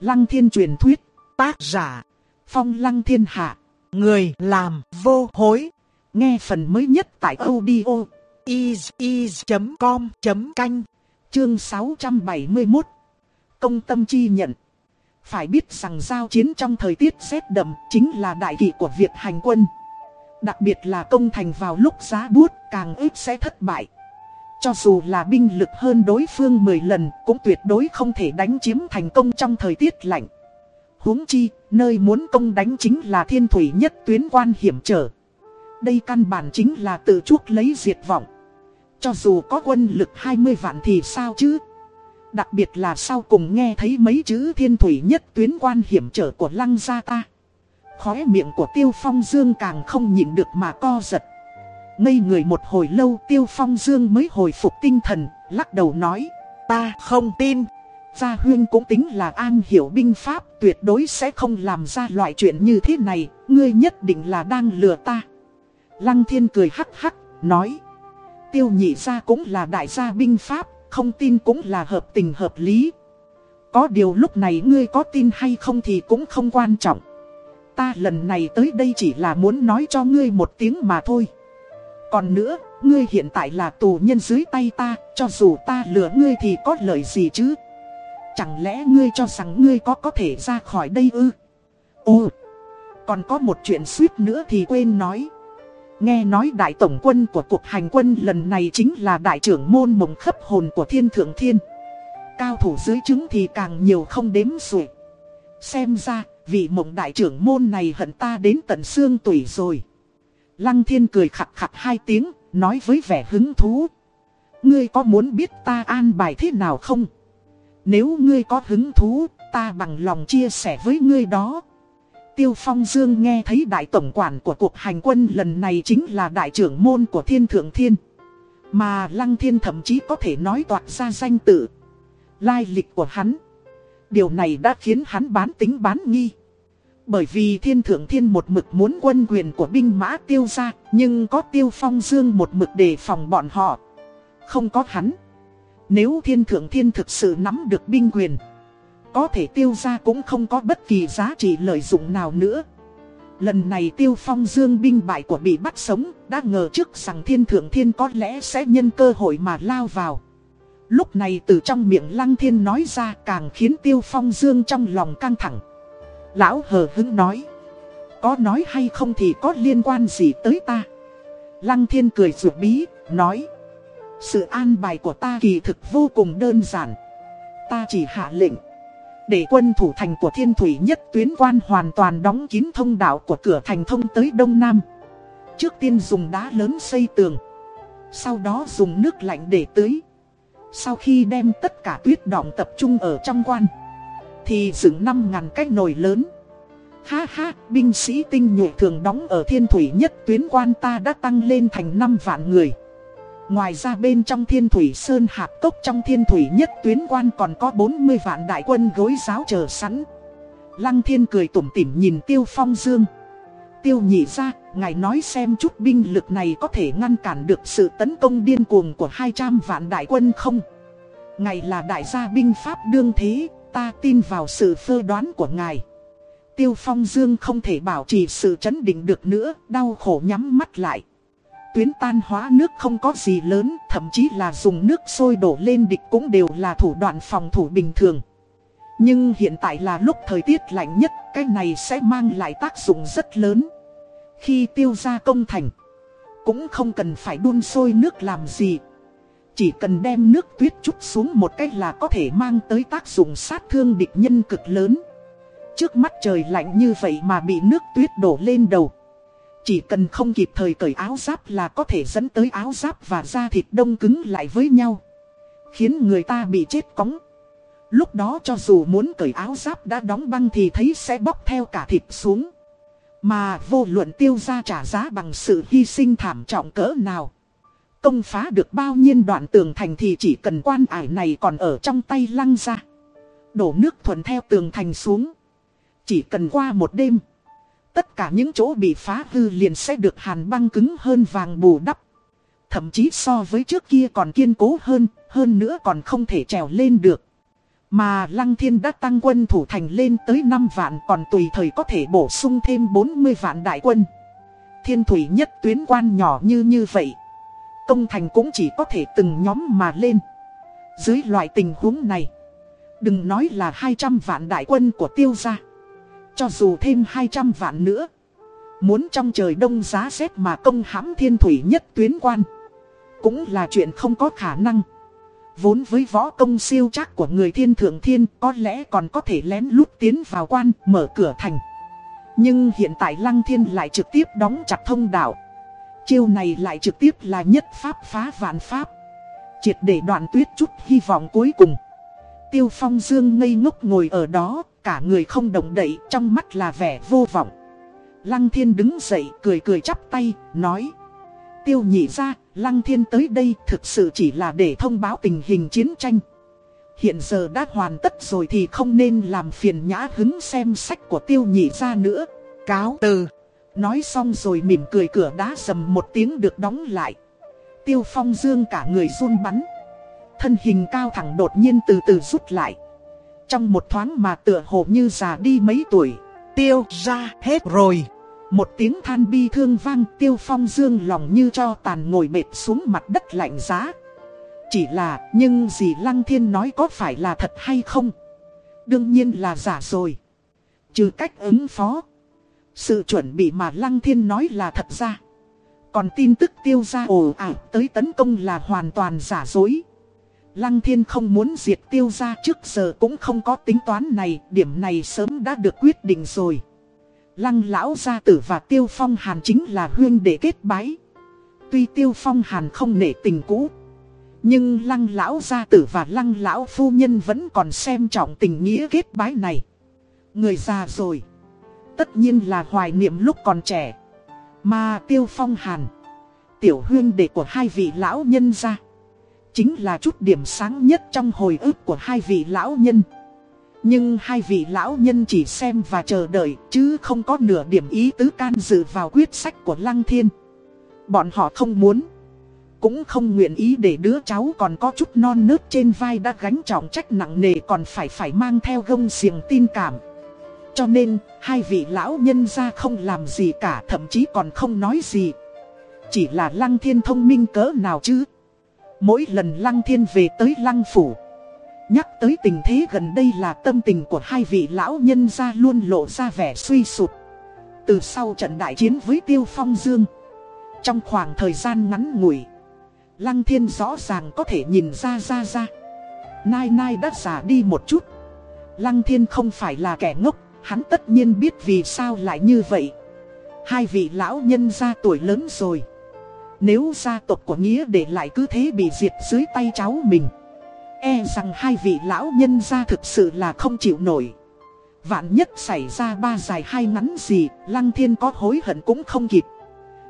Lăng thiên truyền thuyết, tác giả, phong lăng thiên hạ, người làm vô hối. Nghe phần mới nhất tại audio is.com.canh, chương 671. Công tâm chi nhận. Phải biết rằng giao chiến trong thời tiết rét đậm chính là đại kỵ của việc hành quân. Đặc biệt là công thành vào lúc giá bút càng ít sẽ thất bại. Cho dù là binh lực hơn đối phương 10 lần cũng tuyệt đối không thể đánh chiếm thành công trong thời tiết lạnh. huống chi, nơi muốn công đánh chính là thiên thủy nhất tuyến quan hiểm trở. Đây căn bản chính là tự chuốc lấy diệt vọng. Cho dù có quân lực 20 vạn thì sao chứ? Đặc biệt là sau cùng nghe thấy mấy chữ thiên thủy nhất tuyến quan hiểm trở của lăng gia ta. Khóe miệng của Tiêu Phong Dương càng không nhịn được mà co giật. Ngây người một hồi lâu Tiêu Phong Dương mới hồi phục tinh thần, lắc đầu nói. Ta không tin. Gia Huyên cũng tính là an hiểu binh pháp, tuyệt đối sẽ không làm ra loại chuyện như thế này, ngươi nhất định là đang lừa ta. Lăng thiên cười hắc hắc, nói. Tiêu nhị gia cũng là đại gia binh pháp, không tin cũng là hợp tình hợp lý. Có điều lúc này ngươi có tin hay không thì cũng không quan trọng. Ta lần này tới đây chỉ là muốn nói cho ngươi một tiếng mà thôi. Còn nữa, ngươi hiện tại là tù nhân dưới tay ta, cho dù ta lừa ngươi thì có lợi gì chứ? Chẳng lẽ ngươi cho rằng ngươi có có thể ra khỏi đây ư? Ồ, còn có một chuyện suýt nữa thì quên nói. Nghe nói đại tổng quân của cuộc hành quân lần này chính là đại trưởng môn mộng khấp hồn của thiên thượng thiên. Cao thủ dưới chứng thì càng nhiều không đếm xuể. Xem ra, vị mộng đại trưởng môn này hận ta đến tận xương tủy rồi. Lăng thiên cười khặt khặt hai tiếng, nói với vẻ hứng thú. Ngươi có muốn biết ta an bài thế nào không? Nếu ngươi có hứng thú, ta bằng lòng chia sẻ với ngươi đó. Tiêu Phong Dương nghe thấy đại tổng quản của cuộc hành quân lần này chính là đại trưởng môn của thiên thượng thiên. Mà Lăng Thiên thậm chí có thể nói toạc ra danh tự. Lai lịch của hắn. Điều này đã khiến hắn bán tính bán nghi. Bởi vì thiên thượng thiên một mực muốn quân quyền của binh mã tiêu ra, nhưng có tiêu phong dương một mực đề phòng bọn họ. Không có hắn. Nếu thiên thượng thiên thực sự nắm được binh quyền, có thể tiêu ra cũng không có bất kỳ giá trị lợi dụng nào nữa. Lần này tiêu phong dương binh bại của bị bắt sống, đã ngờ trước rằng thiên thượng thiên có lẽ sẽ nhân cơ hội mà lao vào. Lúc này từ trong miệng lăng thiên nói ra càng khiến tiêu phong dương trong lòng căng thẳng. Lão hờ hứng nói. Có nói hay không thì có liên quan gì tới ta. Lăng thiên cười rụt bí, nói. Sự an bài của ta kỳ thực vô cùng đơn giản. Ta chỉ hạ lệnh. Để quân thủ thành của thiên thủy nhất tuyến quan hoàn toàn đóng kín thông đạo của cửa thành thông tới đông nam. Trước tiên dùng đá lớn xây tường. Sau đó dùng nước lạnh để tưới. Sau khi đem tất cả tuyết đỏng tập trung ở trong quan thì dựng 5.000 cái nồi lớn. Ha ha, binh sĩ tinh nhuệ thường đóng ở thiên thủy nhất tuyến quan ta đã tăng lên thành 5 vạn người. Ngoài ra bên trong thiên thủy sơn hạp cốc trong thiên thủy nhất tuyến quan còn có 40 vạn đại quân gối giáo chờ sẵn. Lăng thiên cười tủm tỉm nhìn tiêu phong dương. Tiêu nhị ra, ngài nói xem chút binh lực này có thể ngăn cản được sự tấn công điên cuồng của 200 vạn đại quân không? Ngài là đại gia binh pháp đương thế, Ta tin vào sự phơ đoán của ngài. Tiêu Phong Dương không thể bảo trì sự chấn định được nữa, đau khổ nhắm mắt lại. Tuyến tan hóa nước không có gì lớn, thậm chí là dùng nước sôi đổ lên địch cũng đều là thủ đoạn phòng thủ bình thường. Nhưng hiện tại là lúc thời tiết lạnh nhất, cái này sẽ mang lại tác dụng rất lớn. Khi tiêu ra công thành, cũng không cần phải đun sôi nước làm gì. Chỉ cần đem nước tuyết chút xuống một cách là có thể mang tới tác dụng sát thương địch nhân cực lớn. Trước mắt trời lạnh như vậy mà bị nước tuyết đổ lên đầu. Chỉ cần không kịp thời cởi áo giáp là có thể dẫn tới áo giáp và da thịt đông cứng lại với nhau. Khiến người ta bị chết cóng. Lúc đó cho dù muốn cởi áo giáp đã đóng băng thì thấy sẽ bóc theo cả thịt xuống. Mà vô luận tiêu ra trả giá bằng sự hy sinh thảm trọng cỡ nào. Công phá được bao nhiêu đoạn tường thành thì chỉ cần quan ải này còn ở trong tay lăng ra. Đổ nước thuần theo tường thành xuống. Chỉ cần qua một đêm. Tất cả những chỗ bị phá hư liền sẽ được hàn băng cứng hơn vàng bù đắp. Thậm chí so với trước kia còn kiên cố hơn, hơn nữa còn không thể trèo lên được. Mà Lăng Thiên đã tăng quân thủ thành lên tới 5 vạn còn tùy thời có thể bổ sung thêm 40 vạn đại quân. Thiên thủy nhất tuyến quan nhỏ như như vậy. Công thành cũng chỉ có thể từng nhóm mà lên. Dưới loại tình huống này, đừng nói là 200 vạn đại quân của tiêu gia. Cho dù thêm 200 vạn nữa, muốn trong trời đông giá rét mà công hãm thiên thủy nhất tuyến quan, cũng là chuyện không có khả năng. Vốn với võ công siêu chắc của người thiên thượng thiên có lẽ còn có thể lén lút tiến vào quan, mở cửa thành. Nhưng hiện tại Lăng Thiên lại trực tiếp đóng chặt thông đạo. Chiêu này lại trực tiếp là nhất pháp phá vạn pháp. Triệt để đoạn tuyết chút hy vọng cuối cùng. Tiêu Phong Dương ngây ngốc ngồi ở đó, cả người không động đậy, trong mắt là vẻ vô vọng. Lăng Thiên đứng dậy, cười cười chắp tay, nói. Tiêu nhị ra, Lăng Thiên tới đây thực sự chỉ là để thông báo tình hình chiến tranh. Hiện giờ đã hoàn tất rồi thì không nên làm phiền nhã hứng xem sách của tiêu nhị ra nữa. Cáo từ. Nói xong rồi mỉm cười cửa đá sầm một tiếng được đóng lại. Tiêu phong dương cả người run bắn. Thân hình cao thẳng đột nhiên từ từ rút lại. Trong một thoáng mà tựa hồ như già đi mấy tuổi. Tiêu ra hết rồi. Một tiếng than bi thương vang tiêu phong dương lòng như cho tàn ngồi mệt xuống mặt đất lạnh giá. Chỉ là, nhưng gì Lăng Thiên nói có phải là thật hay không? Đương nhiên là giả rồi. Trừ cách ứng phó. Sự chuẩn bị mà Lăng Thiên nói là thật ra. Còn tin tức tiêu ra ồ ả tới tấn công là hoàn toàn giả dối. Lăng Thiên không muốn diệt tiêu ra trước giờ cũng không có tính toán này, điểm này sớm đã được quyết định rồi. Lăng lão gia tử và tiêu phong hàn chính là huyên để kết bái. Tuy tiêu phong hàn không nể tình cũ. Nhưng lăng lão gia tử và lăng lão phu nhân vẫn còn xem trọng tình nghĩa kết bái này. Người già rồi. Tất nhiên là hoài niệm lúc còn trẻ. Mà tiêu phong hàn. Tiểu huyên đệ của hai vị lão nhân ra. Chính là chút điểm sáng nhất trong hồi ức của hai vị lão nhân. Nhưng hai vị lão nhân chỉ xem và chờ đợi, chứ không có nửa điểm ý tứ can dự vào quyết sách của Lăng Thiên. Bọn họ không muốn. Cũng không nguyện ý để đứa cháu còn có chút non nớt trên vai đã gánh trọng trách nặng nề còn phải phải mang theo gông xiềng tin cảm. Cho nên, hai vị lão nhân ra không làm gì cả thậm chí còn không nói gì. Chỉ là lăng thiên thông minh cỡ nào chứ. Mỗi lần lăng thiên về tới lăng phủ. Nhắc tới tình thế gần đây là tâm tình của hai vị lão nhân ra luôn lộ ra vẻ suy sụp. Từ sau trận đại chiến với Tiêu Phong Dương. Trong khoảng thời gian ngắn ngủi. Lăng thiên rõ ràng có thể nhìn ra ra ra. Nai nai đã già đi một chút. Lăng thiên không phải là kẻ ngốc, hắn tất nhiên biết vì sao lại như vậy. Hai vị lão nhân ra tuổi lớn rồi. Nếu gia tộc của Nghĩa để lại cứ thế bị diệt dưới tay cháu mình. E rằng hai vị lão nhân ra thực sự là không chịu nổi. Vạn nhất xảy ra ba dài hai ngắn gì, Lăng Thiên có hối hận cũng không kịp.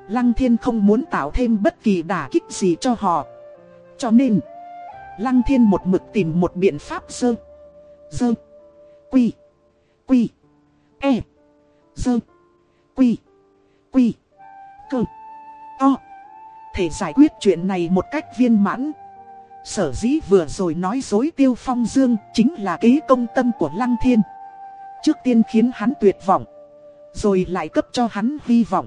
Lăng Thiên không muốn tạo thêm bất kỳ đả kích gì cho họ. Cho nên, Lăng Thiên một mực tìm một biện pháp dơ. Dơ. Quy. Quy. E. Dơ. Quy. Quy. Cơ. To. Thể giải quyết chuyện này một cách viên mãn. Sở dĩ vừa rồi nói dối tiêu phong dương chính là kế công tâm của Lăng Thiên. Trước tiên khiến hắn tuyệt vọng. Rồi lại cấp cho hắn hy vọng.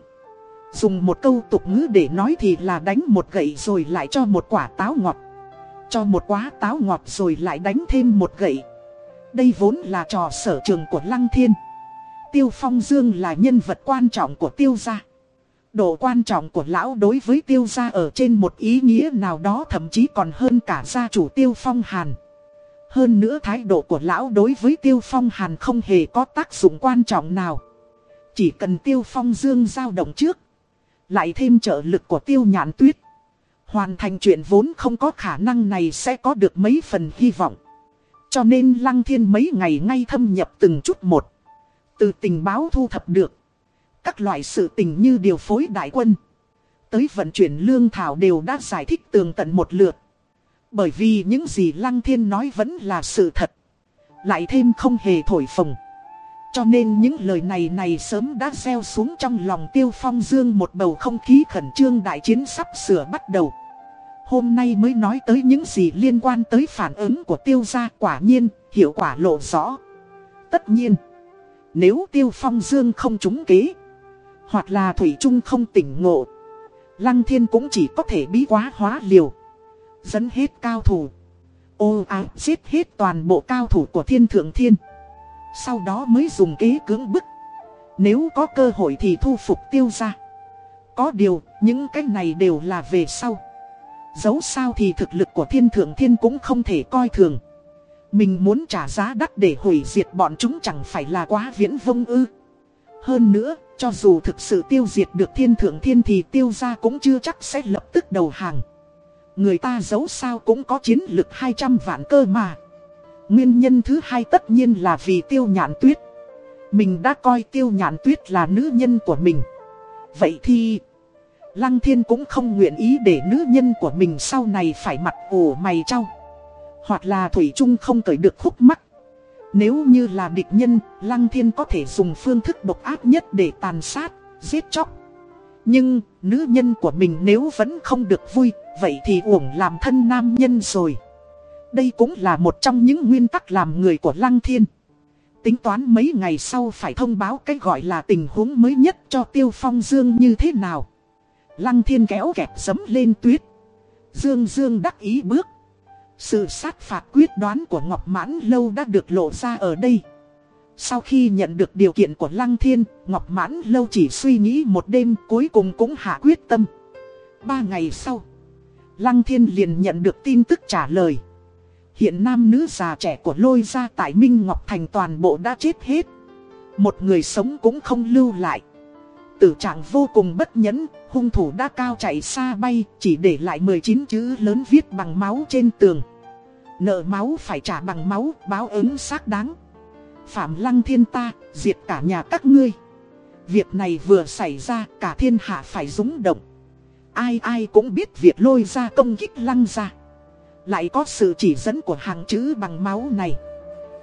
Dùng một câu tục ngữ để nói thì là đánh một gậy rồi lại cho một quả táo ngọt. Cho một quả táo ngọt rồi lại đánh thêm một gậy. Đây vốn là trò sở trường của Lăng Thiên. Tiêu Phong Dương là nhân vật quan trọng của tiêu gia. Độ quan trọng của lão đối với tiêu gia ở trên một ý nghĩa nào đó thậm chí còn hơn cả gia chủ tiêu phong hàn. Hơn nữa thái độ của lão đối với tiêu phong hàn không hề có tác dụng quan trọng nào. Chỉ cần tiêu phong dương giao động trước. Lại thêm trợ lực của tiêu nhãn tuyết. Hoàn thành chuyện vốn không có khả năng này sẽ có được mấy phần hy vọng. Cho nên Lăng Thiên mấy ngày ngay thâm nhập từng chút một. Từ tình báo thu thập được. Các loại sự tình như điều phối đại quân. Tới vận chuyển lương thảo đều đã giải thích tường tận một lượt. Bởi vì những gì Lăng Thiên nói vẫn là sự thật. Lại thêm không hề thổi phồng. Cho nên những lời này này sớm đã gieo xuống trong lòng Tiêu Phong Dương một bầu không khí khẩn trương đại chiến sắp sửa bắt đầu. Hôm nay mới nói tới những gì liên quan tới phản ứng của tiêu gia quả nhiên, Hiệu quả lộ rõ. Tất nhiên, nếu Tiêu Phong Dương không trúng kế, hoặc là Thủy Trung không tỉnh ngộ, Lăng Thiên cũng chỉ có thể bí quá hóa liều. Dẫn hết cao thủ. Ô á giết hết toàn bộ cao thủ của thiên thượng thiên. Sau đó mới dùng kế cưỡng bức. Nếu có cơ hội thì thu phục tiêu ra. Có điều, những cái này đều là về sau. Dẫu sao thì thực lực của thiên thượng thiên cũng không thể coi thường. Mình muốn trả giá đắt để hủy diệt bọn chúng chẳng phải là quá viễn vông ư. Hơn nữa, cho dù thực sự tiêu diệt được thiên thượng thiên thì tiêu gia cũng chưa chắc sẽ lập tức đầu hàng. Người ta giấu sao cũng có chiến lực 200 vạn cơ mà. Nguyên nhân thứ hai tất nhiên là vì tiêu nhạn tuyết. Mình đã coi tiêu nhạn tuyết là nữ nhân của mình. Vậy thì... Lăng thiên cũng không nguyện ý để nữ nhân của mình sau này phải mặt ổ mày trao. Hoặc là Thủy Trung không cởi được khúc mắc. Nếu như là địch nhân, Lăng Thiên có thể dùng phương thức độc ác nhất để tàn sát, giết chóc. Nhưng, nữ nhân của mình nếu vẫn không được vui, vậy thì uổng làm thân nam nhân rồi. Đây cũng là một trong những nguyên tắc làm người của Lăng Thiên. Tính toán mấy ngày sau phải thông báo cái gọi là tình huống mới nhất cho Tiêu Phong Dương như thế nào. Lăng Thiên kéo kẹp sấm lên tuyết. Dương Dương đắc ý bước. Sự sát phạt quyết đoán của Ngọc Mãn Lâu đã được lộ ra ở đây. Sau khi nhận được điều kiện của Lăng Thiên, Ngọc Mãn Lâu chỉ suy nghĩ một đêm cuối cùng cũng hạ quyết tâm. Ba ngày sau, Lăng Thiên liền nhận được tin tức trả lời. Hiện nam nữ già trẻ của lôi ra tại Minh Ngọc Thành toàn bộ đã chết hết. Một người sống cũng không lưu lại. Tử trạng vô cùng bất nhẫn, hung thủ đã cao chạy xa bay, chỉ để lại 19 chữ lớn viết bằng máu trên tường. Nợ máu phải trả bằng máu, báo ứng xác đáng. Phạm lăng thiên ta, diệt cả nhà các ngươi. Việc này vừa xảy ra, cả thiên hạ phải rúng động. Ai ai cũng biết việc lôi ra công kích lăng ra. Lại có sự chỉ dẫn của hàng chữ bằng máu này.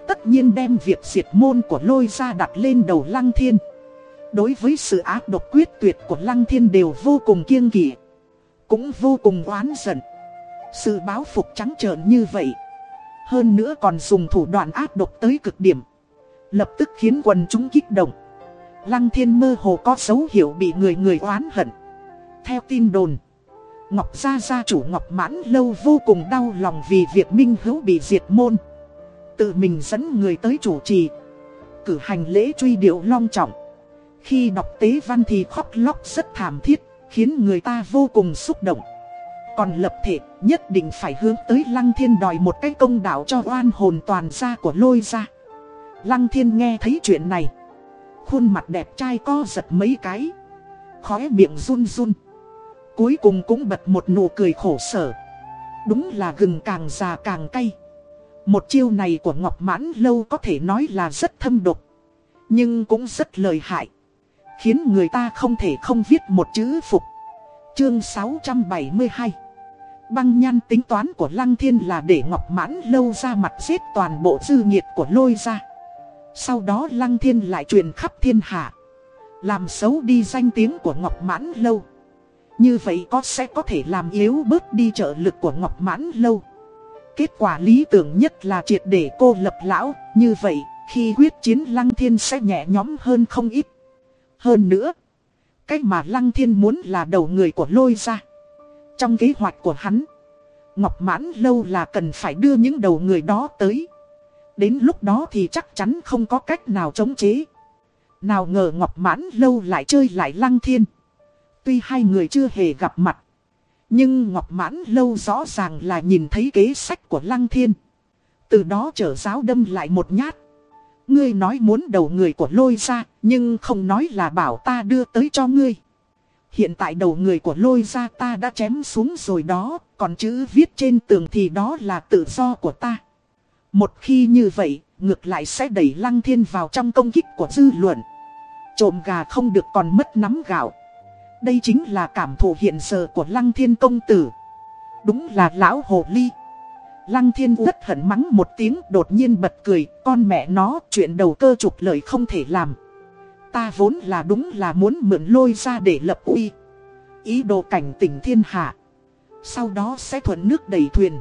Tất nhiên đem việc diệt môn của lôi ra đặt lên đầu lăng thiên. Đối với sự ác độc quyết tuyệt của Lăng Thiên đều vô cùng kiêng kỵ, Cũng vô cùng oán giận. Sự báo phục trắng trợn như vậy, Hơn nữa còn dùng thủ đoạn ác độc tới cực điểm, Lập tức khiến quần chúng kích động. Lăng Thiên mơ hồ có dấu hiệu bị người người oán hận. Theo tin đồn, Ngọc Gia Gia chủ Ngọc Mãn Lâu vô cùng đau lòng vì việc Minh Hữu bị diệt môn, Tự mình dẫn người tới chủ trì, Cử hành lễ truy điệu long trọng khi đọc tế văn thì khóc lóc rất thảm thiết, khiến người ta vô cùng xúc động. Còn lập thể nhất định phải hướng tới Lăng Thiên đòi một cái công đạo cho oan hồn toàn gia của lôi ra. Lăng Thiên nghe thấy chuyện này. Khuôn mặt đẹp trai co giật mấy cái. Khóe miệng run run. Cuối cùng cũng bật một nụ cười khổ sở. Đúng là gừng càng già càng cay. Một chiêu này của Ngọc Mãn Lâu có thể nói là rất thâm độc. Nhưng cũng rất lợi hại. Khiến người ta không thể không viết một chữ phục. Chương 672 Băng nhan tính toán của Lăng Thiên là để Ngọc Mãn lâu ra mặt giết toàn bộ dư nhiệt của lôi ra Sau đó Lăng Thiên lại truyền khắp thiên hạ. Làm xấu đi danh tiếng của Ngọc Mãn lâu. Như vậy có sẽ có thể làm yếu bớt đi trợ lực của Ngọc Mãn lâu. Kết quả lý tưởng nhất là triệt để cô lập lão. Như vậy, khi quyết chiến Lăng Thiên sẽ nhẹ nhõm hơn không ít hơn nữa, cái mà Lăng Thiên muốn là đầu người của lôi ra. Trong kế hoạch của hắn, Ngọc Mãn Lâu là cần phải đưa những đầu người đó tới. Đến lúc đó thì chắc chắn không có cách nào chống chế. Nào ngờ Ngọc Mãn Lâu lại chơi lại Lăng Thiên. Tuy hai người chưa hề gặp mặt. Nhưng Ngọc Mãn Lâu rõ ràng là nhìn thấy kế sách của Lăng Thiên. Từ đó trở giáo đâm lại một nhát. Ngươi nói muốn đầu người của lôi ra, nhưng không nói là bảo ta đưa tới cho ngươi. Hiện tại đầu người của lôi ra ta đã chém xuống rồi đó, còn chữ viết trên tường thì đó là tự do của ta. Một khi như vậy, ngược lại sẽ đẩy lăng thiên vào trong công kích của dư luận. Trộm gà không được còn mất nắm gạo. Đây chính là cảm thụ hiện giờ của lăng thiên công tử. Đúng là lão hồ ly. Lăng thiên rất hận mắng một tiếng đột nhiên bật cười, con mẹ nó chuyện đầu cơ trục lời không thể làm. Ta vốn là đúng là muốn mượn lôi ra để lập uy. Ý đồ cảnh tỉnh thiên hạ. Sau đó sẽ thuận nước đầy thuyền.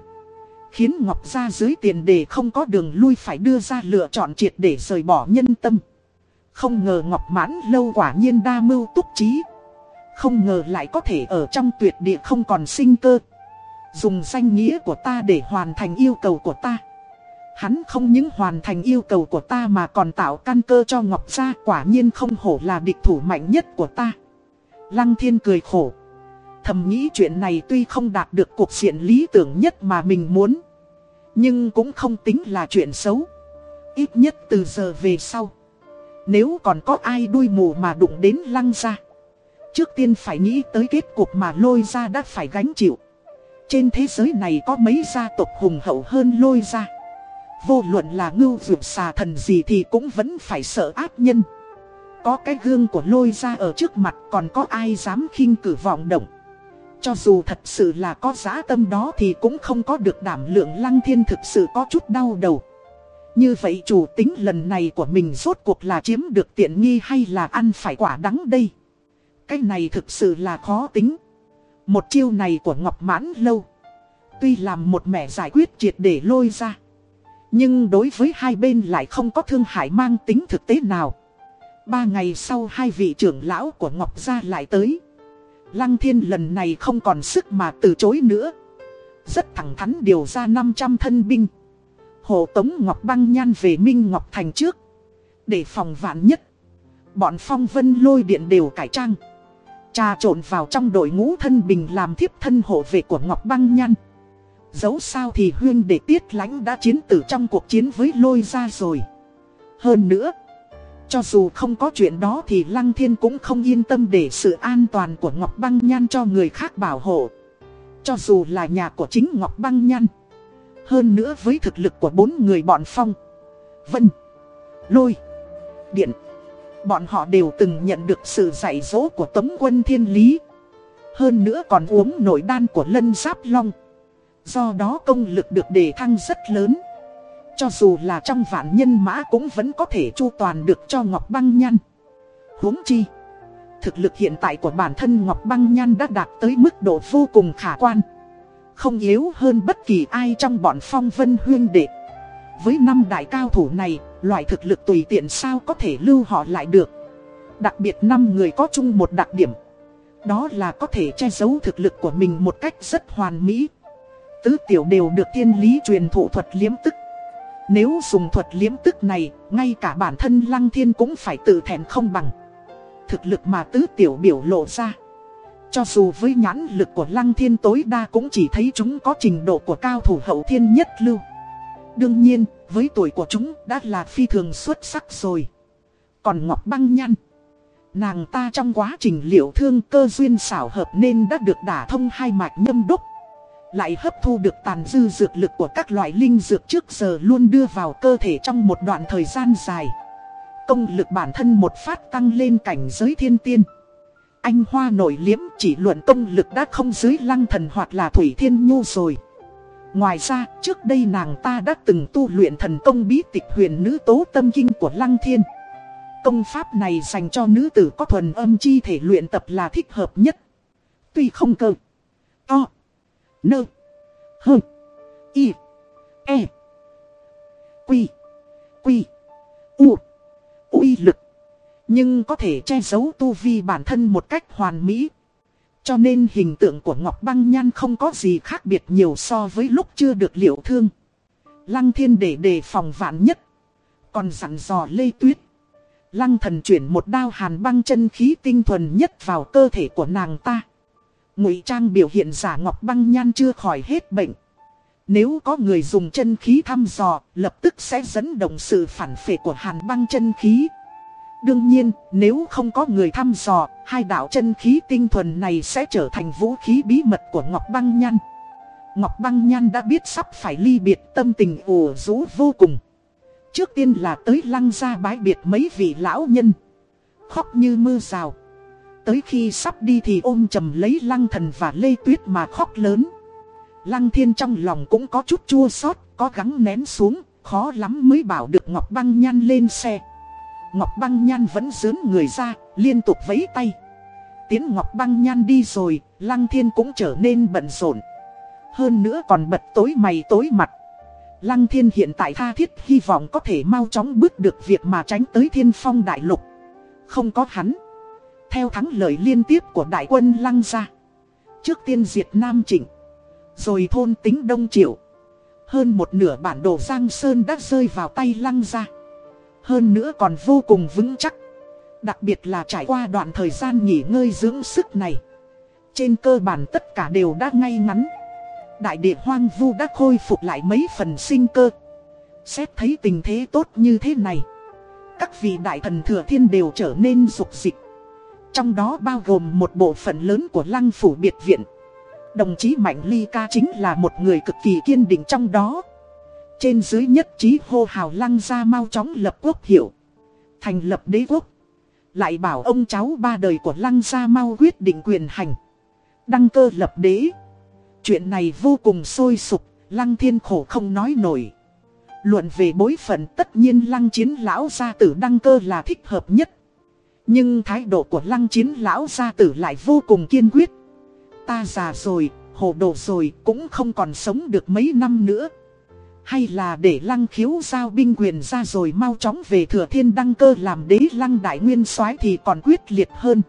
Khiến Ngọc ra dưới tiền đề không có đường lui phải đưa ra lựa chọn triệt để rời bỏ nhân tâm Không ngờ Ngọc Mãn lâu quả nhiên đa mưu túc trí Không ngờ lại có thể ở trong tuyệt địa không còn sinh cơ Dùng danh nghĩa của ta để hoàn thành yêu cầu của ta Hắn không những hoàn thành yêu cầu của ta mà còn tạo căn cơ cho Ngọc Gia, quả nhiên không hổ là địch thủ mạnh nhất của ta. Lăng thiên cười khổ. Thầm nghĩ chuyện này tuy không đạt được cuộc diện lý tưởng nhất mà mình muốn. Nhưng cũng không tính là chuyện xấu. Ít nhất từ giờ về sau. Nếu còn có ai đuôi mù mà đụng đến lăng ra. Trước tiên phải nghĩ tới kết cục mà lôi ra đã phải gánh chịu. Trên thế giới này có mấy gia tộc hùng hậu hơn lôi ra. Vô luận là ngưu vượt xà thần gì thì cũng vẫn phải sợ ác nhân. Có cái gương của lôi ra ở trước mặt còn có ai dám khinh cử vọng động. Cho dù thật sự là có giá tâm đó thì cũng không có được đảm lượng lăng thiên thực sự có chút đau đầu. Như vậy chủ tính lần này của mình rốt cuộc là chiếm được tiện nghi hay là ăn phải quả đắng đây? Cái này thực sự là khó tính. Một chiêu này của Ngọc Mãn Lâu, Tuy làm một mẹ giải quyết triệt để lôi ra, nhưng đối với hai bên lại không có thương hại mang tính thực tế nào. Ba ngày sau hai vị trưởng lão của Ngọc Gia lại tới. Lăng thiên lần này không còn sức mà từ chối nữa. Rất thẳng thắn điều ra 500 thân binh. Hộ tống Ngọc Băng Nhan về Minh Ngọc Thành trước. Để phòng vạn nhất. Bọn phong vân lôi điện đều cải trang. Trà trộn vào trong đội ngũ thân bình làm thiếp thân hộ vệ của Ngọc Băng Nhan. Dẫu sao thì huyên để tiết lãnh đã chiến tử trong cuộc chiến với lôi ra rồi. Hơn nữa, cho dù không có chuyện đó thì Lăng Thiên cũng không yên tâm để sự an toàn của Ngọc Băng Nhan cho người khác bảo hộ. Cho dù là nhà của chính Ngọc Băng Nhan. Hơn nữa với thực lực của bốn người bọn Phong, Vân, Lôi, Điện. Bọn họ đều từng nhận được sự dạy dỗ của tấm quân Thiên Lý. Hơn nữa còn uống nổi đan của Lân Giáp Long. Do đó công lực được đề thăng rất lớn Cho dù là trong vạn nhân mã cũng vẫn có thể chu toàn được cho Ngọc Băng Nhan huống chi, Thực lực hiện tại của bản thân Ngọc Băng Nhan đã đạt tới mức độ vô cùng khả quan Không yếu hơn bất kỳ ai trong bọn phong vân huyên đệ với năm đại cao thủ này, loại thực lực tùy tiện sao có thể lưu họ lại được Đặc biệt năm người có chung một đặc điểm Đó là có thể che giấu thực lực của mình một cách rất hoàn mỹ Tứ tiểu đều được tiên lý truyền thụ thuật liếm tức. Nếu dùng thuật liếm tức này, ngay cả bản thân lăng thiên cũng phải tự thèn không bằng. Thực lực mà tứ tiểu biểu lộ ra. Cho dù với nhãn lực của lăng thiên tối đa cũng chỉ thấy chúng có trình độ của cao thủ hậu thiên nhất lưu. Đương nhiên, với tuổi của chúng đã là phi thường xuất sắc rồi. Còn Ngọc Băng Nhăn, nàng ta trong quá trình liệu thương cơ duyên xảo hợp nên đã được đả thông hai mạch nhâm đúc. Lại hấp thu được tàn dư dược lực của các loại linh dược trước giờ luôn đưa vào cơ thể trong một đoạn thời gian dài Công lực bản thân một phát tăng lên cảnh giới thiên tiên Anh Hoa nổi liếm chỉ luận công lực đã không dưới lăng thần hoặc là thủy thiên nhu rồi Ngoài ra, trước đây nàng ta đã từng tu luyện thần công bí tịch huyền nữ tố tâm kinh của lăng thiên Công pháp này dành cho nữ tử có thuần âm chi thể luyện tập là thích hợp nhất Tuy không cơ To Nơ. Hơ. Y. E. Quy. Quy. U. Uy lực. Nhưng có thể che giấu tu vi bản thân một cách hoàn mỹ. Cho nên hình tượng của Ngọc Băng Nhan không có gì khác biệt nhiều so với lúc chưa được liệu thương. Lăng thiên để đề phòng vạn nhất. Còn dặn dò Lê Tuyết. Lăng thần chuyển một đao hàn băng chân khí tinh thuần nhất vào cơ thể của nàng ta ngụy trang biểu hiện giả ngọc băng nhan chưa khỏi hết bệnh. Nếu có người dùng chân khí thăm dò, lập tức sẽ dẫn động sự phản phệ của hàn băng chân khí. Đương nhiên, nếu không có người thăm dò, hai đạo chân khí tinh thuần này sẽ trở thành vũ khí bí mật của Ngọc Băng Nhan. Ngọc Băng Nhan đã biết sắp phải ly biệt tâm tình ủ rũ vô cùng. Trước tiên là tới lăng ra bái biệt mấy vị lão nhân. Khóc như mưa rào tới khi sắp đi thì ôm chầm lấy lăng thần và lê tuyết mà khóc lớn. Lăng thiên trong lòng cũng có chút chua xót có gắng nén xuống, khó lắm mới bảo được Ngọc Băng Nhan lên xe. Ngọc Băng Nhan vẫn dướn người ra, liên tục vẫy tay. Tiến Ngọc Băng Nhan đi rồi, Lăng Thiên cũng trở nên bận rộn. Hơn nữa còn bật tối mày tối mặt. Lăng thiên hiện tại tha thiết hy vọng có thể mau chóng bước được việc mà tránh tới thiên phong đại lục. Không có hắn. Theo thắng lợi liên tiếp của đại quân lăng ra Trước tiên diệt Nam Trịnh. Rồi thôn tính Đông Triệu Hơn một nửa bản đồ Giang Sơn đã rơi vào tay lăng ra hơn nữa còn vô cùng vững chắc. Đặc biệt là trải qua đoạn thời gian nghỉ ngơi dưỡng sức này. Trên cơ bản tất cả đều đã ngay ngắn. Đại địa hoang vu đã khôi phục lại mấy phần sinh cơ. Xét thấy tình thế tốt như thế này, Các vị đại thần thừa thiên đều trở nên rục dịch. Trong đó bao gồm một bộ phận lớn của lăng phủ biệt viện. Đồng chí Mạnh Ly Ca chính là một người cực kỳ kiên định trong đó. Trên dưới nhất trí hô hào lăng ra mau chóng lập quốc hiệu Thành lập đế quốc Lại bảo ông cháu ba đời của lăng gia mau quyết định quyền hành Đăng cơ lập đế Chuyện này vô cùng sôi sục, lăng thiên khổ không nói nổi. Luận về bối phận tất nhiên lăng chiến lão gia tử đăng cơ là thích hợp nhất. Nhưng thái độ của lăng chiến lão gia tử lại vô cùng kiên quyết. Ta già rồi, hồ đồ rồi, cũng không còn sống được mấy năm nữa. Hay là để lăng khiếu giao binh quyền ra rồi mau chóng về thừa thiên đăng cơ làm đế lăng đại nguyên soái thì còn quyết liệt hơn.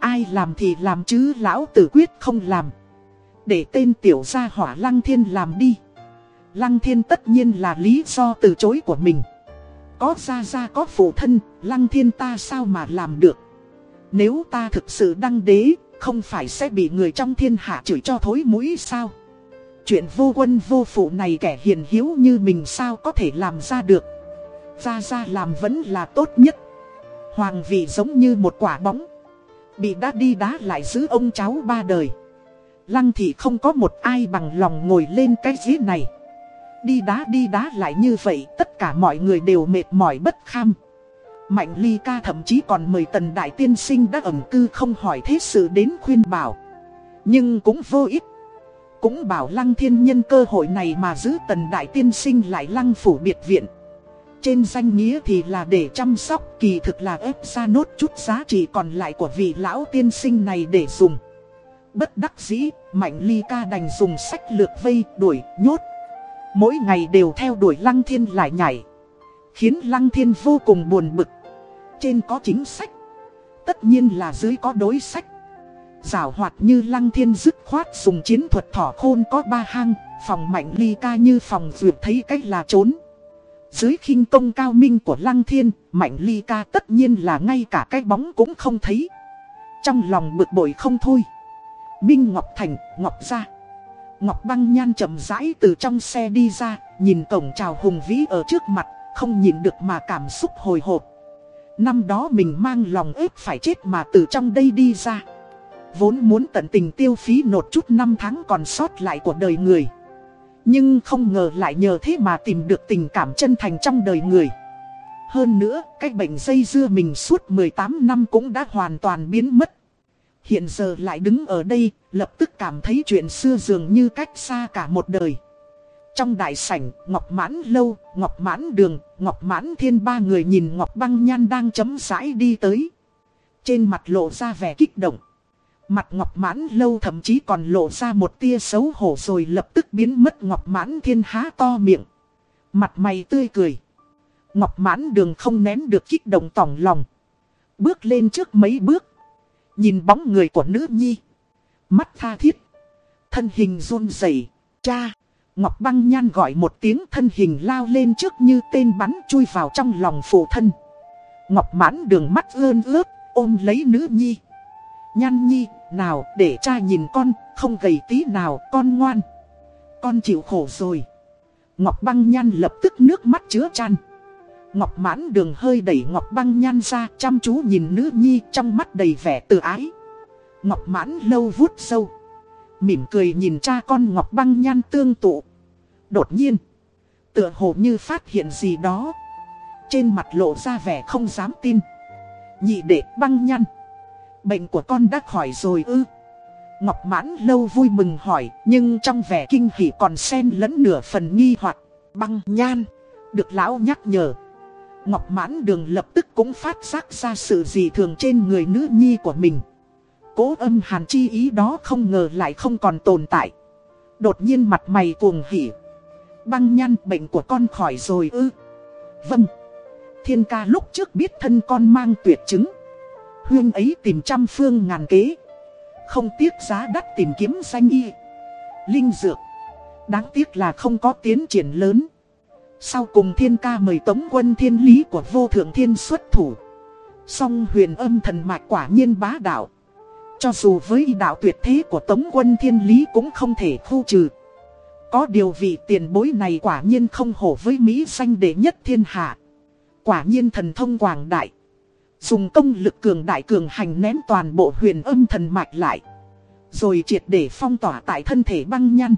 Ai làm thì làm chứ lão tử quyết không làm. Để tên tiểu gia hỏa Lăng Thiên làm đi Lăng Thiên tất nhiên là lý do từ chối của mình Có gia gia có phụ thân, Lăng Thiên ta sao mà làm được Nếu ta thực sự đăng đế, Không phải sẽ bị người trong thiên hạ chửi cho thối mũi sao Chuyện vô quân vô phụ này kẻ hiền hiếu như mình sao có thể làm ra được ra ra làm vẫn là tốt nhất Hoàng vị giống như một quả bóng Bị đá đi đá lại giữ ông cháu ba đời Lăng thị không có một ai bằng lòng ngồi lên cái ghế này. Đi đá đi đá lại như vậy, tất cả mọi người đều mệt mỏi bất kham. Mạnh ly ca thậm chí còn mời tần đại tiên sinh đã ẩm cư không hỏi thế sự đến khuyên bảo. Nhưng cũng vô ích. Cũng bảo lăng thiên nhân cơ hội này mà giữ tần đại tiên sinh lại lăng phủ biệt viện. Trên danh nghĩa thì là để chăm sóc kỳ thực là ép ra nốt chút giá trị còn lại của vị lão tiên sinh này để dùng. Bất đắc dĩ, Mạnh Ly ca đành dùng sách lược vây, đuổi, nhốt. Mỗi ngày đều theo đuổi Lăng Thiên lại nhảy. Khiến Lăng Thiên vô cùng buồn bực. Trên có chính sách. Tất nhiên là dưới có đối sách. Giảo hoạt như Lăng Thiên dứt khoát dùng chiến thuật thỏ khôn có ba hang. Phòng Mạnh Ly ca như phòng vượt thấy cách là trốn. Dưới khinh công cao minh của Lăng Thiên, Mạnh Ly ca tất nhiên là ngay cả cái bóng cũng không thấy. Trong lòng bực bội không thôi. Minh Ngọc Thành, Ngọc ra. Ngọc băng nhan chậm rãi từ trong xe đi ra, nhìn cổng chào hùng vĩ ở trước mặt, không nhìn được mà cảm xúc hồi hộp. Năm đó mình mang lòng ếp phải chết mà từ trong đây đi ra. Vốn muốn tận tình tiêu phí nột chút năm tháng còn sót lại của đời người. Nhưng không ngờ lại nhờ thế mà tìm được tình cảm chân thành trong đời người. Hơn nữa, cái bệnh dây dưa mình suốt 18 năm cũng đã hoàn toàn biến mất. Hiện giờ lại đứng ở đây, lập tức cảm thấy chuyện xưa dường như cách xa cả một đời. Trong đại sảnh, Ngọc Mãn Lâu, Ngọc Mãn Đường, Ngọc Mãn Thiên ba người nhìn Ngọc Băng Nhan đang chấm rãi đi tới. Trên mặt lộ ra vẻ kích động. Mặt Ngọc Mãn Lâu thậm chí còn lộ ra một tia xấu hổ rồi lập tức biến mất Ngọc Mãn Thiên há to miệng. Mặt mày tươi cười. Ngọc Mãn Đường không nén được kích động tỏng lòng. Bước lên trước mấy bước. Nhìn bóng người của nữ nhi. Mắt tha thiết. Thân hình run rẩy Cha. Ngọc băng nhan gọi một tiếng thân hình lao lên trước như tên bắn chui vào trong lòng phụ thân. Ngọc mãn đường mắt ơn ướt, ôm lấy nữ nhi. Nhan nhi, nào để cha nhìn con, không gầy tí nào, con ngoan. Con chịu khổ rồi. Ngọc băng nhan lập tức nước mắt chứa chan. Ngọc mãn đường hơi đẩy Ngọc băng nhan ra chăm chú nhìn nữ nhi trong mắt đầy vẻ tự ái. Ngọc mãn lâu vuốt sâu. Mỉm cười nhìn cha con Ngọc băng nhan tương tụ. Đột nhiên. Tựa hồ như phát hiện gì đó. Trên mặt lộ ra vẻ không dám tin. Nhị đệ băng nhăn. Bệnh của con đã khỏi rồi ư. Ngọc mãn lâu vui mừng hỏi. Nhưng trong vẻ kinh hỉ còn xen lẫn nửa phần nghi hoặc Băng nhan. Được lão nhắc nhở. Ngọc mãn đường lập tức cũng phát giác ra sự gì thường trên người nữ nhi của mình. Cố âm hàn chi ý đó không ngờ lại không còn tồn tại. Đột nhiên mặt mày cuồng hỉ. Băng nhan, bệnh của con khỏi rồi ư. Vâng. Thiên ca lúc trước biết thân con mang tuyệt chứng. Huyên ấy tìm trăm phương ngàn kế. Không tiếc giá đắt tìm kiếm danh y. Linh dược. Đáng tiếc là không có tiến triển lớn. Sau cùng thiên ca mời tống quân thiên lý của vô thượng thiên xuất thủ. Song huyền âm thần mạch quả nhiên bá đạo. Cho dù với y đạo tuyệt thế của tống quân thiên lý cũng không thể khu trừ. Có điều vị tiền bối này quả nhiên không hổ với Mỹ danh đệ nhất thiên hạ. Quả nhiên thần thông quảng đại. Dùng công lực cường đại cường hành nén toàn bộ huyền âm thần mạch lại. Rồi triệt để phong tỏa tại thân thể băng nhăn.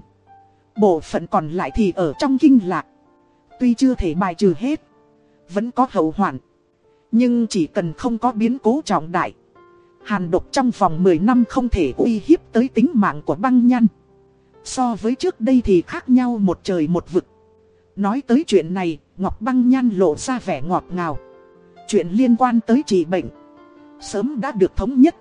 Bộ phận còn lại thì ở trong kinh lạc. Tuy chưa thể bài trừ hết. Vẫn có hậu hoạn. Nhưng chỉ cần không có biến cố trọng đại. Hàn độc trong vòng 10 năm không thể uy hiếp tới tính mạng của băng nhăn. So với trước đây thì khác nhau một trời một vực. Nói tới chuyện này, Ngọc Băng nhăn lộ ra vẻ ngọt ngào. Chuyện liên quan tới trị bệnh, sớm đã được thống nhất.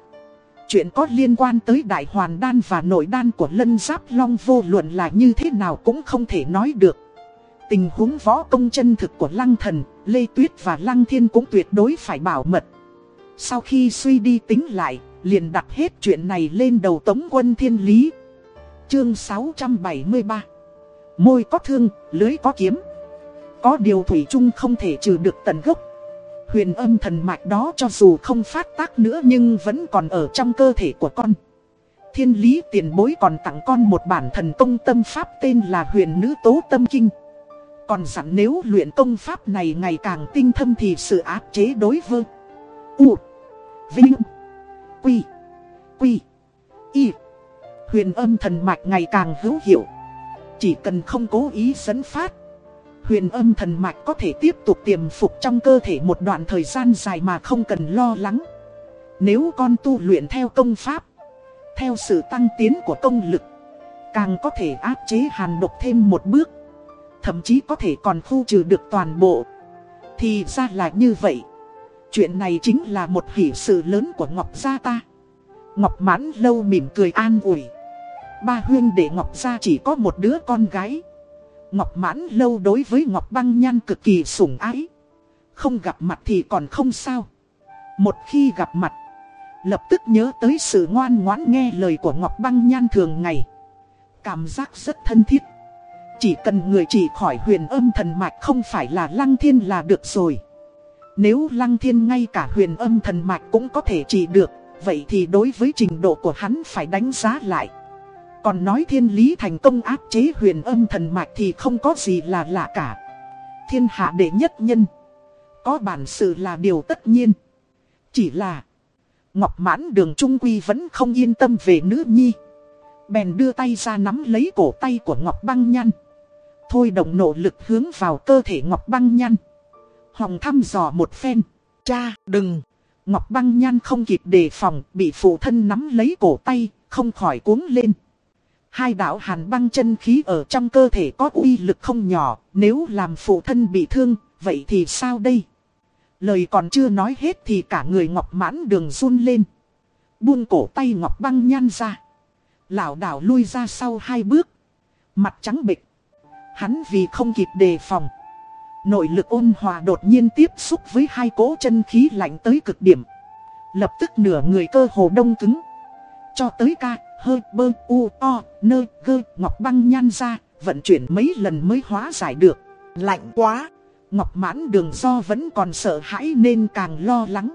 Chuyện có liên quan tới đại hoàn đan và nội đan của lân giáp long vô luận là như thế nào cũng không thể nói được. Tình huống võ công chân thực của Lăng Thần, Lê Tuyết và Lăng Thiên cũng tuyệt đối phải bảo mật. Sau khi suy đi tính lại, liền đặt hết chuyện này lên đầu tống quân thiên lý. Chương 673 Môi có thương, lưới có kiếm. Có điều Thủy chung không thể trừ được tận gốc. Huyền âm thần mạch đó cho dù không phát tác nữa nhưng vẫn còn ở trong cơ thể của con. Thiên lý tiền bối còn tặng con một bản thần công tâm pháp tên là huyền nữ tố tâm kinh. Còn dặn nếu luyện công pháp này ngày càng tinh thâm thì sự áp chế đối vương U. Vinh. Quy. Quy. Y. Huyền âm thần mạch ngày càng hữu hiệu. Chỉ cần không cố ý dẫn phát. Huyền âm thần mạch có thể tiếp tục tiềm phục trong cơ thể một đoạn thời gian dài mà không cần lo lắng. Nếu con tu luyện theo công pháp, theo sự tăng tiến của công lực, càng có thể áp chế hàn độc thêm một bước. Thậm chí có thể còn khu trừ được toàn bộ. Thì ra là như vậy. Chuyện này chính là một hỷ sự lớn của Ngọc Gia ta. Ngọc mãn lâu mỉm cười an ủi. Ba huyên để Ngọc Gia chỉ có một đứa con gái. Ngọc mãn lâu đối với Ngọc băng nhan cực kỳ sủng ái. Không gặp mặt thì còn không sao. Một khi gặp mặt, lập tức nhớ tới sự ngoan ngoãn nghe lời của Ngọc băng nhan thường ngày. Cảm giác rất thân thiết. Chỉ cần người chỉ khỏi huyền âm thần mạch không phải là lăng thiên là được rồi. Nếu lăng thiên ngay cả huyền âm thần mạch cũng có thể chỉ được, vậy thì đối với trình độ của hắn phải đánh giá lại. Còn nói thiên lý thành công áp chế huyền âm thần mạch thì không có gì là lạ cả. Thiên hạ đệ nhất nhân. Có bản sự là điều tất nhiên. Chỉ là Ngọc mãn đường trung quy vẫn không yên tâm về nữ nhi. Bèn đưa tay ra nắm lấy cổ tay của Ngọc băng nhăn. Thôi động nỗ lực hướng vào cơ thể Ngọc băng nhăn. Hòng thăm dò một phen. Cha, đừng. Ngọc băng nhăn không kịp đề phòng, bị phụ thân nắm lấy cổ tay, không khỏi cuống lên. Hai đạo hàn băng chân khí ở trong cơ thể có uy lực không nhỏ, nếu làm phụ thân bị thương, vậy thì sao đây? Lời còn chưa nói hết thì cả người ngọc mãn đường run lên. Buông cổ tay ngọc băng nhăn ra. Lão đảo lui ra sau hai bước. Mặt trắng bịch. Hắn vì không kịp đề phòng. Nội lực ôn hòa đột nhiên tiếp xúc với hai cỗ chân khí lạnh tới cực điểm. Lập tức nửa người cơ hồ đông cứng. Cho tới ca, hơi bơ u o nơ gơ ngọc băng nhan ra, vận chuyển mấy lần mới hóa giải được. Lạnh quá, ngọc mãn đường do vẫn còn sợ hãi nên càng lo lắng.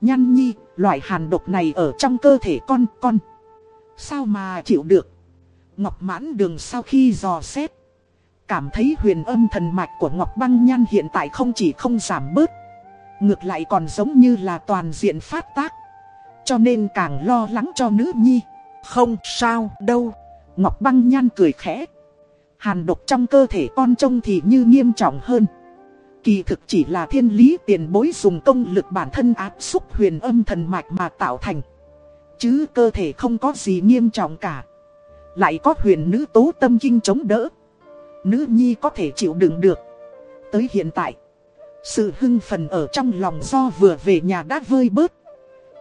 nhan nhi, loại hàn độc này ở trong cơ thể con, con. Sao mà chịu được? Ngọc mãn đường sau khi dò xét. Cảm thấy huyền âm thần mạch của Ngọc Băng Nhan hiện tại không chỉ không giảm bớt. Ngược lại còn giống như là toàn diện phát tác. Cho nên càng lo lắng cho nữ nhi. Không sao đâu. Ngọc băng nhan cười khẽ. Hàn độc trong cơ thể con trông thì như nghiêm trọng hơn. Kỳ thực chỉ là thiên lý tiền bối dùng công lực bản thân áp xúc huyền âm thần mạch mà tạo thành. Chứ cơ thể không có gì nghiêm trọng cả. Lại có huyền nữ tố tâm kinh chống đỡ. Nữ nhi có thể chịu đựng được. Tới hiện tại, sự hưng phần ở trong lòng do vừa về nhà đã vơi bớt.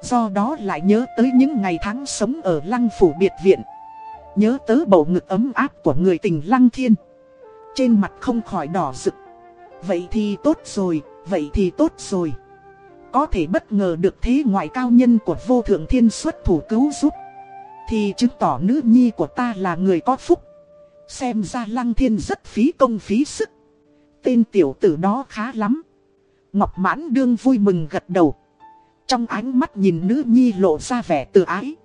Do đó lại nhớ tới những ngày tháng sống ở lăng phủ biệt viện. Nhớ tới bầu ngực ấm áp của người tình lăng thiên. Trên mặt không khỏi đỏ rực. Vậy thì tốt rồi, vậy thì tốt rồi. Có thể bất ngờ được thế ngoại cao nhân của vô thượng thiên xuất thủ cứu giúp. Thì chứng tỏ nữ nhi của ta là người có phúc. Xem ra lăng thiên rất phí công phí sức. Tên tiểu tử đó khá lắm. Ngọc mãn đương vui mừng gật đầu. Trong ánh mắt nhìn nữ nhi lộ ra vẻ tự ái.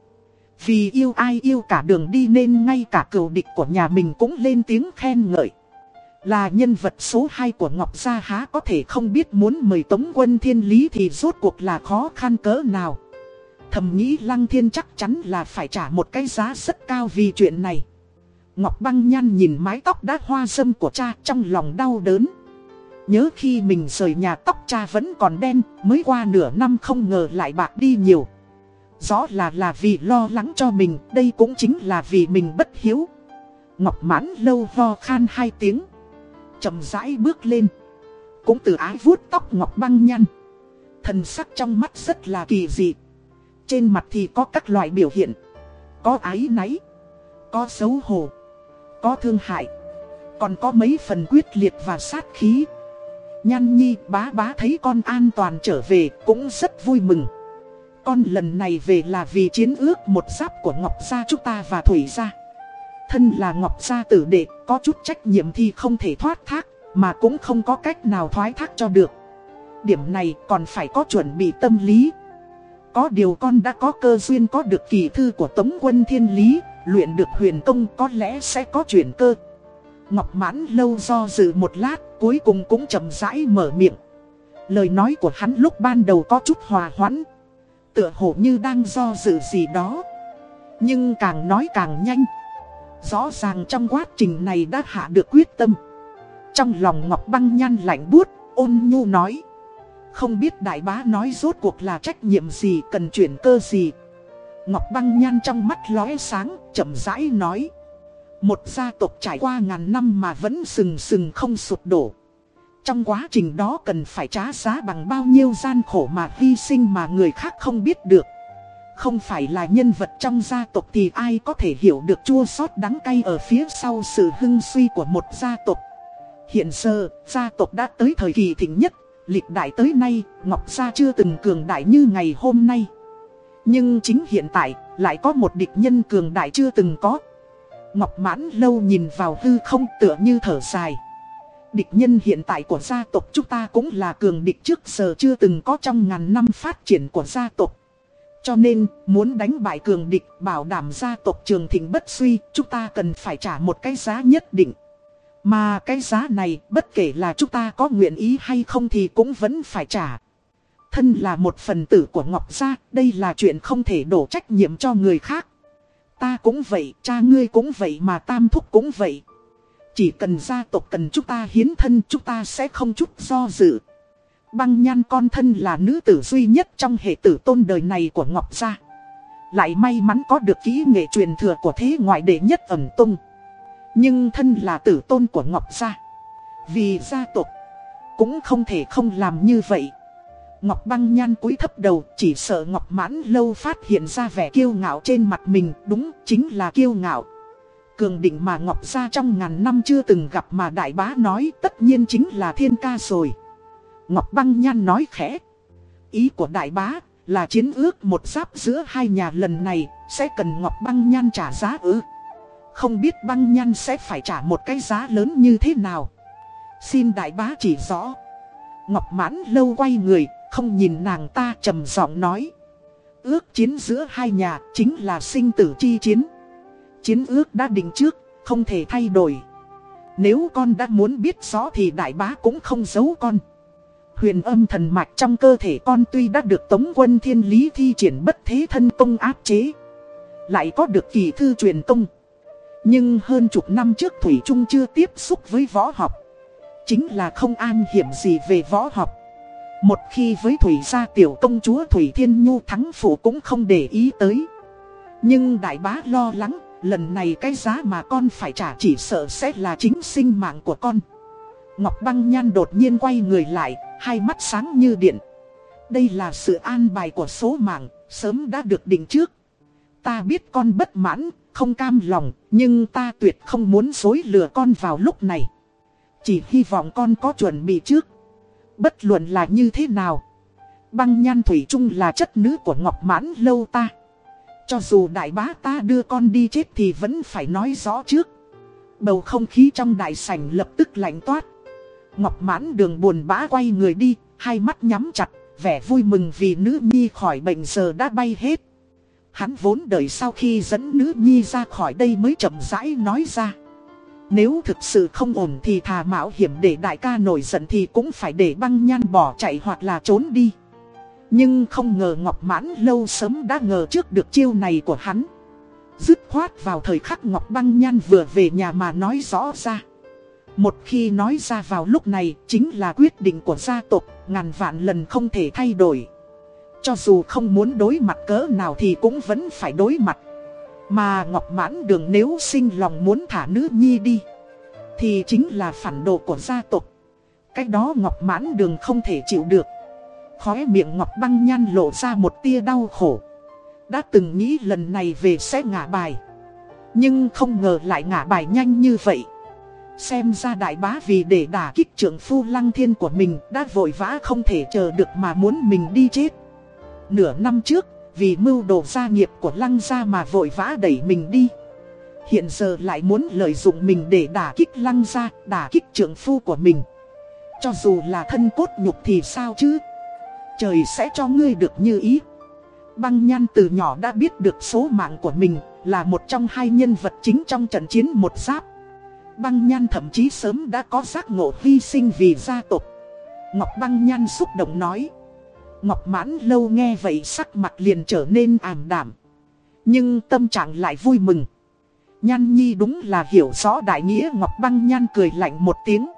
Vì yêu ai yêu cả đường đi nên ngay cả cựu địch của nhà mình cũng lên tiếng khen ngợi. Là nhân vật số 2 của Ngọc Gia há có thể không biết muốn mời Tống quân thiên lý thì rốt cuộc là khó khăn cỡ nào. Thầm nghĩ Lăng Thiên chắc chắn là phải trả một cái giá rất cao vì chuyện này. Ngọc băng nhan nhìn mái tóc đã hoa sâm của cha trong lòng đau đớn. Nhớ khi mình rời nhà tóc cha vẫn còn đen, mới qua nửa năm không ngờ lại bạc đi nhiều. Rõ là là vì lo lắng cho mình, đây cũng chính là vì mình bất hiếu. Ngọc mãn lâu ho khan hai tiếng. chậm rãi bước lên. Cũng từ ái vuốt tóc Ngọc băng nhăn. Thần sắc trong mắt rất là kỳ dị. Trên mặt thì có các loại biểu hiện. Có ái náy. Có xấu hổ có thương hại Còn có mấy phần quyết liệt và sát khí Nhan nhi, bá bá thấy con an toàn trở về, cũng rất vui mừng. Con lần này về là vì chiến ước một giáp của Ngọc Gia chúng ta và Thủy Gia. Thân là Ngọc Gia tử đệ, có chút trách nhiệm thì không thể thoát thác, Mà cũng không có cách nào thoái thác cho được. Điểm này còn phải có chuẩn bị tâm lý. Có điều con đã có cơ duyên có được kỳ thư của Tống quân Thiên Lý, Luyện được huyền công có lẽ sẽ có chuyển cơ. Ngọc mãn lâu do dự một lát Cuối cùng cũng chậm rãi mở miệng. Lời nói của hắn lúc ban đầu có chút hòa hoãn Tựa hồ như đang do dự gì đó. Nhưng càng nói càng nhanh. Rõ ràng trong quá trình này đã hạ được quyết tâm. Trong lòng Ngọc băng nhăn lạnh buốt ôn nhu nói. Không biết đại bá nói rốt cuộc là trách nhiệm gì cần chuyển cơ gì. Ngọc băng nhan trong mắt lóe sáng, chậm rãi nói. Một gia tộc trải qua ngàn năm mà vẫn sừng sừng không sụp đổ. Trong quá trình đó cần phải trả giá bằng bao nhiêu gian khổ mà hy sinh mà người khác không biết được. Không phải là nhân vật trong gia tộc thì ai có thể hiểu được chua xót đắng cay ở phía sau sự hưng suy của một gia tộc. Hiện giờ, gia tộc đã tới thời kỳ thịnh nhất, lịch đại tới nay, Ngọc Gia chưa từng cường đại như ngày hôm nay. Nhưng chính hiện tại, lại có một địch nhân cường đại chưa từng có. Ngọc mãn lâu nhìn vào hư không tựa như thở dài. Địch nhân hiện tại của gia tộc chúng ta cũng là cường địch trước giờ chưa từng có trong ngàn năm phát triển của gia tộc. Cho nên, muốn đánh bại cường địch bảo đảm gia tộc trường thịnh bất suy, chúng ta cần phải trả một cái giá nhất định. Mà cái giá này, bất kể là chúng ta có nguyện ý hay không thì cũng vẫn phải trả. Thân là một phần tử của Ngọc Gia, đây là chuyện không thể đổ trách nhiệm cho người khác. Ta cũng vậy, cha ngươi cũng vậy mà tam thúc cũng vậy. Chỉ cần gia tộc cần chúng ta hiến thân chúng ta sẽ không chút do dự. Băng nhan con thân là nữ tử duy nhất trong hệ tử tôn đời này của Ngọc Gia. Lại may mắn có được kỹ nghệ truyền thừa của thế ngoại đệ nhất ẩm tung. Nhưng thân là tử tôn của Ngọc Gia. Vì gia tộc cũng không thể không làm như vậy. Ngọc băng nhan cúi thấp đầu, chỉ sợ Ngọc mãn lâu phát hiện ra vẻ kiêu ngạo trên mặt mình, đúng, chính là kiêu ngạo. Cường định mà Ngọc ra trong ngàn năm chưa từng gặp mà đại bá nói, tất nhiên chính là thiên ca rồi. Ngọc băng nhan nói khẽ. Ý của đại bá là chiến ước một giáp giữa hai nhà lần này sẽ cần Ngọc băng nhan trả giá ư. Không biết băng nhan sẽ phải trả một cái giá lớn như thế nào. Xin đại bá chỉ rõ. Ngọc mãn lâu quay người không nhìn nàng ta trầm giọng nói. Ước chiến giữa hai nhà chính là sinh tử chi chiến. Chiến ước đã định trước, không thể thay đổi. Nếu con đã muốn biết rõ thì đại bá cũng không giấu con. Huyền âm thần mạch trong cơ thể con tuy đã được tống quân thiên lý thi triển bất thế thân công áp chế. Lại có được kỳ thư truyền công. Nhưng hơn chục năm trước Thủy Trung chưa tiếp xúc với võ học. Chính là không an hiểm gì về võ học. Một khi với Thủy gia tiểu công chúa Thủy Thiên Nhu thắng phụ cũng không để ý tới. Nhưng đại bá lo lắng, lần này cái giá mà con phải trả chỉ sợ sẽ là chính sinh mạng của con. Ngọc Băng Nhan đột nhiên quay người lại, hai mắt sáng như điện. Đây là sự an bài của số mạng, sớm đã được định trước. Ta biết con bất mãn, không cam lòng, nhưng ta tuyệt không muốn dối lừa con vào lúc này. Chỉ hy vọng con có chuẩn bị trước. Bất luận là như thế nào. Băng nhan thủy chung là chất nữ của Ngọc Mãn lâu ta. Cho dù đại bá ta đưa con đi chết thì vẫn phải nói rõ trước. Bầu không khí trong đại sảnh lập tức lạnh toát. Ngọc Mãn đường buồn bã quay người đi, hai mắt nhắm chặt, vẻ vui mừng vì nữ nhi khỏi bệnh giờ đã bay hết. Hắn vốn đợi sau khi dẫn nữ nhi ra khỏi đây mới chậm rãi nói ra. Nếu thực sự không ổn thì thà mạo hiểm để đại ca nổi giận thì cũng phải để băng nhan bỏ chạy hoặc là trốn đi. Nhưng không ngờ Ngọc Mãn lâu sớm đã ngờ trước được chiêu này của hắn. Dứt khoát vào thời khắc Ngọc Băng Nhan vừa về nhà mà nói rõ ra. Một khi nói ra vào lúc này chính là quyết định của gia tộc, ngàn vạn lần không thể thay đổi. Cho dù không muốn đối mặt cỡ nào thì cũng vẫn phải đối mặt. Mà Ngọc Mãn Đường nếu sinh lòng muốn thả nữ nhi đi, thì chính là phản đồ của gia tộc. Cách đó Ngọc Mãn Đường không thể chịu được. Khóe miệng Ngọc Băng Nhan lộ ra một tia đau khổ. Đã từng nghĩ lần này về sẽ ngả bài. Nhưng không ngờ lại ngả bài nhanh như vậy. Xem ra đại bá vì để đả kích trưởng phu lăng thiên của mình đã vội vã không thể chờ được mà muốn mình đi chết. Nửa năm trước, vì mưu đồ gia nghiệp của lăng gia mà vội vã đẩy mình đi. Hiện giờ lại muốn lợi dụng mình để đả kích lăng gia, đả kích trưởng phu của mình. Cho dù là thân cốt nhục thì sao chứ? Trời sẽ cho ngươi được như ý. Băng nhan từ nhỏ đã biết được số mạng của mình, là một trong hai nhân vật chính trong trận chiến một giáp. Băng nhan thậm chí sớm đã có giác ngộ hy sinh vì gia tộc. Ngọc băng nhan xúc động nói. Ngọc mãn lâu nghe vậy sắc mặt liền trở nên ảm đạm. Nhưng tâm trạng lại vui mừng. Nhan nhi đúng là hiểu rõ đại nghĩa Ngọc băng nhan cười lạnh một tiếng.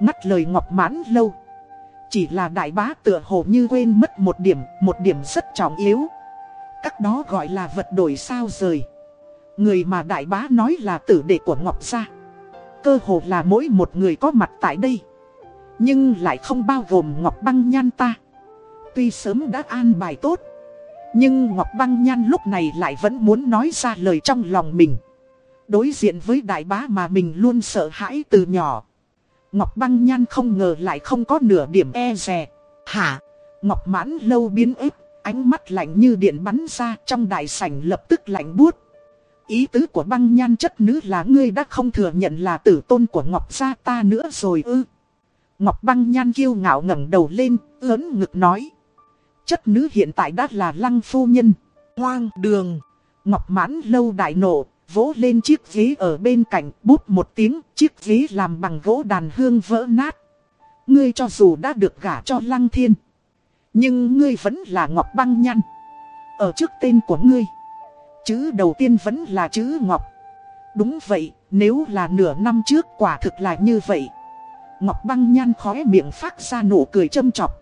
Ngắt lời Ngọc mãn lâu. Chỉ là đại bá tựa hồ như quên mất một điểm, một điểm rất trọng yếu. Các đó gọi là vật đổi sao rời. Người mà đại bá nói là tử đệ của Ngọc Gia. Cơ hồ là mỗi một người có mặt tại đây. Nhưng lại không bao gồm Ngọc Băng Nhan ta. Tuy sớm đã an bài tốt. Nhưng Ngọc Băng Nhan lúc này lại vẫn muốn nói ra lời trong lòng mình. Đối diện với đại bá mà mình luôn sợ hãi từ nhỏ. Ngọc băng nhan không ngờ lại không có nửa điểm e rè. Hả? Ngọc mãn lâu biến ếp, ánh mắt lạnh như điện bắn ra trong đại sảnh lập tức lạnh buốt. Ý tứ của băng nhan chất nữ là ngươi đã không thừa nhận là tử tôn của Ngọc gia ta nữa rồi ư. Ngọc băng nhan kiêu ngạo ngẩng đầu lên, lớn ngực nói. Chất nữ hiện tại đã là lăng phu nhân. Hoang đường. Ngọc mãn lâu đại nộ, vỗ lên chiếc ghế ở bên cạnh, bút một tiếng, chiếc ghế làm bằng gỗ đàn hương vỡ nát. Ngươi cho dù đã được gả cho Lăng Thiên, nhưng ngươi vẫn là Ngọc Băng Nhăn. Ở trước tên của ngươi, chữ đầu tiên vẫn là chữ Ngọc. Đúng vậy, nếu là nửa năm trước quả thực là như vậy. Ngọc Băng Nhan khóe miệng phát ra nụ cười châm chọc.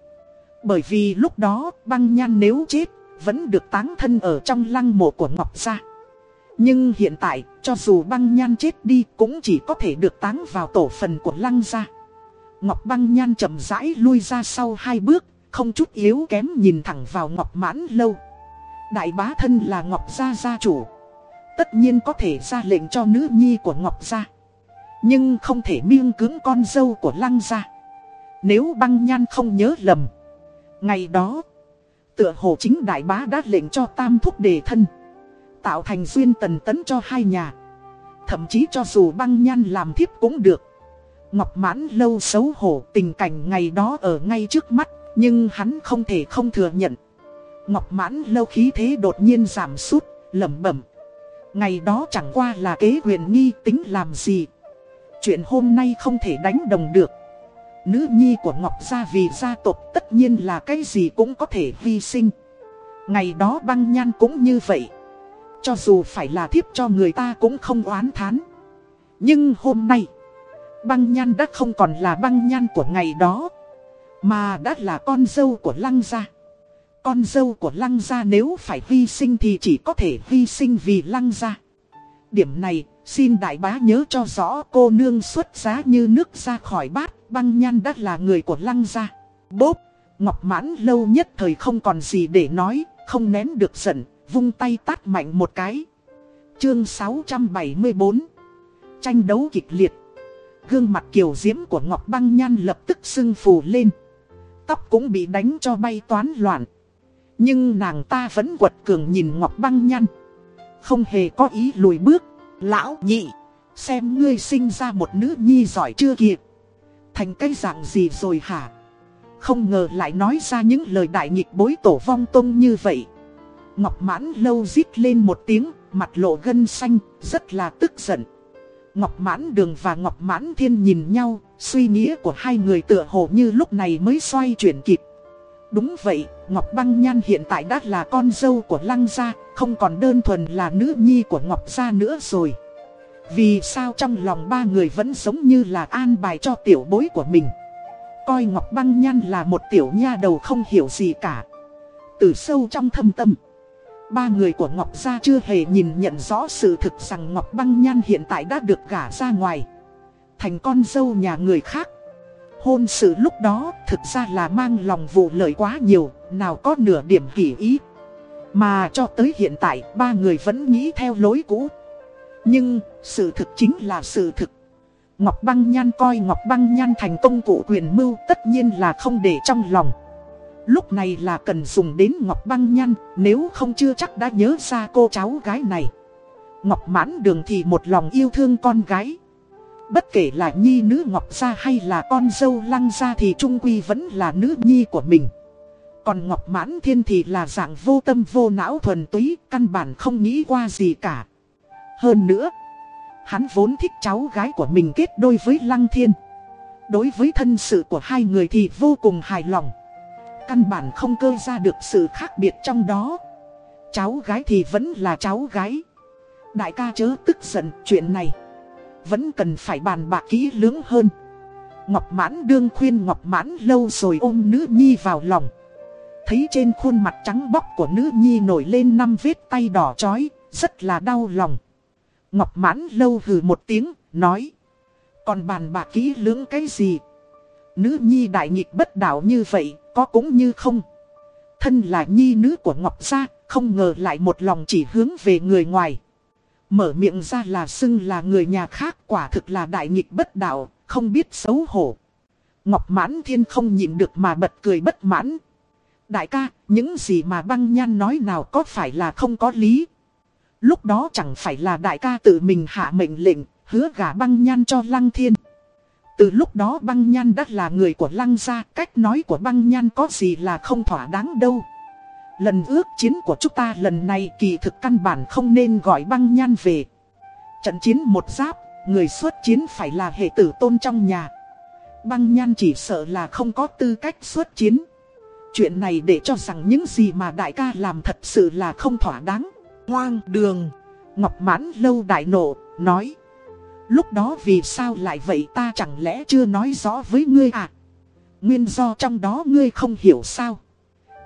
Bởi vì lúc đó, Băng Nhan nếu chết, vẫn được táng thân ở trong lăng mộ của Ngọc gia. Nhưng hiện tại, cho dù băng nhan chết đi cũng chỉ có thể được táng vào tổ phần của lăng gia. Ngọc băng nhan chậm rãi lui ra sau hai bước, không chút yếu kém nhìn thẳng vào Ngọc mãn lâu. Đại bá thân là Ngọc gia gia chủ. Tất nhiên có thể ra lệnh cho nữ nhi của Ngọc gia. Nhưng không thể miêng cứng con dâu của lăng gia. Nếu băng nhan không nhớ lầm. Ngày đó, tựa hồ chính đại bá đã lệnh cho tam thúc đề thân. Tạo thành duyên tần tấn cho hai nhà. Thậm chí cho dù băng nhan làm thiếp cũng được. Ngọc mãn lâu xấu hổ tình cảnh ngày đó ở ngay trước mắt Nhưng hắn không thể không thừa nhận. Ngọc mãn lâu khí thế đột nhiên giảm sút lẩm bẩm. Ngày đó chẳng qua là kế huyền nghi tính làm gì. Chuyện hôm nay không thể đánh đồng được. Nữ nhi của Ngọc gia vì gia tộc tất nhiên là cái gì cũng có thể hy sinh. Ngày đó băng nhan cũng như vậy. Cho dù phải là thiếp cho người ta cũng không oán thán. Nhưng hôm nay, Băng nhan đã không còn là băng nhan của ngày đó, Mà đã là con dâu của lăng gia. Con dâu của lăng gia nếu phải hy sinh thì chỉ có thể hy sinh vì lăng gia. Điểm này xin đại bá nhớ cho rõ cô nương xuất giá như nước ra khỏi bát, Băng nhan đã là người của lăng gia. Bốp, Ngọc mãn lâu nhất thời không còn gì để nói, Không nén được giận, vung tay tát mạnh một cái. Chương 674 Tranh đấu kịch liệt. Gương mặt kiều diễm của Ngọc Băng Nhan lập tức sưng phù lên. Tóc cũng bị đánh cho bay toán loạn. Nhưng nàng ta vẫn quật cường nhìn Ngọc Băng Nhan. Không hề có ý lùi bước. Lão nhị Xem ngươi sinh ra một nữ nhi giỏi chưa kìa. Thành cái dạng gì rồi hả? Không ngờ lại nói ra những lời đại nghịch bối tổ vong tông như vậy. Ngọc mãn lâu rít lên một tiếng Mặt lộ gân xanh Rất là tức giận. Ngọc mãn đường và Ngọc mãn thiên nhìn nhau Suy nghĩ của hai người tựa hồ như lúc này mới xoay chuyển kịp. Đúng vậy, Ngọc Băng Nhan hiện tại đã là con dâu của Lăng Gia, không còn đơn thuần là nữ nhi của Ngọc Gia nữa rồi. Vì sao trong lòng ba người vẫn giống như là an bài cho tiểu bối của mình? Coi Ngọc Băng Nhan là một tiểu nha đầu không hiểu gì cả. Từ sâu trong thâm tâm, Ba người của Ngọc Gia chưa hề nhìn nhận rõ sự thực rằng Ngọc Băng Nhan hiện tại đã được gả ra ngoài, Thành con dâu nhà người khác. Hôn sự lúc đó thực ra là mang lòng vụ lợi quá nhiều, Nào có nửa điểm kỷ ý. Mà cho tới hiện tại ba người vẫn nghĩ theo lối cũ nhưng, sự thực chính là sự thực. Ngọc Băng Nhan coi Ngọc Băng Nhan thành công cụ quyền mưu tất nhiên là không để trong lòng. Lúc này là cần dùng đến Ngọc Băng Nhan, nếu không chưa chắc đã nhớ ra cô cháu gái này. Ngọc Mãn Đường thì một lòng yêu thương con gái. Bất kể là nhi nữ Ngọc Gia hay là con dâu Lăng Gia thì Trung Quy vẫn là nữ nhi của mình. Còn Ngọc Mãn Thiên thì là dạng vô tâm vô não thuần túy, căn bản không nghĩ qua gì cả. Hơn nữa, hắn vốn thích cháu gái của mình kết đôi với Lăng Thiên. Đối với thân sự của hai người thì vô cùng hài lòng. Căn bản không cơ ra được sự khác biệt trong đó. Cháu gái thì vẫn là cháu gái. Đại ca chớ tức giận chuyện này. Vẫn cần phải bàn bạc kỹ lưỡng hơn. Ngọc mãn đương khuyên Ngọc mãn lâu rồi ôm nữ nhi vào lòng. Thấy trên khuôn mặt trắng bóc của nữ nhi nổi lên năm vết tay đỏ chói, rất là đau lòng. Ngọc mãn lâu hừ một tiếng, nói. Còn bàn bạc kỹ lưỡng cái gì? Nữ nhi đại nghịch bất đạo như vậy, có cũng như không. Thân là nhi nữ của Ngọc Gia, không ngờ lại một lòng chỉ hướng về người ngoài. Mở miệng ra là xưng là người nhà khác quả thực là đại nghịch bất đạo, không biết xấu hổ. Ngọc mãn thiên không nhịn được mà bật cười bất mãn. Đại ca, những gì mà băng nhan nói nào có phải là không có lý. Lúc đó chẳng phải là đại ca tự mình hạ mệnh lệnh, hứa gả băng nhan cho lăng thiên. Từ lúc đó băng nhan đã là người của lăng gia, cách nói của băng nhan có gì là không thỏa đáng đâu. Lần ước chiến của chúng ta lần này kỳ thực căn bản không nên gọi băng nhan về. Trận chiến một giáp, người xuất chiến phải là hệ tử tôn trong nhà. Băng nhan chỉ sợ là không có tư cách xuất chiến. Chuyện này để cho rằng những gì mà đại ca làm thật sự là không thỏa đáng hoang đường. Ngọc mãn lâu đại nộ, nói. Lúc đó vì sao lại vậy ta chẳng lẽ chưa nói rõ với ngươi à? Nguyên do trong đó ngươi không hiểu sao.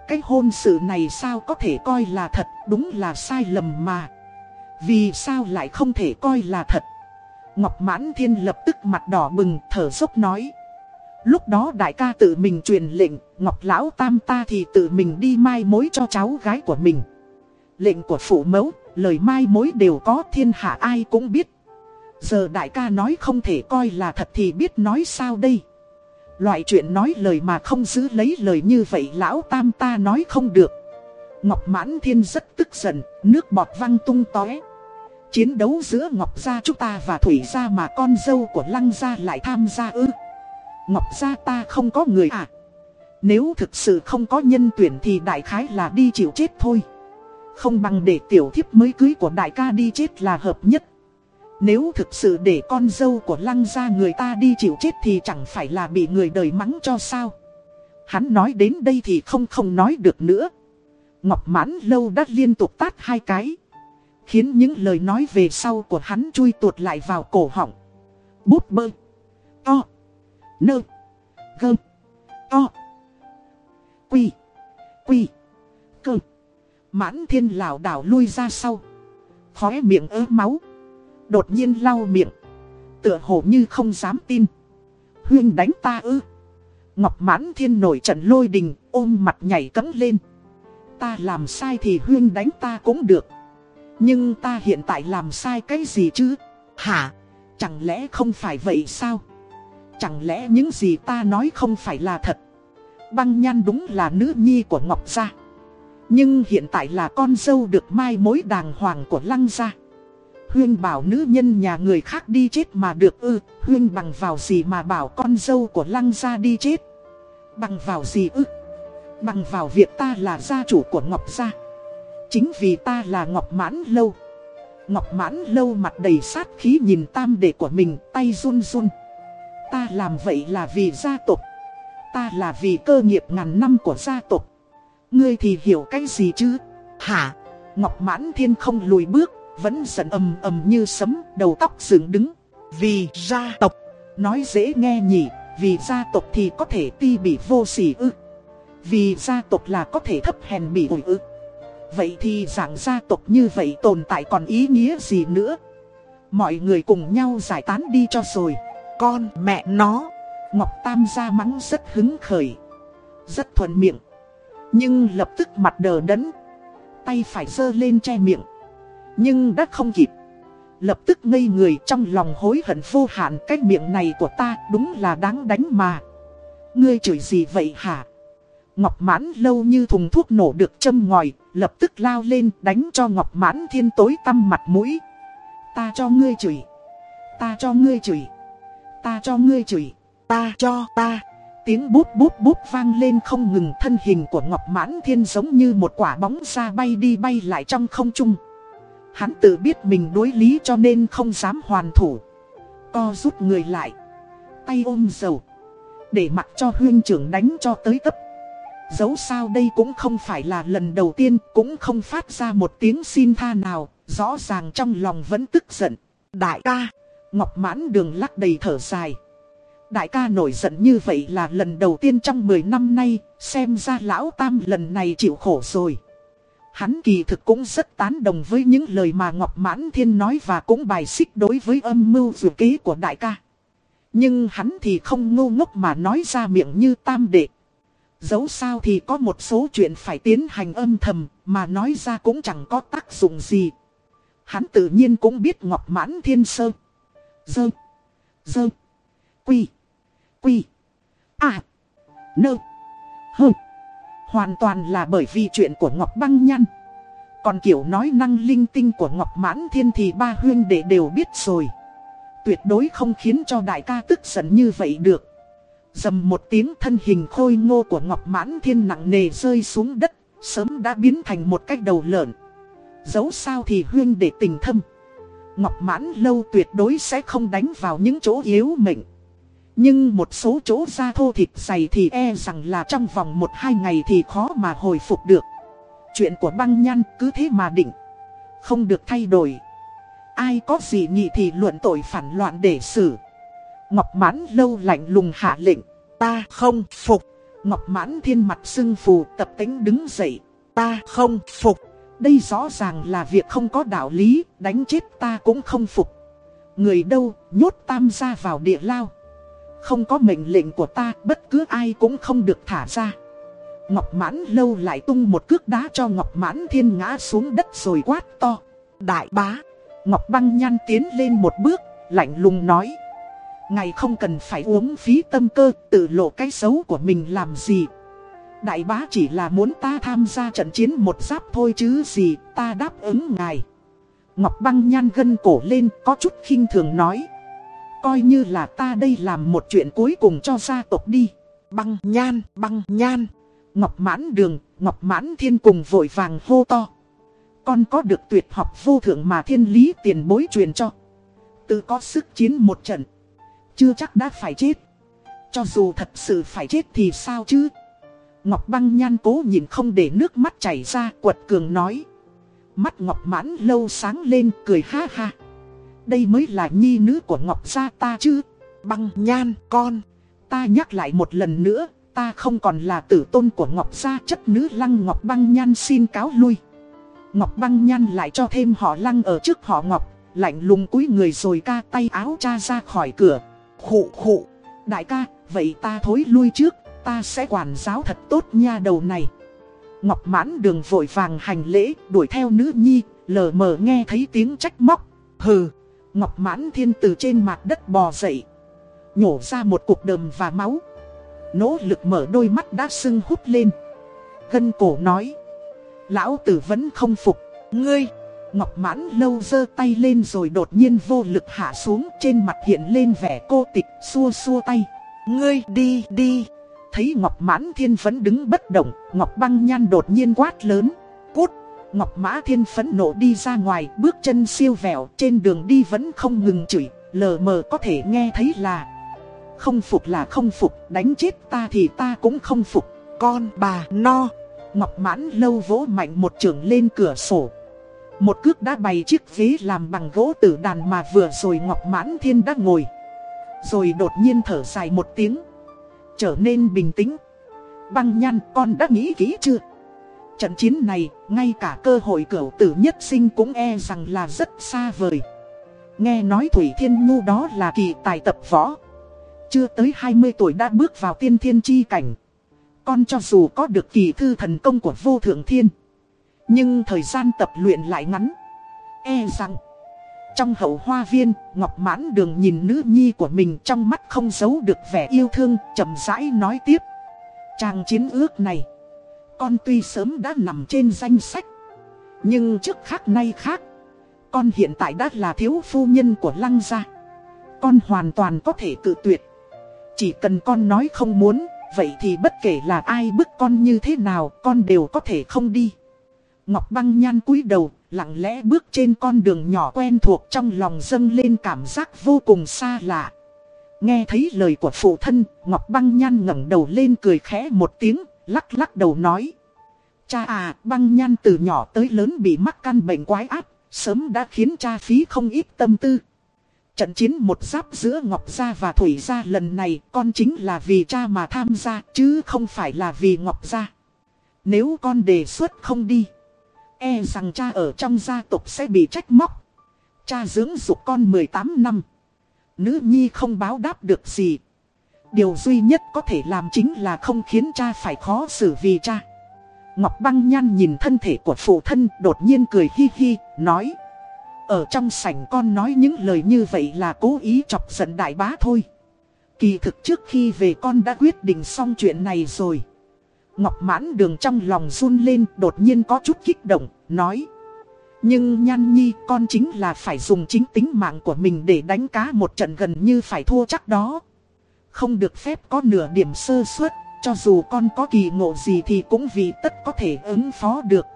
Cái hôn sự này sao có thể coi là thật, đúng là sai lầm mà. Vì sao lại không thể coi là thật? Ngọc Mãn Thiên lập tức mặt đỏ bừng, thở dốc nói. Lúc đó đại ca tự mình truyền lệnh, Ngọc Lão Tam ta thì tự mình đi mai mối cho cháu gái của mình. Lệnh của phụ mẫu, lời mai mối đều có thiên hạ ai cũng biết. Giờ đại ca nói không thể coi là thật thì biết nói sao đây. Loại chuyện nói lời mà không giữ lấy lời như vậy lão tam ta nói không được. Ngọc Mãn Thiên rất tức giận, nước bọt văng tung tóe. Chiến đấu giữa Ngọc Gia chúng ta và Thủy Gia mà con dâu của Lăng Gia lại tham gia ư. Ngọc Gia ta không có người à. Nếu thực sự không có nhân tuyển thì đại khái là đi chịu chết thôi. Không bằng để tiểu thiếp mới cưới của đại ca đi chết là hợp nhất. Nếu thực sự để con dâu của lăng gia người ta đi chịu chết thì chẳng phải là bị người đời mắng cho sao? Hắn nói đến đây thì không không nói được nữa. Ngọc mãn lâu đã liên tục tát hai cái. Khiến những lời nói về sau của hắn chui tuột lại vào cổ họng. Bút bơ. To. Nơ Gơ To Quy Quy Cơ Mãn thiên lảo đảo lui ra sau. Khóe miệng ớ máu. Đột nhiên lau miệng. Tựa hồ như không dám tin. Huyên đánh ta ư. Ngọc mãn thiên nổi trận lôi đình, ôm mặt nhảy cấm lên. ta làm sai thì Huyên đánh ta cũng được. Nhưng ta hiện tại làm sai cái gì chứ? Hả? Chẳng lẽ không phải vậy sao? Chẳng lẽ những gì ta nói không phải là thật? Băng nhan đúng là nữ nhi của Ngọc Gia. Nhưng hiện tại là con dâu được mai mối đàng hoàng của Lăng Gia. Huyên bảo nữ nhân nhà người khác đi chết mà được ư, Huyên bằng vào gì mà bảo con dâu của Lăng Gia đi chết? Bằng vào gì ư? Bằng vào việc ta là gia chủ của Ngọc Gia. Chính vì ta là Ngọc Mãn Lâu. Ngọc Mãn Lâu mặt đầy sát khí nhìn tam đệ của mình, tay run run. Ta làm vậy là vì gia tộc. Ta là vì cơ nghiệp ngàn năm của gia tộc. Ngươi thì hiểu cái gì chứ? Hả? Ngọc Mãn Thiên không lùi bước, vẫn giận ầm ầm như sấm, đầu tóc dựng đứng. Vì gia tộc. Nói dễ nghe nhỉ, vì gia tộc thì có thể ti bị vô sỉ ư. Vì gia tộc là có thể thấp hèn bị ủi ư. Vậy thì dạng gia tộc như vậy tồn tại còn ý nghĩa gì nữa? Mọi người cùng nhau giải tán đi cho rồi. Con mẹ nó. Ngọc Tam ra mắng rất hứng khởi. Rất thuận miệng. Nhưng lập tức mặt đờ đẫn. Tay phải giơ lên che miệng. Nhưng đã không kịp. Lập tức ngây người trong lòng hối hận vô hạn cái miệng này của ta đúng là đáng đánh mà. Ngươi chửi gì vậy hả? Ngọc mãn lâu như thùng thuốc nổ được châm ngòi, lập tức lao lên đánh cho Ngọc mãn thiên tối tăm mặt mũi. Ta cho ngươi chửi. Ta cho ngươi chửi. Ta cho ngươi chửi. Ta cho ta. Tiếng bút bút bút vang lên không ngừng, thân hình của Ngọc Mãn Thiên giống như một quả bóng ra bay đi bay lại trong không trung. Hắn tự biết mình đối lý cho nên không dám hoàn thủ. Co rút người lại. Tay ôm dầu. Để mặc cho huyên trưởng đánh cho tới tấp. Dẫu sao đây cũng không phải là lần đầu tiên, cũng không phát ra một tiếng xin tha nào. Rõ ràng trong lòng vẫn tức giận. Đại ca. Ngọc mãn đường lắc đầy thở dài. Đại ca nổi giận như vậy là lần đầu tiên trong 10 năm nay, xem ra lão tam lần này chịu khổ rồi. Hắn kỳ thực cũng rất tán đồng với những lời mà Ngọc Mãn Thiên nói và cũng bài xích đối với âm mưu dự kế của đại ca. Nhưng hắn thì không ngu ngốc mà nói ra miệng như tam đệ. Dẫu sao thì có một số chuyện phải tiến hành âm thầm mà nói ra cũng chẳng có tác dụng gì. Hắn tự nhiên cũng biết Ngọc Mãn Thiên sơ. Dơ. Dơ. Quy. Quy. À. Nơ. Hơ. Hoàn toàn là bởi vì chuyện của Ngọc Băng Nhăn. Còn kiểu nói năng linh tinh của Ngọc Mãn Thiên thì ba huyên đệ đều biết rồi. Tuyệt đối không khiến cho đại ca tức giận như vậy được. Dầm một tiếng thân hình khôi ngô của Ngọc Mãn Thiên nặng nề rơi xuống đất, sớm đã biến thành một cái đầu lợn. Dẫu sao thì huyên đệ tình thâm. Ngọc Mãn lâu tuyệt đối sẽ không đánh vào những chỗ yếu mệnh. Nhưng một số chỗ da thô thịt dày thì e rằng là trong vòng 1-2 ngày thì khó mà hồi phục được. Chuyện của băng nhăn cứ thế mà định. Không được thay đổi. Ai có gì nhị thì luận tội phản loạn để xử. Ngọc mãn lâu lạnh lùng hạ lệnh. Ta không phục. Ngọc mãn thiên mặt sưng phù tập tính đứng dậy. Ta không phục. Đây rõ ràng là việc không có đạo lý, đánh chết ta cũng không phục. Người đâu, nhốt tam gia vào địa lao. Không có mệnh lệnh của ta, bất cứ ai cũng không được thả ra. Ngọc mãn lâu lại tung một cước đá cho Ngọc mãn thiên ngã xuống đất rồi quát to. Đại bá, Ngọc băng nhan tiến lên một bước, lạnh lùng nói. Ngày không cần phải uống phí tâm cơ, tự lộ cái xấu của mình làm gì. Đại bá chỉ là muốn ta tham gia trận chiến một giáp thôi chứ gì, ta đáp ứng ngài. Ngọc băng nhan gân cổ lên, có chút khinh thường nói. Coi như là ta đây làm một chuyện cuối cùng cho gia tộc đi. Băng nhan, băng nhan. Ngọc mãn đường, Ngọc mãn thiên cùng vội vàng hô to. Con có được tuyệt học vô thượng mà thiên lý tiền bối truyền cho. Tự có sức chiến một trận. Chưa chắc đã phải chết. Cho dù thật sự phải chết thì sao chứ? Ngọc băng nhan cố nhìn không để nước mắt chảy ra quật cường nói. Mắt Ngọc mãn lâu sáng lên cười ha ha. Đây mới là nhi nữ của Ngọc gia ta chứ. Băng nhan con. Ta nhắc lại một lần nữa. Ta không còn là tử tôn của Ngọc gia chất nữ lăng Ngọc băng nhan xin cáo lui. Ngọc băng nhan lại cho thêm họ lăng ở trước họ Ngọc. Lạnh lùng cúi người rồi ca tay áo cha ra khỏi cửa. Khụ khụ. Đại ca, vậy ta thối lui trước. Ta sẽ quản giáo thật tốt nha đầu này. Ngọc mãn đường vội vàng hành lễ, đuổi theo nữ nhi, lờ mờ nghe thấy tiếng trách móc. Hừ, Ngọc mãn thiên từ trên mặt đất bò dậy. Nhổ ra một cục đờm và máu. Nỗ lực mở đôi mắt đã sưng hút lên. Gân cổ nói. Lão tử vẫn không phục, ngươi. Ngọc mãn lâu giơ tay lên rồi đột nhiên vô lực hạ xuống trên mặt hiện lên vẻ cô tịch xua xua tay. Ngươi đi đi. Thấy Ngọc mãn thiên phấn đứng bất động, Ngọc băng nhan đột nhiên quát lớn. Cút. Ngọc mã thiên phấn nộ đi ra ngoài, bước chân siêu vẹo, trên đường đi vẫn không ngừng chửi, lờ mờ có thể nghe thấy là Không phục là không phục, đánh chết ta thì ta cũng không phục, con bà no Ngọc mãn lâu vỗ mạnh một trường lên cửa sổ Một cước đã bày chiếc ghế làm bằng gỗ tử đàn mà vừa rồi Ngọc mãn thiên đã ngồi Rồi đột nhiên thở dài một tiếng Trở nên bình tĩnh Băng nhăn con đã nghĩ kỹ chưa Trận chiến này, ngay cả cơ hội cửu tử nhất sinh cũng e rằng là rất xa vời. Nghe nói Thủy Thiên Nhu đó là kỳ tài tập võ. Chưa tới 20 tuổi đã bước vào tiên thiên chi cảnh. Con cho dù có được kỳ thư thần công của vô thượng thiên. Nhưng thời gian tập luyện lại ngắn. E rằng, trong hậu hoa viên, Ngọc Mãn Đường nhìn nữ nhi của mình trong mắt không giấu được vẻ yêu thương, chậm rãi nói tiếp. chàng chiến ước này con tuy sớm đã nằm trên danh sách Nhưng trước khác nay khác Con hiện tại đã là thiếu phu nhân của lăng gia. Con hoàn toàn có thể tự tuyệt. Chỉ cần con nói không muốn Vậy thì bất kể là ai bức con như thế nào Con đều có thể không đi. Ngọc băng nhan cúi đầu Lặng lẽ bước trên con đường nhỏ quen thuộc Trong lòng dâng lên cảm giác vô cùng xa lạ Nghe thấy lời của phụ thân Ngọc băng nhan ngẩng đầu lên cười khẽ một tiếng lắc lắc đầu nói. Cha à, băng nhan từ nhỏ tới lớn bị mắc căn bệnh quái ác, sớm đã khiến cha phí không ít tâm tư. Trận chiến một giáp giữa Ngọc Gia và Thủy Gia lần này con chính là vì cha mà tham gia chứ không phải là vì Ngọc Gia. Nếu con đề xuất không đi, e rằng cha ở trong gia tộc sẽ bị trách móc. Cha dưỡng dục con 18 năm. Nữ nhi không báo đáp được gì. Điều duy nhất có thể làm chính là không khiến cha phải khó xử vì cha. Ngọc Băng Nhan nhìn thân thể của phụ thân đột nhiên cười hi hi, nói. Ở trong sảnh con nói những lời như vậy là cố ý chọc giận đại bá thôi. Kỳ thực trước khi về con đã quyết định xong chuyện này rồi. Ngọc mãn đường trong lòng run lên đột nhiên có chút kích động, nói. Nhưng Nhan Nhi con chính là phải dùng chính tính mạng của mình để đánh cá một trận gần như phải thua chắc đó. Không được phép có nửa điểm sơ suất, cho dù con có kỳ ngộ gì thì cũng vì tất có thể ứng phó được.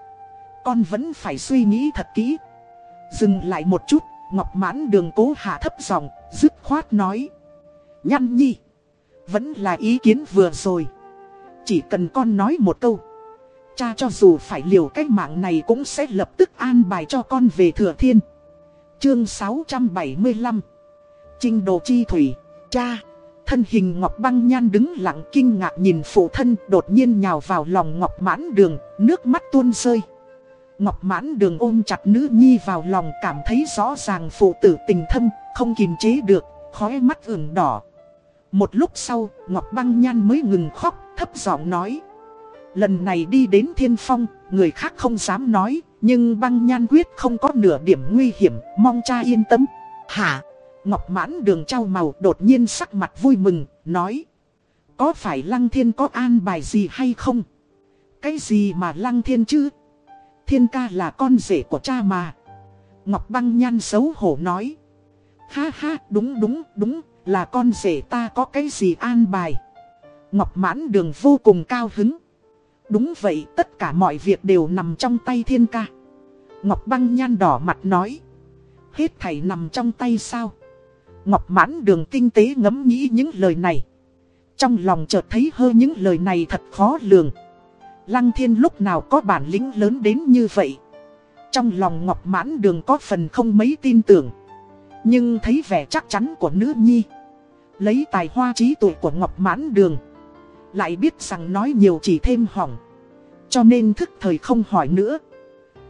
Con vẫn phải suy nghĩ thật kỹ. Dừng lại một chút, Ngọc Mãn đường cố hạ thấp giọng, dứt khoát nói. "Nhan nhi, vẫn là ý kiến vừa rồi. Chỉ cần con nói một câu. Cha cho dù phải liều cách mạng này cũng sẽ lập tức an bài cho con về thừa thiên. Chương 675 Trinh Đồ Chi Thủy Cha Thân hình Ngọc Băng Nhan đứng lặng kinh ngạc nhìn phụ thân đột nhiên nhào vào lòng Ngọc Mãn Đường, nước mắt tuôn rơi. Ngọc Mãn Đường ôm chặt nữ nhi vào lòng cảm thấy rõ ràng phụ tử tình thâm, không kìm chế được, khóe mắt ửng đỏ. Một lúc sau, Ngọc Băng Nhan mới ngừng khóc, thấp giọng nói. Lần này đi đến thiên phong, người khác không dám nói, nhưng băng nhan quyết không có nửa điểm nguy hiểm, mong cha yên tâm. Hả? Ngọc mãn đường trao màu đột nhiên sắc mặt vui mừng, nói. Có phải lăng thiên có an bài gì hay không? Cái gì mà lăng thiên chứ? Thiên ca là con rể của cha mà. Ngọc băng nhan xấu hổ nói. Ha ha, đúng đúng, đúng, là con rể ta có cái gì an bài. Ngọc mãn đường vô cùng cao hứng. Đúng vậy, tất cả mọi việc đều nằm trong tay thiên ca. Ngọc băng nhan đỏ mặt nói. Hết thảy nằm trong tay sao? Ngọc mãn đường tinh tế ngẫm nghĩ những lời này. Trong lòng chợt thấy hơi những lời này thật khó lường. Lăng thiên lúc nào có bản lĩnh lớn đến như vậy. Trong lòng Ngọc mãn đường có phần không mấy tin tưởng. Nhưng thấy vẻ chắc chắn của nữ nhi. Lấy tài hoa trí tuệ của Ngọc mãn đường. Lại biết rằng nói nhiều chỉ thêm hỏng. Cho nên thức thời không hỏi nữa.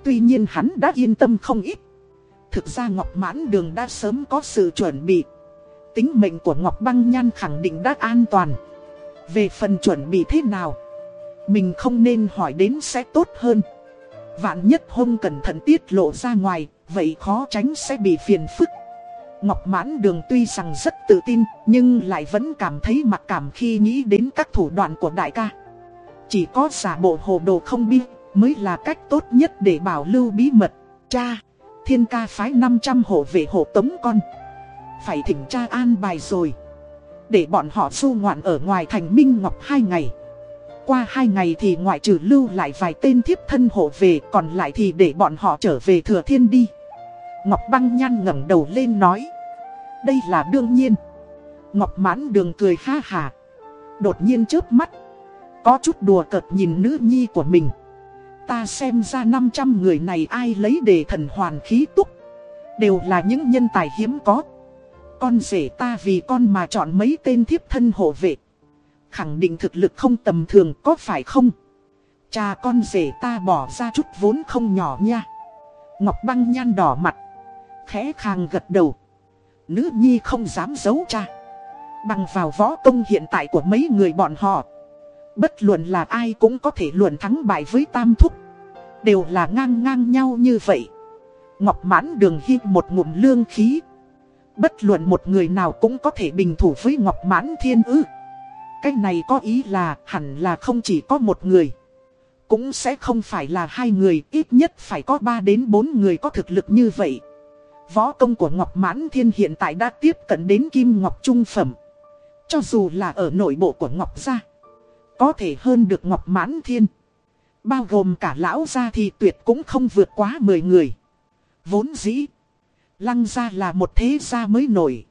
Tuy nhiên hắn đã yên tâm không ít. Thực ra Ngọc Mãn Đường đã sớm có sự chuẩn bị Tính mệnh của Ngọc Băng Nhan khẳng định đã an toàn Về phần chuẩn bị thế nào, Mình không nên hỏi đến sẽ tốt hơn Vạn nhất hôm cẩn thận tiết lộ ra ngoài, Vậy khó tránh sẽ bị phiền phức Ngọc mãn đường tuy rằng rất tự tin Nhưng lại vẫn cảm thấy mặc cảm khi nghĩ đến các thủ đoạn của đại ca. Chỉ có giả bộ hồ đồ không biết Mới là cách tốt nhất để bảo lưu bí mật. Cha, thiên ca phái 500 hộ vệ hộ tống con. Phải thỉnh cha an bài rồi. Để bọn họ du ngoạn ở ngoài thành Minh Ngọc hai ngày. Qua hai ngày thì ngoại trừ lưu lại vài tên thiếp thân hộ về Còn lại thì để bọn họ trở về thừa thiên đi. Ngọc băng nhan ngẩng đầu lên nói, Đây là đương nhiên. Ngọc mãn đường cười ha hà. Đột nhiên chớp mắt, Có chút đùa cợt nhìn nữ nhi của mình. Ta xem ra 500 người này ai lấy đề thần hoàn khí túc, Đều là những nhân tài hiếm có. Con rể ta vì con mà chọn mấy tên thiếp thân hộ vệ. Khẳng định thực lực không tầm thường có phải không? Cha con rể ta bỏ ra chút vốn không nhỏ nha. Ngọc băng nhan đỏ mặt Khẽ khàng gật đầu. Nữ nhi không dám giấu cha. Bằng vào võ công hiện tại của mấy người bọn họ, Bất luận là ai cũng có thể luận thắng bại với tam thúc. Đều là ngang ngang nhau như vậy. Ngọc mãn đường hít một ngụm lương khí. Bất luận một người nào cũng có thể bình thủ với Ngọc mãn thiên ư. Cái này có ý là hẳn là không chỉ có một người, Cũng sẽ không phải là hai người, Ít nhất phải có ba đến bốn người có thực lực như vậy. Võ công của Ngọc Mãn Thiên hiện tại đã tiếp cận đến Kim Ngọc Trung Phẩm Cho dù là ở nội bộ của Ngọc Gia, có thể hơn được Ngọc Mãn Thiên. Bao gồm cả lão gia thì tuyệt cũng không vượt quá 10 người. Vốn dĩ. Lăng gia là một thế gia mới nổi.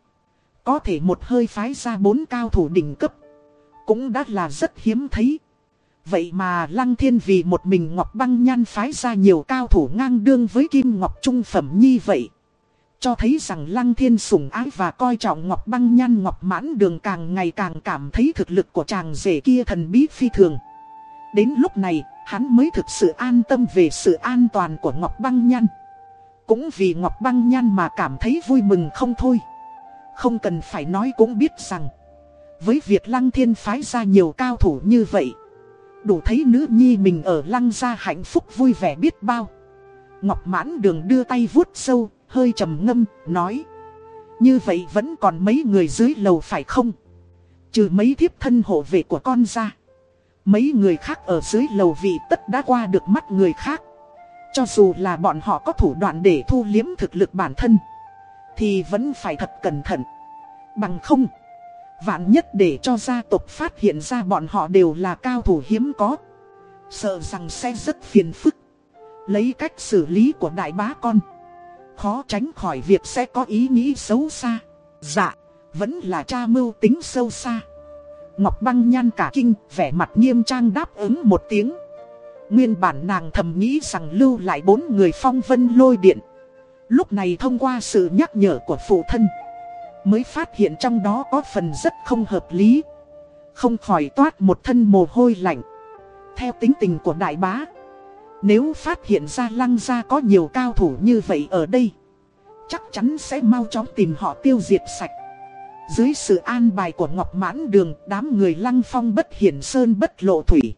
Có thể một hơi phái ra bốn cao thủ đỉnh cấp. Cũng đã là rất hiếm thấy. Vậy mà Lăng Thiên vì một mình Ngọc Băng Nhan phái ra nhiều cao thủ ngang đương với Kim Ngọc Trung Phẩm như vậy. Cho thấy rằng Lăng Thiên sủng ái và coi trọng Ngọc Băng Nhan Ngọc Mãn Đường càng ngày càng cảm thấy thực lực của chàng rể kia thần bí phi thường. Đến lúc này, hắn mới thực sự an tâm về sự an toàn của Ngọc Băng Nhan. Cũng vì Ngọc Băng Nhan mà cảm thấy vui mừng không thôi. Không cần phải nói cũng biết rằng, với việc Lăng Thiên phái ra nhiều cao thủ như vậy, đủ thấy nữ nhi mình ở Lăng gia hạnh phúc vui vẻ biết bao. Ngọc Mãn Đường đưa tay vuốt sâu, hơi trầm ngâm, nói. Như vậy vẫn còn mấy người dưới lầu phải không? Trừ mấy thiếp thân hộ vệ của con ra. Mấy người khác ở dưới lầu vị tất đã qua được mắt người khác. Cho dù là bọn họ có thủ đoạn để thu liếm thực lực bản thân. Thì vẫn phải thật cẩn thận. Bằng không. Vạn nhất để cho gia tộc phát hiện ra bọn họ đều là cao thủ hiếm có. Sợ rằng sẽ rất phiền phức. Lấy cách xử lý của đại bá con. Khó tránh khỏi việc sẽ có ý nghĩ xấu xa. Dạ, vẫn là cha mưu tính sâu xa. Ngọc băng nhan cả kinh, vẻ mặt nghiêm trang đáp ứng một tiếng. Nguyên bản nàng thầm nghĩ rằng lưu lại bốn người phong vân lôi điện. Lúc này thông qua sự nhắc nhở của phụ thân Mới phát hiện trong đó có phần rất không hợp lý. Không khỏi toát một thân mồ hôi lạnh. Theo tính tình của đại bá nếu phát hiện ra lăng gia có nhiều cao thủ như vậy ở đây, Chắc chắn sẽ mau chóng tìm họ tiêu diệt sạch. Dưới sự an bài của Ngọc Mãn Đường, Đám người lăng phong bất hiển sơn bất lộ thủy,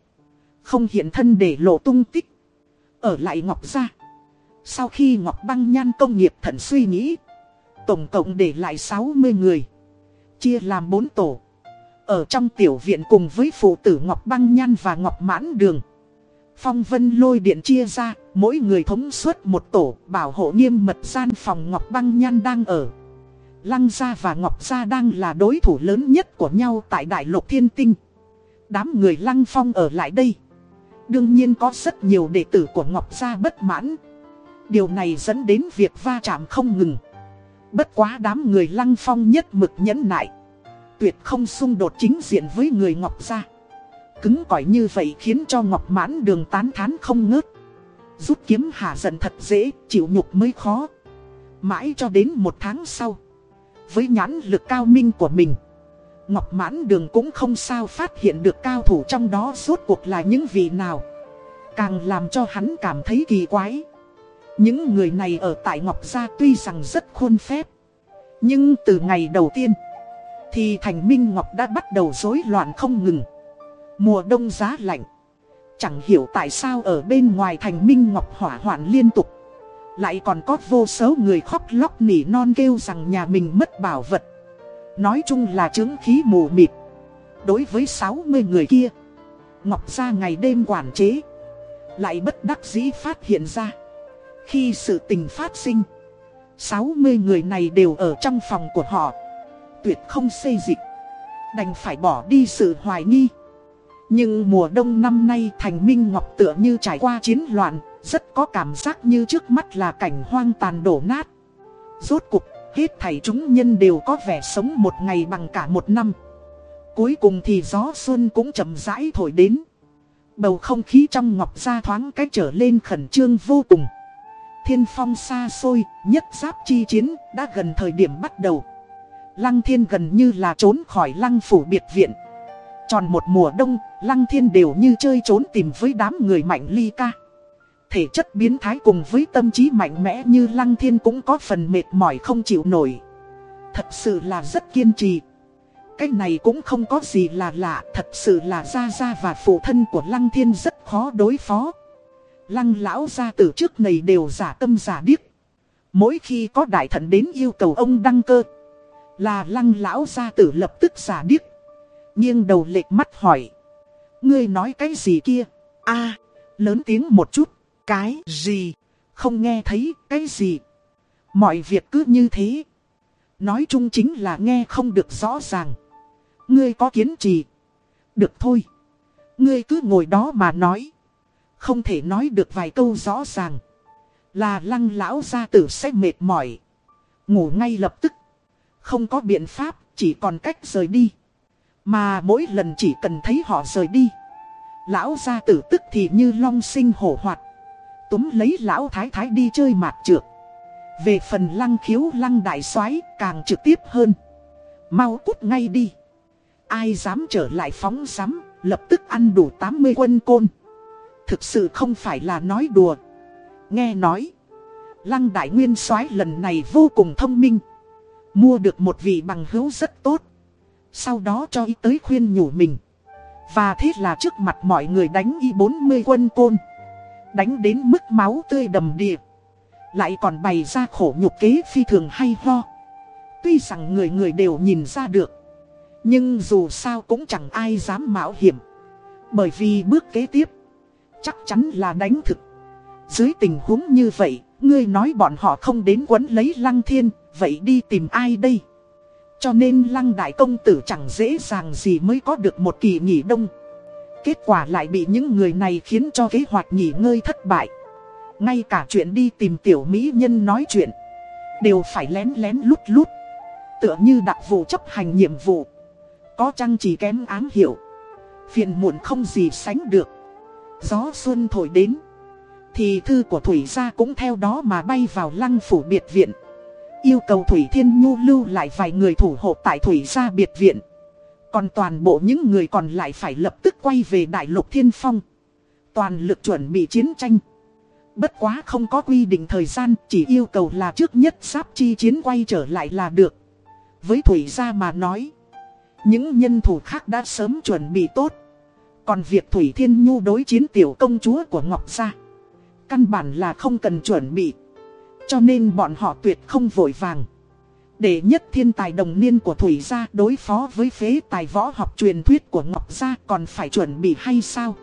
Không hiện thân để lộ tung tích. Ở lại Ngọc gia, Sau khi Ngọc băng nhan công nghiệp thận suy nghĩ, Tổng cộng để lại 60 người, Chia làm 4 tổ. Ở trong tiểu viện cùng với phụ tử Ngọc băng nhan và Ngọc mãn đường Phong vân lôi điện chia ra, mỗi người thống suốt một tổ bảo hộ nghiêm mật gian phòng Ngọc Băng Nhan đang ở. Lăng Gia và Ngọc Gia đang là đối thủ lớn nhất của nhau tại Đại lục Thiên Tinh. Đám người Lăng Phong ở lại đây. Đương nhiên có rất nhiều đệ tử của Ngọc Gia bất mãn. Điều này dẫn đến việc va chạm không ngừng. Bất quá đám người Lăng Phong nhất mực nhẫn nại. Tuyệt không xung đột chính diện với người Ngọc Gia. Cứng cỏi như vậy khiến cho Ngọc Mãn Đường tán thán không ngớt. Rút kiếm hạ giận thật dễ, chịu nhục mới khó. Mãi cho đến một tháng sau. Với nhãn lực cao minh của mình. Ngọc Mãn Đường cũng không sao phát hiện được cao thủ trong đó rốt cuộc là những vị nào. Càng làm cho hắn cảm thấy kỳ quái. Những người này ở tại Ngọc Gia tuy rằng rất khôn phép. Nhưng từ ngày đầu tiên, thì thành Minh Ngọc đã bắt đầu rối loạn không ngừng. Mùa đông giá lạnh. Chẳng hiểu tại sao ở bên ngoài thành Minh Ngọc hỏa hoạn liên tục. Lại còn có vô số người khóc lóc nỉ non kêu rằng nhà mình mất bảo vật. Nói chung là chứng khí mù mịt. Đối với 60 người kia, Ngọc ra ngày đêm quản chế, Lại bất đắc dĩ phát hiện ra. Khi sự tình phát sinh 60 người này đều ở trong phòng của họ. Tuyệt không xây dịch. Đành phải bỏ đi sự hoài nghi. Nhưng mùa đông năm nay thành Minh Ngọc tựa như trải qua chiến loạn Rất có cảm giác như trước mắt là cảnh hoang tàn đổ nát. Rốt cục, hết thảy chúng nhân đều có vẻ sống một ngày bằng cả một năm. Cuối cùng thì gió xuân cũng chậm rãi thổi đến. Bầu không khí trong ngọc gia thoáng cách trở lên khẩn trương vô cùng. Thiên phong xa xôi, nhất giáp chi chiến, đã gần thời điểm bắt đầu. Lăng thiên gần như là trốn khỏi lăng phủ biệt viện. Tròn một mùa đông, lăng thiên đều như chơi trốn tìm với đám người mạnh ly ca. Thể chất biến thái cùng với tâm trí mạnh mẽ như lăng thiên cũng có phần mệt mỏi không chịu nổi. Thật sự là rất kiên trì. Cái này cũng không có gì là lạ Thật sự là Gia Gia và phụ thân của lăng thiên rất khó đối phó. Lăng lão gia từ trước này đều giả tâm giả điếc. Mỗi khi có đại thần đến yêu cầu ông đăng cơ Là lăng lão gia tử lập tức giả điếc nghiêng đầu lệch mắt hỏi. Ngươi nói cái gì kia? a lớn tiếng một chút. Cái gì? Không nghe thấy cái gì? Mọi việc cứ như thế. Nói chung chính là nghe không được rõ ràng. Ngươi có kiến trì. Được thôi. Ngươi cứ ngồi đó mà nói. Không thể nói được vài câu rõ ràng. Là lăng lão gia tử sẽ mệt mỏi. Ngủ ngay lập tức. Không có biện pháp, chỉ còn cách rời đi. Mà mỗi lần chỉ cần thấy họ rời đi, Lão gia tử tức thì như long sinh hổ hoạt. Túm lấy lão thái thái đi chơi mạt trượt. Về phần lăng khiếu lăng đại soái càng trực tiếp hơn. Mau cút ngay đi. Ai dám trở lại phóng sắm Lập tức ăn đủ 80 quân côn. Thực sự không phải là nói đùa. Nghe nói, Lăng đại nguyên soái lần này vô cùng thông minh. Mua được một vị bằng hữu rất tốt sau đó cho y tới khuyên nhủ mình. Và thế là trước mặt mọi người đánh y 40 quân côn. Đánh đến mức máu tươi đầm đìa. Lại còn bày ra khổ nhục kế phi thường hay ho. Tuy rằng người người đều nhìn ra được. Nhưng dù sao cũng chẳng ai dám mạo hiểm. Bởi vì bước kế tiếp, Chắc chắn là đánh thực. Dưới tình huống như vậy, Ngươi nói bọn họ không đến quấn lấy lăng thiên, Vậy đi tìm ai đây? Cho nên lăng đại công tử chẳng dễ dàng gì mới có được một kỳ nghỉ đông. Kết quả lại bị những người này khiến cho kế hoạch nghỉ ngơi thất bại. Ngay cả chuyện đi tìm tiểu mỹ nhân nói chuyện, Đều phải lén lén lút lút. Tựa như đặc vụ chấp hành nhiệm vụ, Có chăng chỉ kém ám hiểu Phiền muộn không gì sánh được. Gió xuân thổi đến, Thì thư của Thủy gia cũng theo đó mà bay vào lăng phủ biệt viện. Yêu cầu Thủy Thiên Nhu lưu lại vài người thủ hộ tại Thủy gia biệt viện. Còn toàn bộ những người còn lại phải lập tức quay về Đại lục Thiên Phong. Toàn lực chuẩn bị chiến tranh. Bất quá không có quy định thời gian, chỉ yêu cầu là trước nhất sắp chi chiến quay trở lại là được. Với Thủy gia mà nói, những nhân thủ khác đã sớm chuẩn bị tốt. Còn việc Thủy Thiên Nhu đối chiến tiểu công chúa của Ngọc Gia, căn bản là không cần chuẩn bị. Cho nên bọn họ tuyệt không vội vàng. Để nhất thiên tài đồng niên của Thủy gia đối phó với phế tài võ học truyền thuyết của Ngọc gia còn phải chuẩn bị hay sao?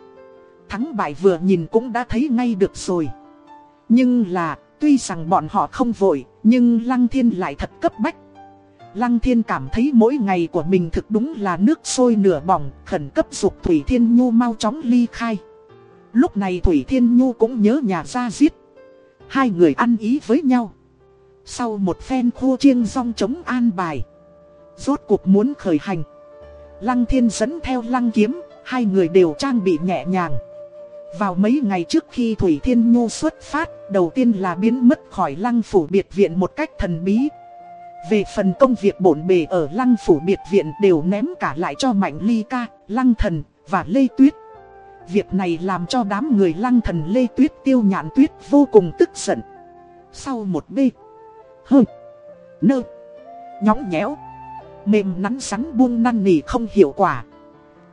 Thắng bại vừa nhìn cũng đã thấy ngay được rồi. Nhưng là, tuy rằng bọn họ không vội, nhưng Lăng Thiên lại thật cấp bách. Lăng Thiên cảm thấy mỗi ngày của mình thực đúng là nước sôi nửa bỏng, khẩn cấp dục Thủy Thiên Nhu mau chóng ly khai. Lúc này Thủy Thiên Nhu cũng nhớ nhà ra giết. Hai người ăn ý với nhau. Sau một phen khô chiêng rong chống an bài. Rốt cuộc muốn khởi hành. Lăng thiên dẫn theo lăng kiếm, hai người đều trang bị nhẹ nhàng. Vào mấy ngày trước khi Thủy Thiên Nhu xuất phát, đầu tiên là biến mất khỏi lăng phủ biệt viện một cách thần bí. Về phần công việc bổn bề ở lăng phủ biệt viện đều ném cả lại cho Mạnh Ly Ca, Lăng Thần và Lê Tuyết. Việc này làm cho đám người lăng thần Lê Tuyết tiêu nhạn tuyết vô cùng tức giận. Sau một bê, hơ, nơ, nhõng nhẽo, mềm nắn sắn buông năn nỉ không hiệu quả.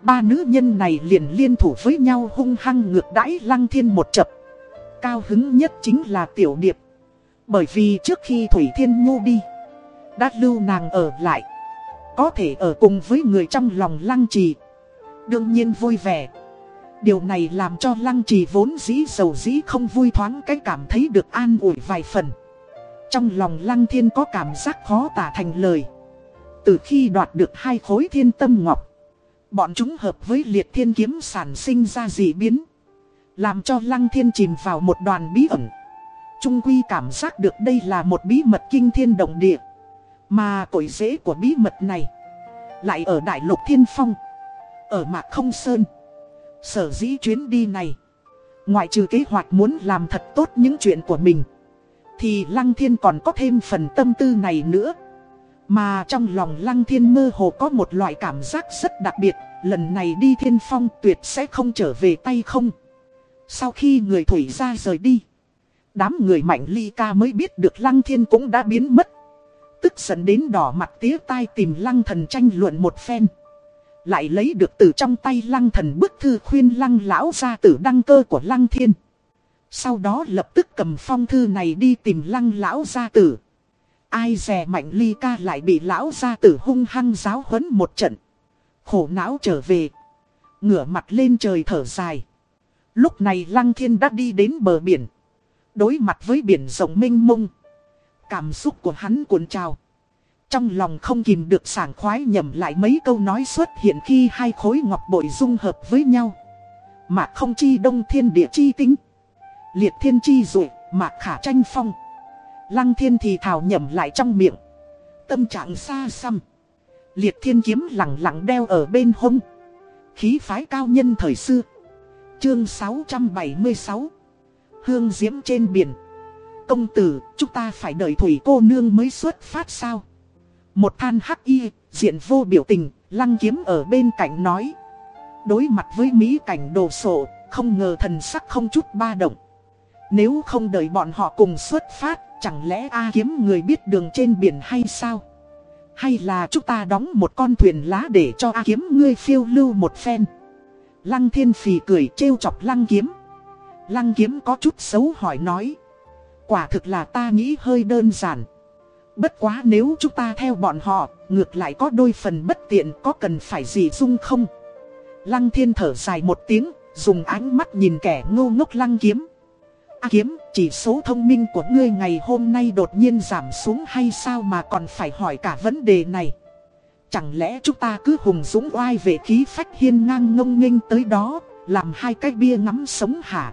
Ba nữ nhân này liền liên thủ với nhau hung hăng ngược đãi lăng thiên một chập. Cao hứng nhất chính là tiểu điệp. Bởi vì trước khi Thủy Thiên Nhu đi, đã lưu nàng ở lại. Có thể ở cùng với người trong lòng lăng trì. Đương nhiên vui vẻ. Điều này làm cho lăng trì vốn dĩ dầu dĩ không vui thoáng cái cảm thấy được an ủi vài phần. Trong lòng lăng thiên có cảm giác khó tả thành lời. Từ khi đoạt được hai khối thiên tâm ngọc, bọn chúng hợp với liệt thiên kiếm sản sinh ra dị biến. Làm cho lăng thiên chìm vào một đoàn bí ẩn. Trung quy cảm giác được đây là một bí mật kinh thiên động địa. Mà cội rễ của bí mật này lại ở Đại lục Thiên Phong, ở Mạc Không Sơn. Sở dĩ chuyến đi này, ngoại trừ kế hoạch muốn làm thật tốt những chuyện của mình, thì Lăng Thiên còn có thêm phần tâm tư này nữa. Mà trong lòng Lăng Thiên mơ hồ có một loại cảm giác rất đặc biệt, lần này đi Thiên Phong tuyệt sẽ không trở về tay không. Sau khi người thủy ra rời đi, đám người mạnh ly ca mới biết được Lăng Thiên cũng đã biến mất. Tức giận đến đỏ mặt tía tai tìm Lăng Thần tranh luận một phen. Lại lấy được từ trong tay Lăng Thần bức thư khuyên Lăng lão ra tử đăng cơ của Lăng Thiên. Sau đó lập tức cầm phong thư này đi tìm Lăng lão gia tử. Ai dè mạnh ly ca lại bị lão gia tử hung hăng giáo huấn một trận. Khổ não trở về. Ngửa mặt lên trời thở dài. Lúc này Lăng Thiên đã đi đến bờ biển. Đối mặt với biển rộng mênh mông. Cảm xúc của hắn cuộn trào. Trong lòng không kìm được sảng khoái nhầm lại mấy câu nói xuất hiện khi hai khối ngọc bội dung hợp với nhau. Mà không chi đông thiên địa chi tính. Liệt thiên chi rồi, mà khả tranh phong. Lăng thiên thì thảo nhầm lại trong miệng. Tâm trạng xa xăm. Liệt thiên kiếm lặng lặng đeo ở bên hông. Khí phái cao nhân thời xưa. Chương 676 Hương diễm trên biển Công tử, chúng ta phải đợi thủy cô nương mới xuất phát sao? Một than hắc y, diện vô biểu tình, lăng kiếm ở bên cạnh nói. Đối mặt với mỹ cảnh đồ sộ, không ngờ thần sắc không chút ba động. Nếu không đợi bọn họ cùng xuất phát, chẳng lẽ A kiếm người biết đường trên biển hay sao? Hay là chúng ta đóng một con thuyền lá để cho A kiếm ngươi phiêu lưu một phen? Lăng thiên phì cười trêu chọc lăng kiếm. Lăng kiếm có chút xấu hỏi nói. Quả thực là ta nghĩ hơi đơn giản. Bất quá nếu chúng ta theo bọn họ, ngược lại có đôi phần bất tiện có cần phải gì dung không? Lăng thiên thở dài một tiếng, dùng ánh mắt nhìn kẻ ngô ngốc lăng kiếm. À kiếm, chỉ số thông minh của ngươi ngày hôm nay đột nhiên giảm xuống hay sao mà còn phải hỏi cả vấn đề này? Chẳng lẽ chúng ta cứ hùng dũng oai về khí phách hiên ngang ngông nghênh tới đó, làm hai cái bia ngắm sống hả?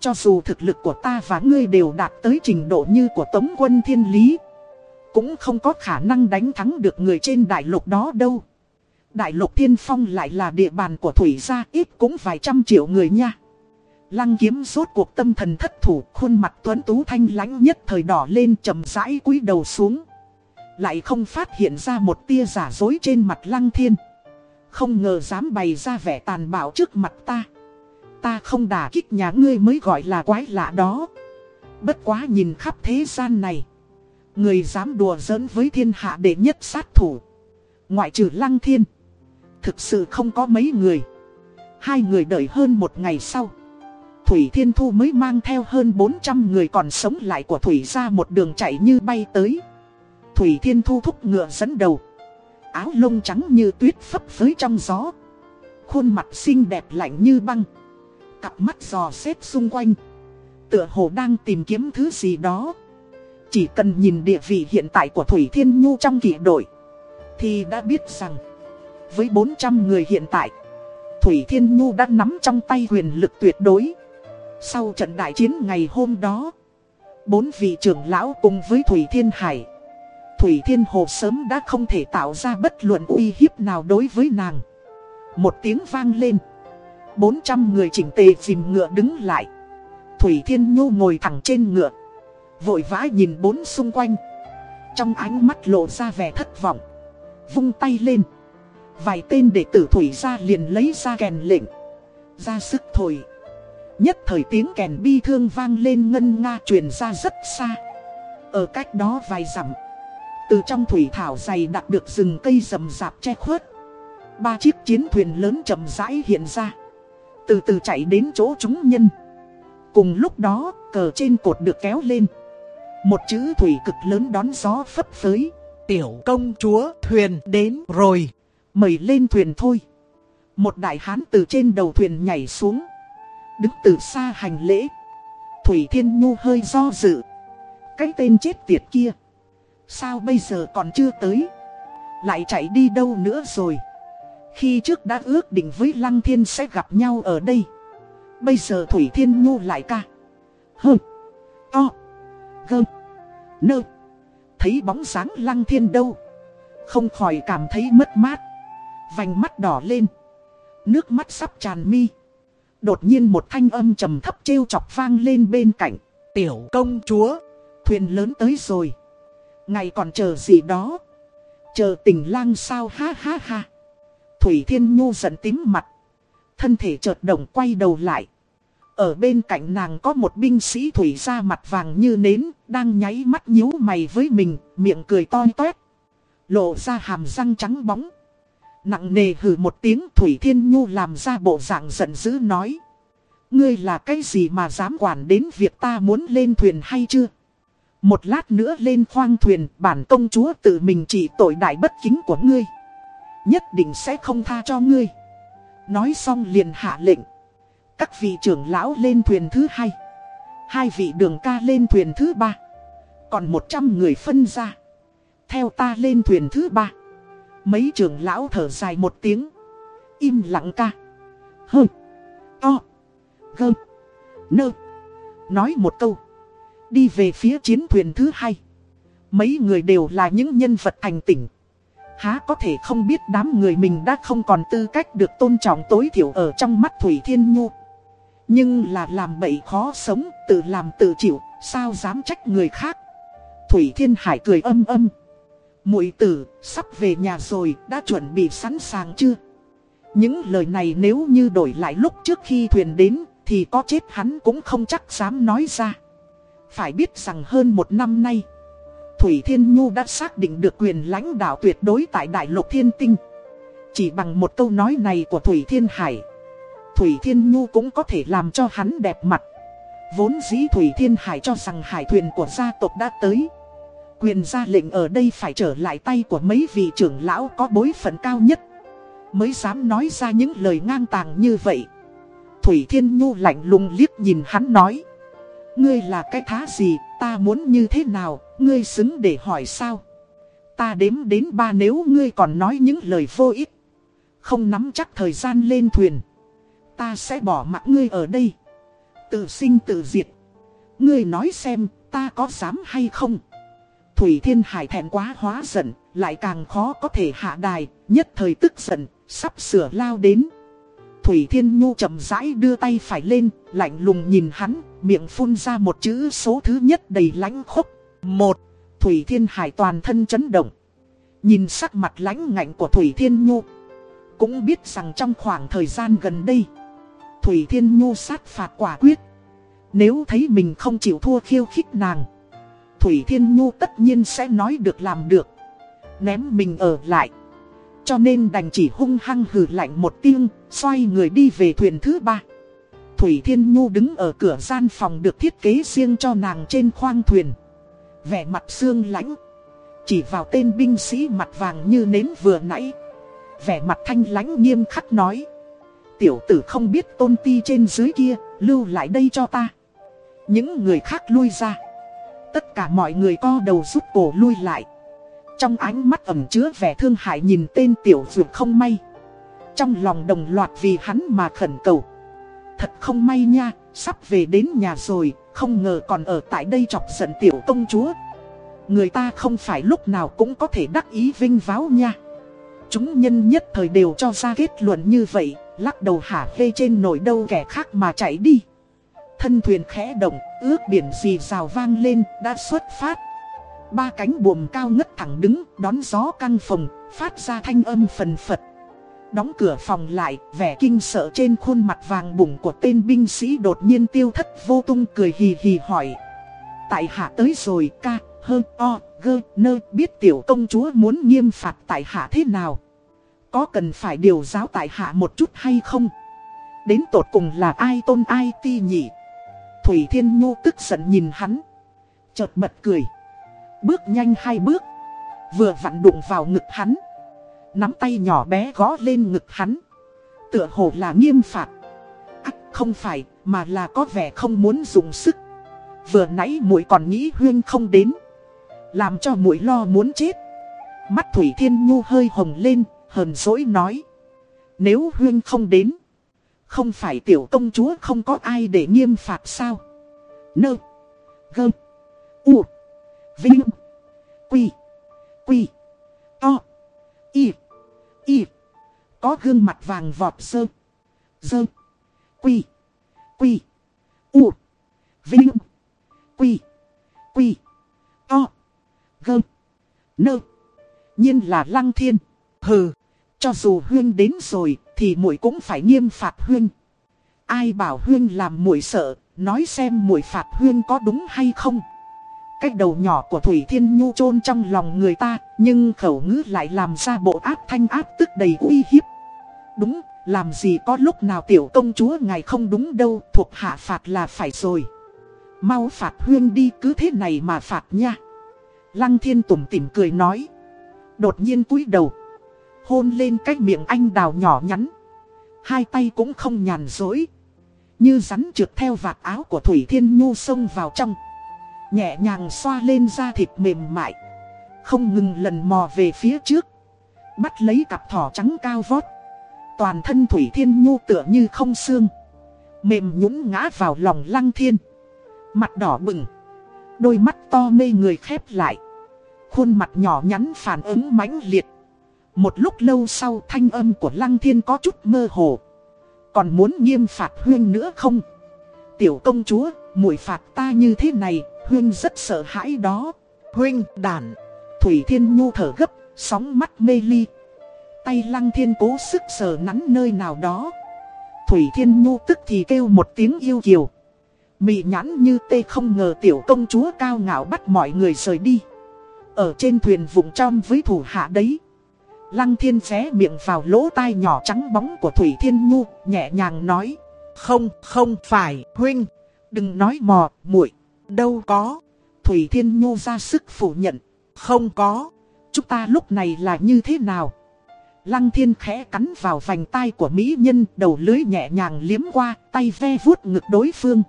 Cho dù thực lực của ta và ngươi đều đạt tới trình độ như của Tống quân Thiên Lý cũng không có khả năng đánh thắng được người trên đại lục đó đâu. Đại lục Thiên Phong lại là địa bàn của Thủy gia, ít cũng vài trăm triệu người nha. Lăng kiếm rốt cuộc tâm thần thất thủ, Khuôn mặt tuấn tú thanh lãnh nhất thời đỏ lên chầm rãi cúi đầu xuống. Lại không phát hiện ra một tia giả dối trên mặt lăng thiên. Không ngờ dám bày ra vẻ tàn bạo trước mặt ta. Ta không đả kích nhà ngươi mới gọi là quái lạ đó. Bất quá nhìn khắp thế gian này Người dám đùa giỡn với thiên hạ đệ nhất sát thủ. Ngoại trừ lăng thiên. Thực sự không có mấy người. Hai người đợi hơn một ngày sau. Thủy Thiên Thu mới mang theo hơn 400 người còn sống lại của Thủy ra một đường chạy như bay tới. Thủy Thiên Thu thúc ngựa dẫn đầu. Áo lông trắng như tuyết phấp phới trong gió. Khuôn mặt xinh đẹp lạnh như băng. Cặp mắt dò xét xung quanh. Tựa hồ đang tìm kiếm thứ gì đó. Chỉ cần nhìn địa vị hiện tại của Thủy Thiên Nhu trong kỷ đội, Thì đã biết rằng, Với 400 người hiện tại, Thủy Thiên Nhu đã nắm trong tay quyền lực tuyệt đối Sau trận đại chiến ngày hôm đó, Bốn vị trưởng lão cùng với Thủy Thiên Hải, Thủy Thiên Hồ sớm đã không thể tạo ra bất luận uy hiếp nào đối với nàng Một tiếng vang lên 400 người chỉnh tề dìm ngựa đứng lại. Thủy Thiên Nhu ngồi thẳng trên ngựa. Vội vã nhìn bốn xung quanh. Trong ánh mắt lộ ra vẻ thất vọng. Vung tay lên. Vài tên đệ tử Thủy ra liền lấy ra kèn lệnh. Ra sức thổi. Nhất thời tiếng kèn bi thương vang lên ngân nga truyền ra rất xa. Ở cách đó vài dặm. Từ trong thủy thảo dày đặc được rừng cây rầm rạp che khuất. Ba chiếc chiến thuyền lớn chậm rãi hiện ra Từ từ chạy đến chỗ chúng nhân Cùng lúc đó, cờ trên cột được kéo lên một chữ thủy cực lớn đón gió phấp phới. Tiểu công chúa thuyền đến rồi. Mời lên thuyền thôi. Một đại hán từ trên đầu thuyền nhảy xuống. Đứng từ xa hành lễ. Thủy Thiên Nhu hơi do dự. Cái tên chết tiệt kia. Sao bây giờ còn chưa tới? Lại chạy đi đâu nữa rồi? Khi trước đã ước định với Lăng Thiên sẽ gặp nhau ở đây. Bây giờ Thủy Thiên Nhu lại ca. Hừ. To. Gơ. Nơ. Thấy bóng sáng Lăng Thiên đâu? Không khỏi cảm thấy mất mát. Vành mắt đỏ lên. Nước mắt sắp tràn mi. Đột nhiên một thanh âm trầm thấp trêu chọc vang lên bên cạnh. Tiểu công chúa, Thuyền lớn tới rồi. Ngày còn chờ gì đó? Chờ tình lang sao? Ha ha ha. Thủy Thiên Nhu giận tím mặt. Thân thể chợt động quay đầu lại. Ở bên cạnh nàng có một binh sĩ thủy ra mặt vàng như nến, Đang nháy mắt nhíu mày với mình, Miệng cười to toét. Lộ ra hàm răng trắng bóng. Nặng nề hừ một tiếng, Thủy Thiên Nhu làm ra bộ dạng giận dữ nói. Ngươi là cái gì mà dám quản đến việc ta muốn lên thuyền hay chưa? Một lát nữa lên khoang thuyền, bản công chúa tự mình chỉ tội đại bất kính của ngươi. Nhất định sẽ không tha cho ngươi. Nói xong liền hạ lệnh. Các vị trưởng lão lên thuyền thứ hai. Hai vị đường ca lên thuyền thứ ba. Còn một trăm người phân ra. Theo ta lên thuyền thứ ba. Mấy trưởng lão thở dài một tiếng. Im lặng ca. Hơ. To. Gơ. Nơ. Nói một câu. Đi về phía chiến thuyền thứ hai. Mấy người đều là những nhân vật thành tỉnh. Há có thể không biết đám người mình đã không còn tư cách được tôn trọng tối thiểu ở trong mắt Thủy Thiên Nhu. Nhưng là làm bậy khó sống, tự làm tự chịu, sao dám trách người khác Thủy Thiên Hải cười âm âm muội tử, sắp về nhà rồi, đã chuẩn bị sẵn sàng chưa? Những lời này nếu như đổi lại lúc trước khi thuyền đến, thì có chết hắn cũng không chắc dám nói ra. Phải biết rằng hơn một năm nay, Thủy Thiên Nhu đã xác định được quyền lãnh đạo tuyệt đối tại Đại lục Thiên Tinh. Chỉ bằng một câu nói này của Thủy Thiên Hải, Thủy Thiên Nhu cũng có thể làm cho hắn đẹp mặt. Vốn dĩ Thủy Thiên Hải cho rằng hải thuyền của gia tộc đã tới. Quyền ra lệnh ở đây phải trở lại tay của mấy vị trưởng lão có bối phận cao nhất. Mới dám nói ra những lời ngang tàng như vậy. Thủy Thiên Nhu lạnh lùng liếc nhìn hắn nói. Ngươi là cái thá gì, ta muốn như thế nào, ngươi xứng để hỏi sao? Ta đếm đến ba nếu ngươi còn nói những lời vô ích. Không nắm chắc thời gian lên thuyền. Ta sẽ bỏ mặc ngươi ở đây Tự sinh tự diệt Ngươi nói xem ta có dám hay không Thủy Thiên Hải thẹn quá hóa giận, lại càng khó có thể hạ đài, nhất thời tức giận, sắp sửa lao đến. Thủy Thiên Nhu chậm rãi đưa tay phải lên, lạnh lùng nhìn hắn, miệng phun ra một chữ số thứ nhất đầy lãnh khốc. Một, Thủy Thiên Hải toàn thân chấn động. Nhìn sắc mặt lãnh ngạnh của Thủy Thiên Nhu. Cũng biết rằng trong khoảng thời gian gần đây, Thủy Thiên Nhu sát phạt quả quyết. Nếu thấy mình không chịu thua khiêu khích nàng, Thủy Thiên Nhu tất nhiên sẽ nói được làm được. Ném mình ở lại. Cho nên đành chỉ hung hăng hừ lạnh một tiếng, Xoay người đi về thuyền thứ ba. Thủy Thiên Nhu đứng ở cửa gian phòng được thiết kế riêng cho nàng trên khoang thuyền. Vẻ mặt xương lãnh. Chỉ vào tên binh sĩ mặt vàng như nến vừa nãy. Vẻ mặt thanh lãnh nghiêm khắc nói. Tiểu tử không biết tôn ti trên dưới kia Lưu lại đây cho ta. Những người khác lui ra. Tất cả mọi người co đầu rút cổ lui lại. Trong ánh mắt ẩm chứa vẻ thương hại nhìn tên tiểu dược không may. Trong lòng đồng loạt vì hắn mà khẩn cầu. Thật không may nha, sắp về đến nhà rồi Không ngờ còn ở tại đây chọc giận tiểu công chúa. Người ta không phải lúc nào cũng có thể đắc ý vinh váo nha. Chúng nhân nhất thời đều cho ra kết luận như vậy. Lắc đầu hả vê trên nổi đâu kẻ khác mà chạy đi Thân thuyền khẽ động, ước biển gì rào vang lên, đã xuất phát. Ba cánh buồm cao ngất thẳng đứng, đón gió căng phòng phát ra thanh âm phần phật. Đóng cửa phòng lại, vẻ kinh sợ trên khuôn mặt vàng bụng của tên binh sĩ đột nhiên tiêu thất vô tung cười hì hì hỏi. Tại hạ tới rồi ca, hơ, o, gơ, nơ biết tiểu công chúa muốn nghiêm phạt tại hạ thế nào. Có cần phải điều giáo tại hạ một chút hay không? Đến tột cùng là ai tôn ai ti nhỉ? Thủy Thiên Nhu tức giận nhìn hắn. Chợt bật cười. Bước nhanh hai bước. Vừa vặn đụng vào ngực hắn. Nắm tay nhỏ bé gõ lên ngực hắn. Tựa hồ là nghiêm phạt. Ác không phải mà là có vẻ không muốn dùng sức. Vừa nãy muội còn nghĩ Huyên không đến. Làm cho muội lo muốn chết. Mắt Thủy Thiên Nhu hơi hồng lên, hờn dỗi nói. Nếu Huyên không đến. Không phải tiểu công chúa không có ai để nghiêm phạt sao? Nơ. Gơ. U. Vinh. Quy. Quy. To. Y. Y. Có gương mặt vàng vọt sơ. Dơ. Quy. Quy. U. Vinh. Quy. Quy. To. Gơ. Nơ. Nhiên là lăng thiên. Hừ. Cho dù huyên đến rồi thì muội cũng phải nghiêm phạt huyên. Ai bảo huyên làm muội sợ, nói xem muội phạt huyên có đúng hay không. Cái đầu nhỏ của Thủy Thiên Nhu chôn trong lòng người ta, nhưng khẩu ngữ lại làm ra bộ áp thanh áp tức đầy uy hiếp. Đúng, làm gì có lúc nào tiểu công chúa ngài không đúng đâu, thuộc hạ phạt là phải rồi. Mau phạt huyên đi cứ thế này mà phạt nha. Lăng thiên tủm tỉm cười nói. Đột nhiên cúi đầu. Hôn lên cái miệng anh đào nhỏ nhắn. Hai tay cũng không nhàn dối. Như rắn trượt theo vạt áo của Thủy Thiên Nhu xông vào trong. Nhẹ nhàng xoa lên da thịt mềm mại. Không ngừng lần mò về phía trước. Bắt lấy cặp thỏ trắng cao vót. Toàn thân Thủy Thiên Nhu tựa như không xương. Mềm nhũng ngã vào lòng lăng thiên. Mặt đỏ bừng. Đôi mắt to mê người khép lại. Khuôn mặt nhỏ nhắn phản ứng mãnh liệt. Một lúc lâu sau thanh âm của Lăng Thiên có chút mơ hồ. Còn muốn nghiêm phạt Huyên nữa không? Tiểu công chúa, muội phạt ta như thế này, Huyên rất sợ hãi đó. Huynh đàn Thủy Thiên Nhu thở gấp, sóng mắt mê ly. Tay Lăng Thiên cố sức sờ nắn nơi nào đó. Thủy Thiên Nhu tức thì kêu một tiếng yêu kiều. Mị nhãn như tê không ngờ tiểu công chúa cao ngạo bắt mọi người rời đi. Ở trên thuyền vùng trong với thủ hạ đấy. Lăng thiên vé miệng vào lỗ tai nhỏ trắng bóng của Thủy Thiên Nhu, nhẹ nhàng nói. Không, không phải, huynh. Đừng nói mò, muội Đâu có. Thủy Thiên Nhu ra sức phủ nhận. Không có. Chúng ta lúc này là như thế nào? Lăng thiên khẽ cắn vào vành tai của mỹ nhân, đầu lưới nhẹ nhàng liếm qua, tay ve vuốt ngực đối phương.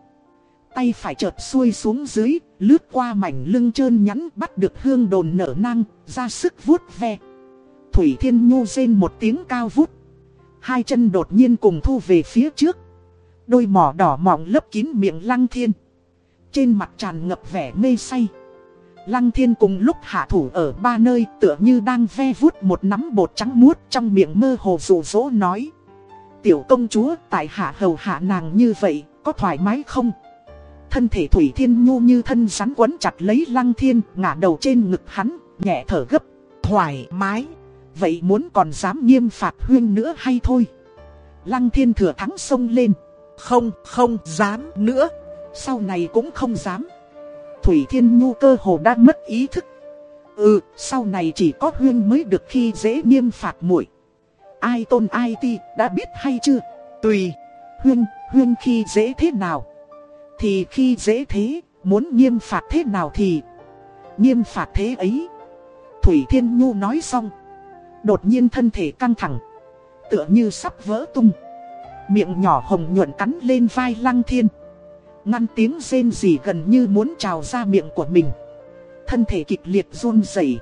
Tay phải chợt xuôi xuống dưới, lướt qua mảnh lưng trơn nhắn bắt được hương đồn nở năng, ra sức vuốt ve. Thủy Thiên Nhu rên một tiếng cao vút. Hai chân đột nhiên cùng thu về phía trước. Đôi mỏ đỏ mọng lấp kín miệng Lăng Thiên. Trên mặt tràn ngập vẻ mê say. Lăng Thiên cùng lúc hạ thủ ở ba nơi tựa như đang ve vút một nắm bột trắng muốt trong miệng mơ hồ rủ rỗ nói. Tiểu công chúa tại hạ hầu hạ nàng như vậy có thoải mái không? Thân thể Thủy Thiên Nhu như thân rắn quấn chặt lấy Lăng Thiên ngả đầu trên ngực hắn, nhẹ thở gấp. Thoải mái. Vậy muốn còn dám nghiêm phạt huyên nữa hay thôi? Lăng thiên thừa thắng sông lên. Không, không dám nữa. Sau này cũng không dám. Thủy Thiên Nhu cơ hồ đã mất ý thức. Ừ, sau này chỉ có huyên mới được khi dễ nghiêm phạt muội. Ai tôn ai ti, đã biết hay chưa? Tùy. Huyên, huyên khi dễ thế nào? Thì khi dễ thế, muốn nghiêm phạt thế nào thì... Nghiêm phạt thế ấy. Thủy Thiên Nhu nói xong. Đột nhiên thân thể căng thẳng. Tựa như sắp vỡ tung. Miệng nhỏ hồng nhuận cắn lên vai lăng thiên. Ngăn tiếng rên gì gần như muốn trào ra miệng của mình. Thân thể kịch liệt run rẩy.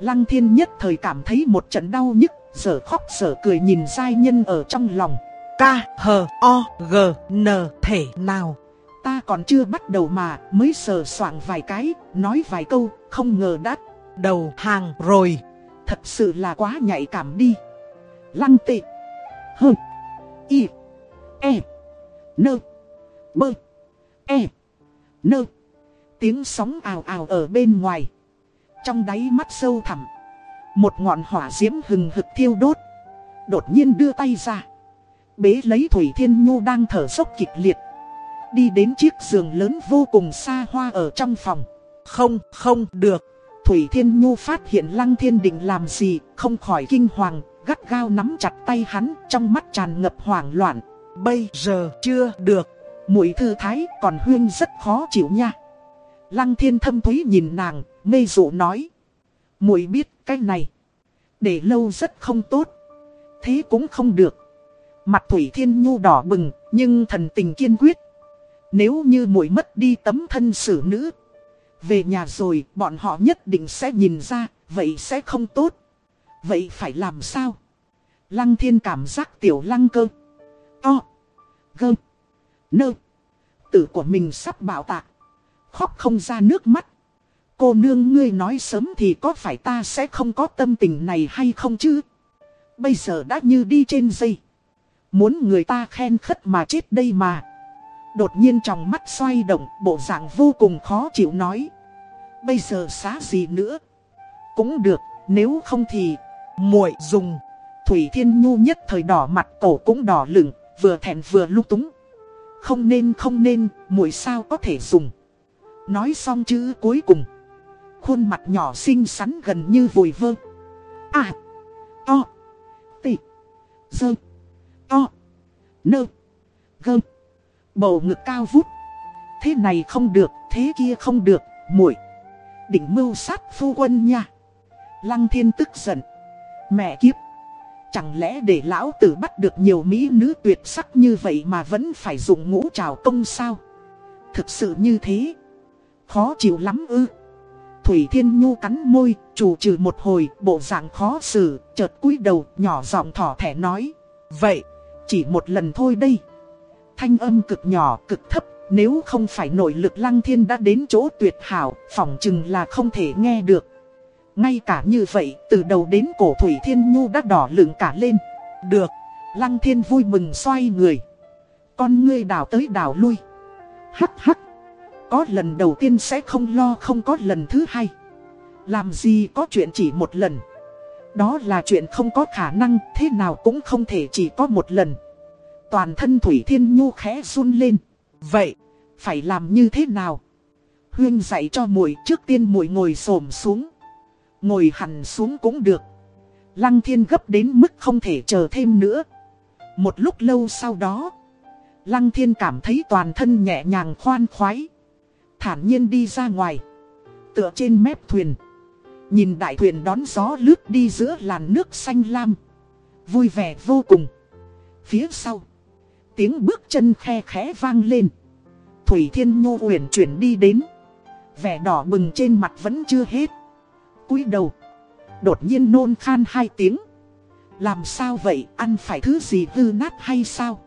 Lăng thiên nhất thời cảm thấy một trận đau nhức Giờ khóc giờ cười nhìn giai nhân ở trong lòng. K, H, O, G, N, thể nào. Ta còn chưa bắt đầu mà Mới sờ soạng vài cái Nói vài câu Không ngờ đắt Đầu hàng rồi. Thật sự là quá nhạy cảm đi. Lăng tị. Hơ. Y. E. Nơ. Bơ. E. Nơ. Tiếng sóng ào ào ở bên ngoài. Trong đáy mắt sâu thẳm. Một ngọn hỏa diễm hừng hực thiêu đốt. Đột nhiên đưa tay ra. Bế lấy Thủy Thiên Nhu đang thở sốc kịch liệt. Đi đến chiếc giường lớn vô cùng xa hoa ở trong phòng. Không, không được. Thủy Thiên Nhu phát hiện Lăng Thiên Đình làm gì, không khỏi kinh hoàng, gắt gao nắm chặt tay hắn, trong mắt tràn ngập hoảng loạn. Bây giờ chưa được. Mũi thư thái còn Huyên rất khó chịu nha. Lăng thiên thâm thúy nhìn nàng, ngây dụ nói. Mũi biết cái này. Để lâu rất không tốt. Thế cũng không được. Mặt Thủy Thiên Nhu đỏ bừng, nhưng thần tình kiên quyết. Nếu như muội mất đi tấm thân xử nữ, về nhà rồi bọn họ nhất định sẽ nhìn ra, vậy sẽ không tốt. Vậy phải làm sao? Lăng thiên cảm giác tiểu lăng cơ. To. Gơ. Nơ. Tử của mình sắp bảo tạc. Khóc không ra nước mắt. Cô nương ngươi nói sớm thì có phải ta sẽ không có tâm tình này hay không chứ? Bây giờ đã như đi trên dây. Muốn người ta khen khất mà chết đây mà. Đột nhiên trong mắt xoay động, bộ dạng vô cùng khó chịu nói. Bây giờ xá gì nữa? Cũng được, nếu không thì... muội dùng. Thủy Thiên Nhu nhất thời đỏ mặt cổ cũng đỏ lửng, vừa thẹn vừa lúc túng. Không nên không nên, muội sao có thể dùng. Nói xong chữ cuối cùng. Khuôn mặt nhỏ xinh xắn gần như vùi vơ. À. To. Tị. Dơ. To. Nơ. Gơ. Bầu ngực cao vút. Thế này không được, thế kia không được, muội Định mưu sát phu quân nha. Lăng thiên tức giận. Mẹ kiếp. Chẳng lẽ để lão tử bắt được nhiều mỹ nữ tuyệt sắc như vậy mà vẫn phải dùng ngũ trào công sao? Thực sự như thế. Khó chịu lắm ư. Thủy Thiên Nhu cắn môi, chủ trừ một hồi, bộ dạng khó xử, chợt cúi đầu, nhỏ giọng thỏ thẻ nói. Vậy, chỉ một lần thôi đây. Thanh âm cực nhỏ, cực thấp, nếu không phải nội lực lăng thiên đã đến chỗ tuyệt hảo, phỏng chừng là không thể nghe được. Ngay cả như vậy, từ đầu đến cổ Thủy Thiên Nhu đã đỏ lửng cả lên. Được, lăng thiên vui mừng xoay người. Con ngươi đảo tới đảo lui. Hắc hắc. Có lần đầu tiên sẽ không lo không có lần thứ hai. Làm gì có chuyện chỉ một lần. Đó là chuyện không có khả năng, thế nào cũng không thể chỉ có một lần. Toàn thân Thủy Thiên Nhu khẽ run lên. Vậy, phải làm như thế nào? Huyên dạy cho muội trước tiên muội ngồi xổm xuống. Ngồi hẳn xuống cũng được. Lăng thiên gấp đến mức không thể chờ thêm nữa. Một lúc lâu sau đó, Lăng thiên cảm thấy toàn thân nhẹ nhàng khoan khoái. Thản nhiên đi ra ngoài. Tựa trên mép thuyền. Nhìn đại thuyền đón gió lướt đi giữa làn nước xanh lam. Vui vẻ vô cùng. Phía sau. Tiếng bước chân khe khẽ vang lên. Thủy Thiên nhu uyển chuyển đi đến. Vẻ đỏ bừng trên mặt vẫn chưa hết. cúi đầu. Đột nhiên nôn khan hai tiếng. Làm sao vậy, ăn phải thứ gì hư nát hay sao?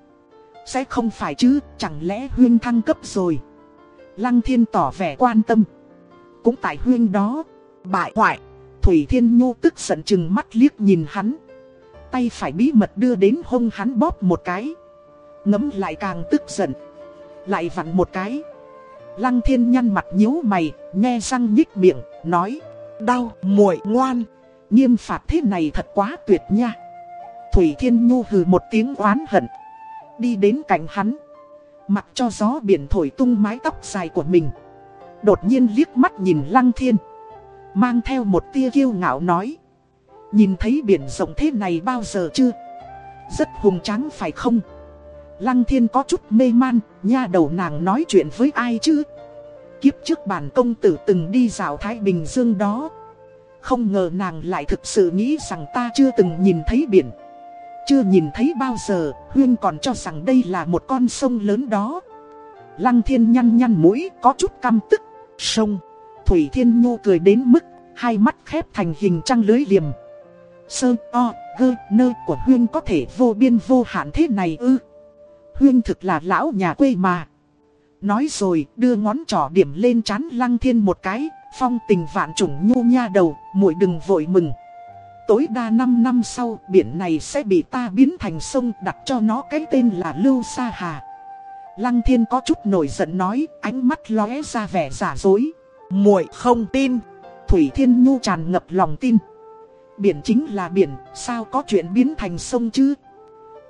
Sẽ không phải chứ, chẳng lẽ Huyên thăng cấp rồi? Lăng Thiên tỏ vẻ quan tâm. Cũng tại Huyên đó, bại hoại. Thủy Thiên nhu tức giận chừng mắt liếc nhìn hắn. Tay phải bí mật đưa đến hông hắn bóp một cái. Ngấm lại càng tức giận. Lại vặn một cái. Lăng thiên nhăn mặt nhíu mày, nghe răng nhích miệng, nói. Đau, muội ngoan. Nghiêm phạt thế này thật quá tuyệt nha. Thủy Thiên Nhu hừ một tiếng oán hận. Đi đến cạnh hắn. Mặc cho gió biển thổi tung mái tóc dài của mình. Đột nhiên liếc mắt nhìn Lăng Thiên. Mang theo một tia kiêu ngạo nói. Nhìn thấy biển rộng thế này bao giờ chưa? Rất hùng tráng phải không? Lăng thiên có chút mê man, nha đầu nàng nói chuyện với ai chứ? Kiếp trước bản công tử từng đi dạo Thái Bình Dương đó. Không ngờ nàng lại thực sự nghĩ rằng ta chưa từng nhìn thấy biển. Chưa nhìn thấy bao giờ, Huyên còn cho rằng đây là một con sông lớn đó. Lăng thiên nhăn nhăn mũi, có chút căm tức. Sông, Thủy Thiên Nhu cười đến mức, hai mắt khép thành hình trăng lưới liềm. Sơ, o, gơ, nơ của Huyên có thể vô biên vô hạn thế này ư. Huyên thực là lão nhà quê mà. Nói rồi đưa ngón trỏ điểm lên chán lăng thiên một cái, phong tình vạn trùng nhu nha đầu, muội đừng vội mừng. Tối đa 5 năm sau, biển này sẽ bị ta biến thành sông đặt cho nó cái tên là Lưu Sa Hà. Lăng thiên có chút nổi giận nói, ánh mắt lóe ra vẻ giả dối. muội không tin. Thủy Thiên Nhu tràn ngập lòng tin. Biển chính là biển, sao có chuyện biến thành sông chứ?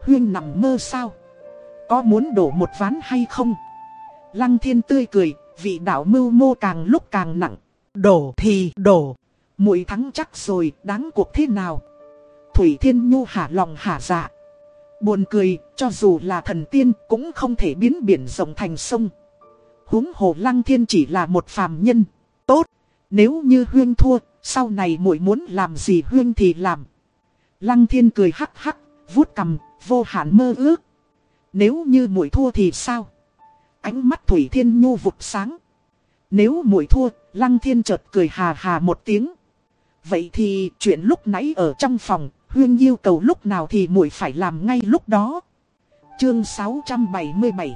Huyên nằm mơ sao? Có muốn đổ một ván hay không? Lăng thiên tươi cười, vị đạo mưu mô càng lúc càng nặng. Đổ thì đổ. Mũi thắng chắc rồi, đáng cuộc thế nào? Thủy Thiên Nhu hả lòng hả dạ. Buồn cười, cho dù là thần tiên cũng không thể biến biển rộng thành sông. huống hồ Lăng Thiên chỉ là một phàm nhân. Tốt, nếu như Huyên thua, sau này muội muốn làm gì Huyên thì làm. Lăng Thiên cười hắc hắc, vuốt cầm, vô hạn mơ ước. Nếu như muội thua thì sao? Ánh mắt Thủy Thiên Nhu vụt sáng. Nếu muội thua, Lăng Thiên chợt cười hà hà một tiếng. Vậy thì chuyện lúc nãy ở trong phòng, Huyên yêu cầu lúc nào thì muội phải làm ngay lúc đó. Chương 677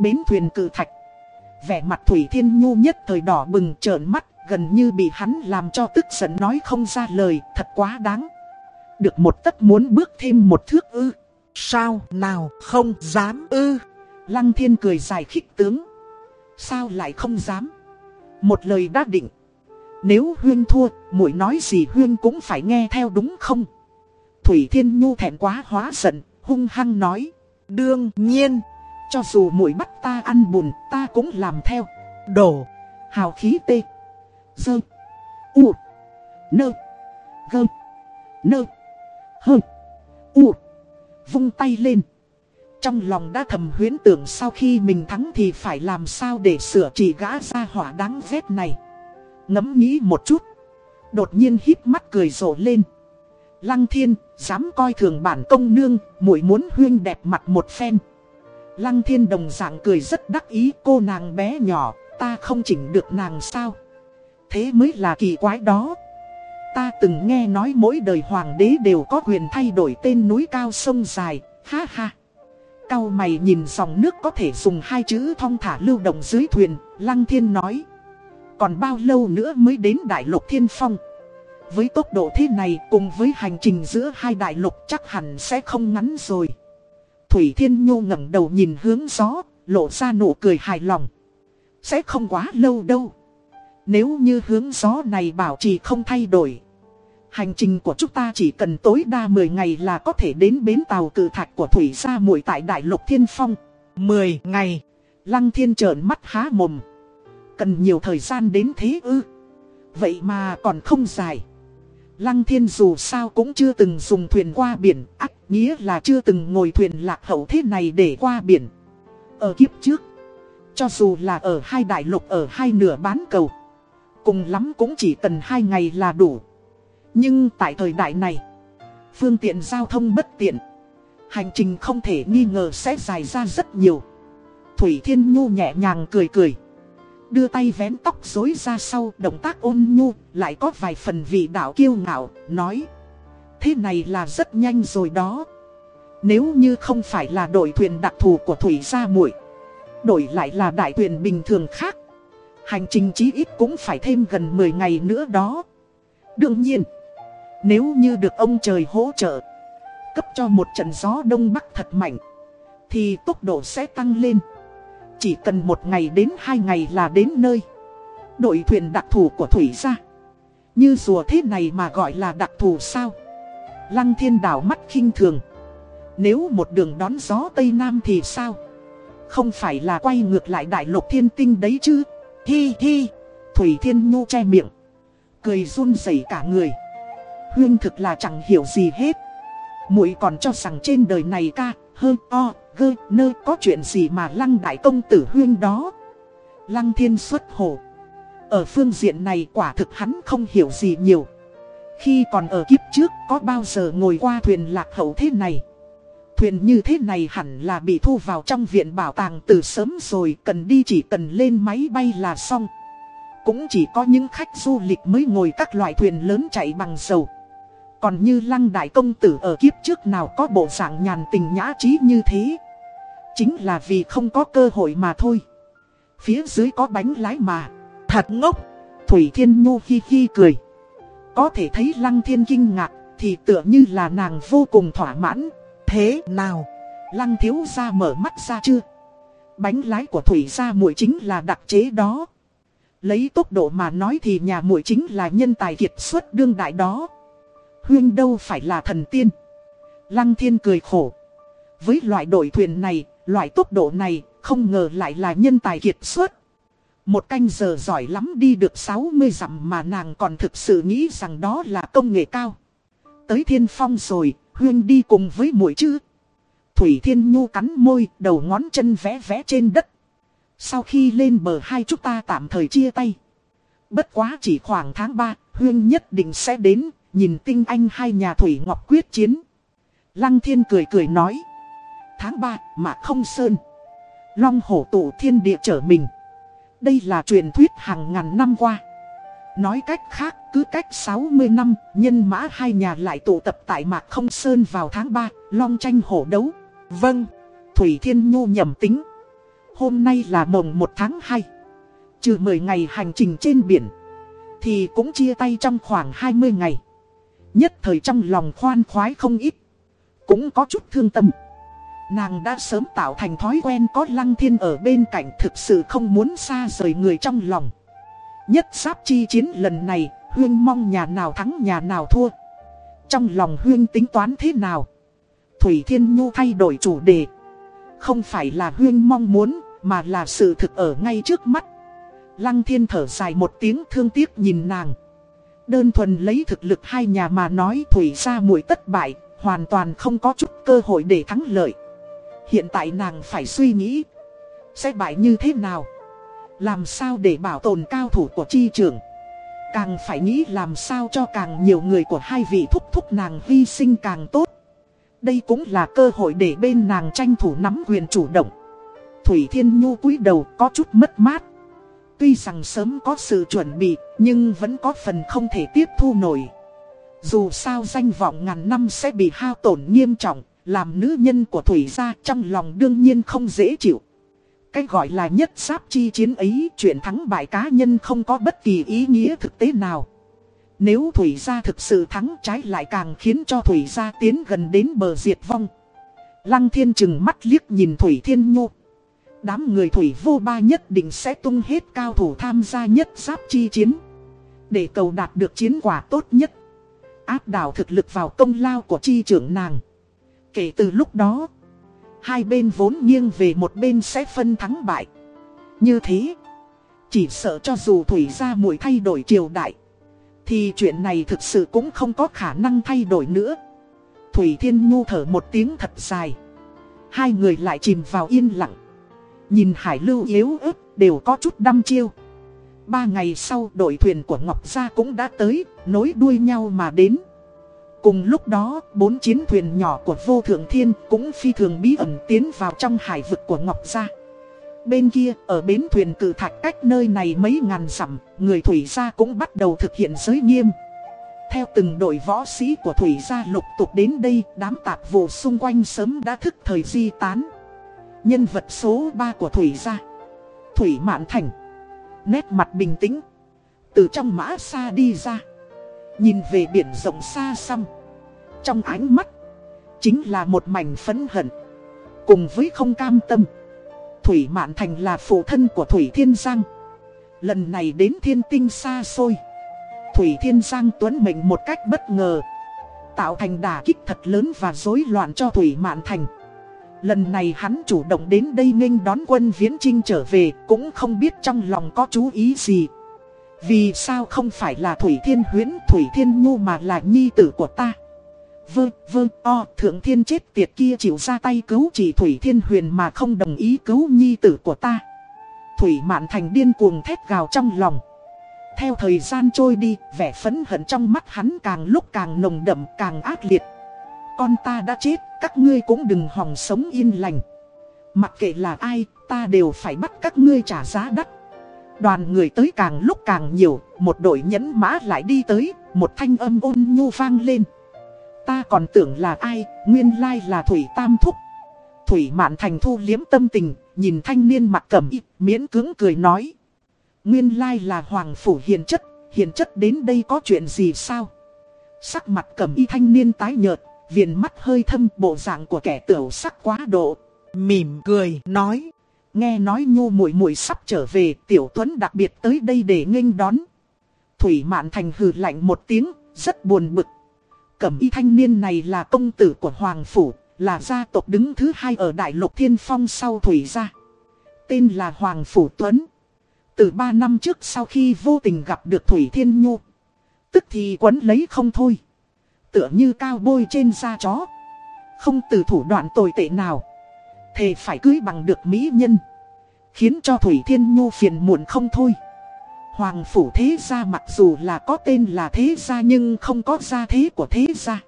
Bến thuyền cự thạch Vẻ mặt Thủy Thiên Nhu nhất thời đỏ bừng trợn mắt, gần như bị hắn làm cho tức giận nói không ra lời, thật quá đáng. Được một tấc muốn bước thêm một thước ư. Sao nào không dám ư. Lăng thiên cười dài khích tướng. Sao lại không dám. Một lời đã định. Nếu Huyên thua, muội nói gì Huyên cũng phải nghe theo đúng không? Thủy Thiên Nhu thẹn quá hóa giận, hung hăng nói. Đương nhiên, cho dù muội bắt ta ăn bùn, ta cũng làm theo. Đổ, hào khí tê. Dơ. U. Nơ. Gơ. Nơ. Hơ. U. Vung tay lên. Trong lòng đã thầm huyến tưởng sau khi mình thắng thì phải làm sao để sửa chỉ gã ra hỏa đáng ghét này. Ngẫm nghĩ một chút. Đột nhiên hít mắt cười rộ lên. Lăng thiên, dám coi thường bản công nương, muội muốn huyên đẹp mặt một phen. Lăng thiên đồng dạng cười rất đắc ý cô nàng bé nhỏ, ta không chỉnh được nàng sao. Thế mới là kỳ quái đó. Ta từng nghe nói mỗi đời hoàng đế đều có quyền thay đổi tên núi cao sông dài, ha ha. Cao mày nhìn dòng nước có thể dùng hai chữ thong thả lưu động dưới thuyền, Lăng Thiên nói. Còn bao lâu nữa mới đến đại lục thiên phong? Với tốc độ thế này cùng với hành trình giữa hai đại lục chắc hẳn sẽ không ngắn rồi. Thủy Thiên Nhu ngẩng đầu nhìn hướng gió, lộ ra nụ cười hài lòng. Sẽ không quá lâu đâu. Nếu như hướng gió này bảo trì không thay đổi. Hành trình của chúng ta chỉ cần tối đa 10 ngày là có thể đến bến tàu cử thạch của Thủy Gia muội tại Đại Lục Thiên Phong. 10 ngày. Lăng Thiên trợn mắt há mồm. Cần nhiều thời gian đến thế ư. Vậy mà còn không dài. Lăng Thiên dù sao cũng chưa từng dùng thuyền qua biển, ác nghĩa là chưa từng ngồi thuyền lạc hậu thế này để qua biển. Ở kiếp trước, cho dù là ở hai đại lục ở hai nửa bán cầu, cùng lắm cũng chỉ cần hai ngày là đủ. Nhưng tại thời đại này, phương tiện giao thông bất tiện, hành trình không thể nghi ngờ sẽ dài ra rất nhiều. Thủy Thiên Nhu nhẹ nhàng cười cười. Đưa tay vén tóc rối ra sau động tác ôn nhu Lại có vài phần vị đạo kiêu ngạo Nói Thế này là rất nhanh rồi đó Nếu như không phải là đội thuyền đặc thù của Thủy Gia muội Đổi lại là đại thuyền bình thường khác Hành trình chí ít cũng phải thêm gần 10 ngày nữa đó. Đương nhiên, Nếu như được ông trời hỗ trợ, Cấp cho một trận gió đông bắc thật mạnh, Thì tốc độ sẽ tăng lên. Chỉ cần một ngày đến hai ngày là đến nơi. Đội thuyền đặc thù của Thủy ra Như rùa thế này mà gọi là đặc thù sao? Lăng thiên đảo mắt khinh thường. Nếu một đường đón gió Tây Nam thì sao? Không phải là quay ngược lại đại lục thiên tinh đấy chứ? Hi hi Thủy thiên nhu che miệng Cười run rẩy cả người Huyên thực là chẳng hiểu gì hết muội còn cho rằng trên đời này ca, hơn o, gơ, nơ có chuyện gì mà lăng đại công tử huyên đó. Lăng thiên xuất hồ. Ở phương diện này quả thực hắn không hiểu gì nhiều. Khi còn ở kiếp trước có bao giờ ngồi qua thuyền lạc hậu thế này. Thuyền như thế này hẳn là bị thu vào trong viện bảo tàng từ sớm rồi, cần đi chỉ cần lên máy bay là xong. Cũng chỉ có những khách du lịch mới ngồi các loại thuyền lớn chạy bằng dầu. Còn như lăng đại công tử ở kiếp trước nào có bộ dạng nhàn tình nhã trí như thế? Chính là vì không có cơ hội mà thôi. Phía dưới có bánh lái mà. Thật ngốc! Thủy Thiên Nhu hi hi cười. Có thể thấy lăng thiên kinh ngạc, Thì tựa như là nàng vô cùng thỏa mãn. Thế nào Lăng thiếu ra mở mắt ra chưa Bánh lái của Thủy gia muội chính là đặc chế đó Lấy tốc độ mà nói thì nhà muội chính là nhân tài kiệt xuất đương đại đó Huyên đâu phải là thần tiên. Lăng thiên cười khổ. Với loại đội thuyền này, loại tốc độ này, không ngờ lại là nhân tài kiệt xuất. Một canh giờ giỏi lắm đi được 60 dặm mà nàng còn thực sự nghĩ rằng đó là công nghệ cao. tới thiên phong rồi, Huyên đi cùng với muội chứ. Thủy Thiên Nhu cắn môi, đầu ngón chân vẽ vẽ trên đất. Sau khi lên bờ hai chúng ta tạm thời chia tay. Bất quá chỉ khoảng tháng 3, Huyên nhất định sẽ đến, nhìn tinh anh hai nhà Thủy Ngọc quyết chiến. Lăng Thiên cười cười nói. Tháng 3 mà không sơn. Long hổ tụ thiên địa trở mình. Đây là truyền thuyết hàng ngàn năm qua. Nói cách khác, cứ cách 60 năm, nhân mã hai nhà lại tụ tập tại Mạc Không Sơn vào tháng 3, long tranh hổ đấu. Vâng, Thủy Thiên Nhu nhầm tính. Hôm nay là mồng 1 tháng 2. Trừ 10 ngày hành trình trên biển, thì cũng chia tay trong khoảng 20 ngày. Nhất thời trong lòng khoan khoái không ít, cũng có chút thương tâm. Nàng đã sớm tạo thành thói quen có lăng thiên ở bên cạnh thực sự không muốn xa rời người trong lòng. Nhất giáp chi chiến lần này, Huyên mong nhà nào thắng nhà nào thua. Trong lòng Huyên tính toán thế nào? Thủy Thiên Nhu thay đổi chủ đề. Không phải là Huyên mong muốn, mà là sự thực ở ngay trước mắt. Lăng Thiên thở dài một tiếng thương tiếc nhìn nàng. Đơn thuần lấy thực lực hai nhà mà nói Thủy ra mũi tất bại, hoàn toàn không có chút cơ hội để thắng lợi. Hiện tại nàng phải suy nghĩ, sẽ bại như thế nào? Làm sao để bảo tồn cao thủ của chi trưởng Càng phải nghĩ làm sao cho càng nhiều người của hai vị thúc thúc nàng hy sinh càng tốt. Đây cũng là cơ hội để bên nàng tranh thủ nắm quyền chủ động. Thủy Thiên Nhu cúi đầu có chút mất mát. Tuy rằng sớm có sự chuẩn bị, Nhưng vẫn có phần không thể tiếp thu nổi. Dù sao danh vọng ngàn năm sẽ bị hao tổn nghiêm trọng, Làm nữ nhân của Thủy gia trong lòng đương nhiên không dễ chịu cái gọi là nhất giáp chi chiến ấy, chuyện thắng bại cá nhân không có bất kỳ ý nghĩa thực tế nào. Nếu Thủy gia thực sự thắng trái lại càng khiến cho Thủy gia tiến gần đến bờ diệt vong. Lăng thiên chừng mắt liếc nhìn Thủy Thiên nhu Đám người Thủy vô ba nhất định sẽ tung hết cao thủ tham gia nhất giáp chi chiến. Để cầu đạt được chiến quả tốt nhất. Áp đảo thực lực vào công lao của chi trưởng nàng. Kể từ lúc đó Hai bên vốn nghiêng về một bên sẽ phân thắng bại. Như thế, Chỉ sợ cho dù Thủy ra mùi thay đổi triều đại, Thì chuyện này thực sự cũng không có khả năng thay đổi nữa. Thủy Thiên Nhu thở một tiếng thật dài. Hai người lại chìm vào yên lặng. Nhìn hải lưu yếu ớt, đều có chút đăm chiêu. Ba ngày sau, đội thuyền của Ngọc Gia cũng đã tới, Nối đuôi nhau mà đến. Cùng lúc đó, bốn chiến thuyền nhỏ của vô thượng thiên cũng phi thường bí ẩn tiến vào trong hải vực của Ngọc Gia. Bên kia, ở bến thuyền cử thạch cách nơi này mấy ngàn dặm, người Thủy Gia cũng bắt đầu thực hiện giới nghiêm. Theo từng đội võ sĩ của Thủy Gia lục tục đến đây, đám tạp vụ xung quanh sớm đã thức thời di tán. Nhân vật số 3 của Thủy Gia Thủy Mạn Thành Nét mặt bình tĩnh Từ trong mã xa đi ra Nhìn về biển rộng xa xăm. Trong ánh mắt, Chính là một mảnh phấn hận. Cùng với không cam tâm, Thủy Mạn Thành là phụ thân của Thủy Thiên Giang. Lần này đến thiên tinh xa xôi, Thủy Thiên Giang tuấn mệnh một cách bất ngờ, Tạo thành đả kích thật lớn và rối loạn cho Thủy Mạn Thành. Lần này hắn chủ động đến đây nghênh đón quân viễn trinh trở về, Cũng không biết trong lòng có chú ý gì vì sao không phải là Thủy Thiên Huyến Thủy Thiên Nhu mà là nhi tử của ta? Vơ vơ o thượng thiên chết tiệt kia chịu ra tay cứu chỉ Thủy Thiên Huyền mà không đồng ý cứu nhi tử của ta. Thủy Mạn Thành điên cuồng thét gào trong lòng. Theo thời gian trôi đi, vẻ phấn hận trong mắt hắn càng lúc càng nồng đậm càng ác liệt. Con ta đã chết, các ngươi cũng đừng hòng sống yên lành. Mặc kệ là ai, ta đều phải bắt các ngươi trả giá đắt. Đoàn người tới càng lúc càng nhiều, một đội nhẫn mã lại đi tới, một thanh âm ôn nhu vang lên. Ta còn tưởng là ai, nguyên lai là Thủy Tam Thúc. Thủy Mạn Thành thu liếm tâm tình, nhìn thanh niên mặt cẩm y, miễn cứng cười nói. Nguyên lai là Hoàng Phủ hiền chất, hiền chất đến đây có chuyện gì sao? Sắc mặt cẩm y thanh niên tái nhợt, viền mắt hơi thâm bộ dạng của kẻ tiểu sắc quá độ. Mỉm cười, nói. Nghe nói nhu muội muội sắp trở về, tiểu tuấn đặc biệt tới đây để nghênh đón. Thủy Mạn Thành hừ lạnh một tiếng, rất buồn bực. Cẩm y thanh niên này là công tử của Hoàng Phủ, là gia tộc đứng thứ hai ở Đại Lục Thiên Phong sau Thủy gia. Tên là Hoàng Phủ Tuấn. Từ ba năm trước sau khi vô tình gặp được Thủy Thiên Nhu. Tức thì quấn lấy không thôi. Tựa như cao bôi trên da chó Không từ thủ đoạn tồi tệ nào Thề phải cưới bằng được mỹ nhân Khiến cho Thủy Thiên Nhu phiền muộn không thôi. Hoàng phủ thế gia mặc dù là có tên là thế gia nhưng không có gia thế của thế gia.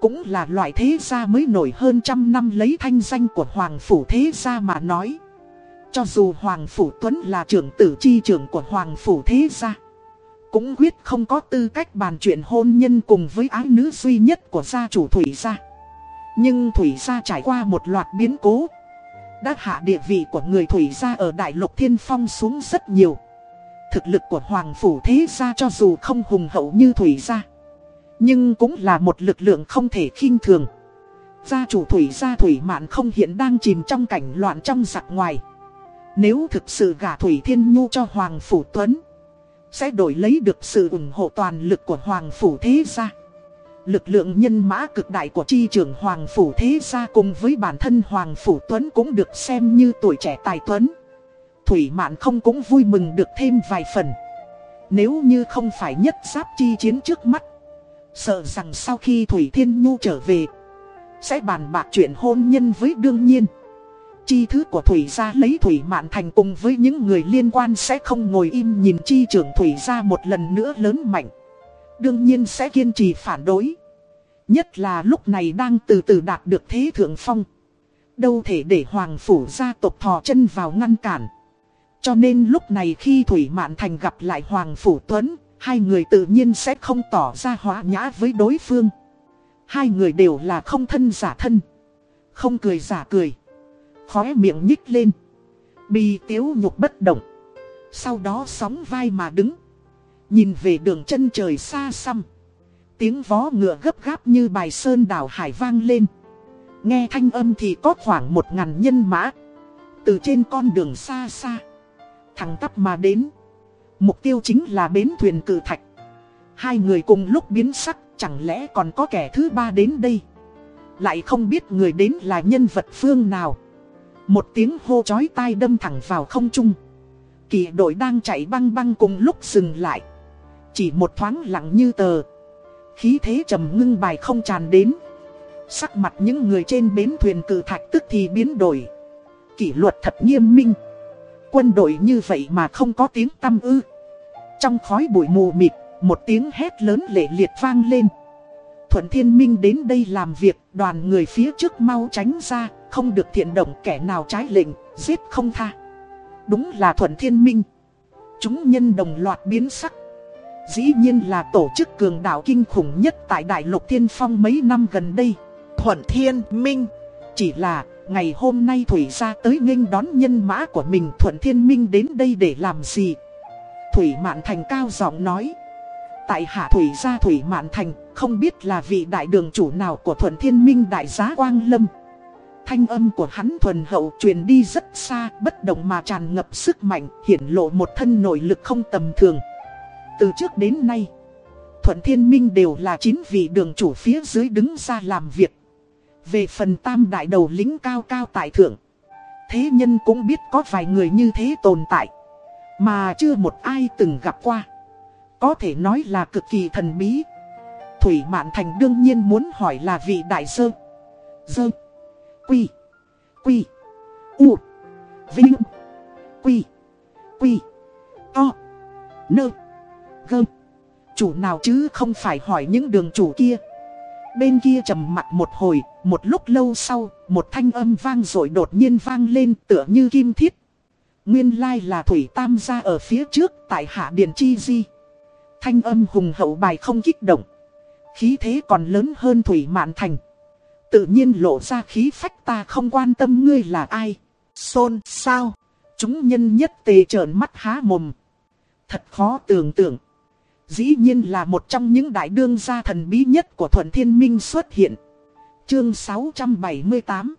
Cũng là loại thế gia mới nổi hơn trăm năm lấy thanh danh của Hoàng phủ thế gia mà nói. Cho dù Hoàng phủ Tuấn là trưởng tử chi trưởng của Hoàng phủ thế gia, Cũng quyết không có tư cách bàn chuyện hôn nhân cùng với ái nữ duy nhất của gia chủ Thủy gia. Nhưng Thủy gia trải qua một loạt biến cố đã hạ địa vị của người Thủy gia ở Đại lục Thiên Phong xuống rất nhiều. Thực lực của Hoàng Phủ Thế Gia cho dù không hùng hậu như Thủy Gia, Nhưng cũng là một lực lượng không thể khinh thường. Gia chủ Thủy Gia Thủy Mạn không hiện đang chìm trong cảnh loạn trong giặc ngoài. Nếu thực sự gả Thủy Thiên Nhu cho Hoàng Phủ Tuấn, Sẽ đổi lấy được sự ủng hộ toàn lực của Hoàng Phủ Thế Gia. Lực lượng nhân mã cực đại của chi trưởng Hoàng Phủ Thế Gia cùng với bản thân Hoàng Phủ Tuấn cũng được xem như tuổi trẻ tài tuấn Thủy Mạn không cũng vui mừng được thêm vài phần. Nếu như không phải nhất giáp chi chiến trước mắt. Sợ rằng sau khi Thủy Thiên Nhu trở về. Sẽ bàn bạc chuyện hôn nhân với đương nhiên. Chi thứ của Thủy gia lấy Thủy Mạn thành cùng với những người liên quan sẽ không ngồi im nhìn chi trưởng Thủy gia một lần nữa lớn mạnh. Đương nhiên sẽ kiên trì phản đối. Nhất là lúc này đang từ từ đạt được thế thượng phong. Đâu thể để Hoàng Phủ gia tộc thò chân vào ngăn cản. Cho nên lúc này khi Thủy Mạn Thành gặp lại Hoàng Phủ Tuấn, hai người tự nhiên sẽ không tỏ ra hóa nhã với đối phương. Hai người đều là không thân giả thân, không cười giả cười, khóe miệng nhích lên, bì tiếu nhục bất động. Sau đó sóng vai mà đứng, nhìn về đường chân trời xa xăm. Tiếng vó ngựa gấp gáp như bài sơn đảo hải vang lên. Nghe thanh âm thì có khoảng một ngàn nhân mã. Từ trên con đường xa xa Thẳng tắp mà đến. Mục tiêu chính là bến thuyền cử thạch. Hai người cùng lúc biến sắc, chẳng lẽ còn có kẻ thứ ba đến đây. Lại không biết người đến là nhân vật phương nào. Một tiếng hô chói tai đâm thẳng vào không trung. Kỳ đội đang chạy băng băng cùng lúc dừng lại. Chỉ một thoáng lặng như tờ. Khí thế trầm ngưng bài không tràn đến. Sắc mặt những người trên bến thuyền cử thạch tức thì biến đổi. Kỷ luật thật nghiêm minh quân đội như vậy mà không có tiếng tâm ư. Trong khói bụi mù mịt, một tiếng hét lớn lệ liệt vang lên. Thuận Thiên Minh đến đây làm việc, đoàn người phía trước mau tránh ra, không được thiện động kẻ nào trái lệnh, giết không tha. Đúng là Thuận Thiên Minh. Chúng nhân đồng loạt biến sắc. Dĩ nhiên là tổ chức cường đạo kinh khủng nhất tại Đại lục Thiên Phong mấy năm gần đây. Thuận Thiên Minh chỉ là Ngày hôm nay Thủy ra tới nghênh đón nhân mã của mình Thuận Thiên Minh đến đây để làm gì? Thủy Mạn Thành cao giọng nói. Tại hạ Thủy gia Thủy Mạn Thành, không biết là vị đại đường chủ nào của Thuận Thiên Minh đại giá Quang Lâm. Thanh âm của hắn thuần hậu truyền đi rất xa, bất động mà tràn ngập sức mạnh, hiển lộ một thân nội lực không tầm thường. Từ trước đến nay, Thuận Thiên Minh đều là chính vị đường chủ phía dưới đứng ra làm việc. Về phần tam đại đầu lính cao cao tại thượng Thế nhân cũng biết có vài người như thế tồn tại Mà chưa một ai từng gặp qua. Có thể nói là cực kỳ thần bí. Thủy Mạn Thành đương nhiên muốn hỏi là vị đại sơ. Sơ. Quy. Quy. U. Vinh. Quy. Quy. To. Nơ gơm Chủ nào chứ không phải hỏi những đường chủ kia Bên kia trầm mặt một hồi, một lúc lâu sau, một thanh âm vang rồi đột nhiên vang lên tựa như kim thiết. Nguyên lai là Thủy Tam gia ở phía trước tại Hạ Điền Chi Di. Thanh âm hùng hậu bài không kích động. Khí thế còn lớn hơn Thủy Mạn Thành. Tự nhiên lộ ra khí phách ta không quan tâm ngươi là ai. Xôn sao? Chúng nhân nhất tề trợn mắt há mồm. Thật khó tưởng tượng. Dĩ nhiên là một trong những đại đương gia thần bí nhất của Thuận Thiên Minh xuất hiện. Chương 678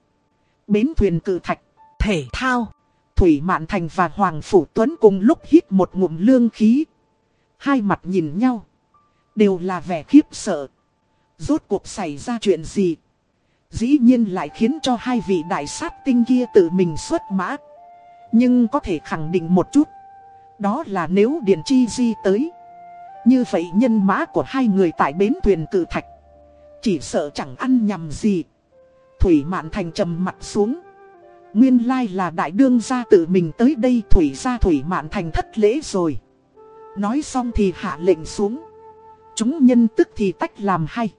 Bến thuyền cự thạch, thể thao. Thủy Mạn Thành và Hoàng Phủ Tuấn cùng lúc hít một ngụm lương khí. Hai mặt nhìn nhau. Đều là vẻ khiếp sợ. Rốt cuộc xảy ra chuyện gì? Dĩ nhiên lại khiến cho hai vị đại sát tinh kia tự mình xuất mã. Nhưng có thể khẳng định một chút. Đó là nếu Điện Chi Di tới như vậy nhân mã của hai người tại bến thuyền cử thạch Chỉ sợ chẳng ăn nhầm gì. Thủy Mạn Thành trầm mặt xuống. Nguyên lai là đại đương gia tự mình tới đây Thủy ra Thủy Mạn Thành thất lễ rồi. Nói xong thì hạ lệnh xuống. Chúng nhân tức thì tách làm hay.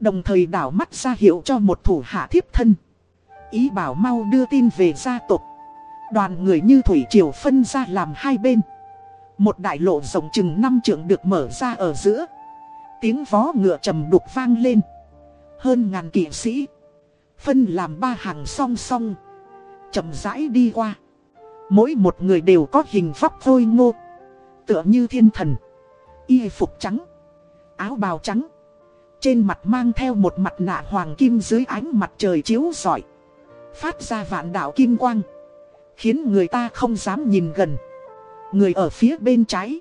Đồng thời đảo mắt ra hiệu cho một thủ hạ thiếp thân. Ý bảo mau đưa tin về gia tộc. Đoàn người như Thủy Triều phân ra làm hai bên. Một đại lộ rộng chừng năm trượng được mở ra ở giữa. Tiếng vó ngựa trầm đục vang lên. Hơn ngàn kỵ sĩ. Phân làm ba hàng song song. chậm rãi đi qua. Mỗi một người đều có hình vóc vôi ngô. Tựa như thiên thần. Y phục trắng. Áo bào trắng. Trên mặt mang theo một mặt nạ hoàng kim dưới ánh mặt trời chiếu rọi. Phát ra vạn đạo kim quang. Khiến người ta không dám nhìn gần. Người ở phía bên trái.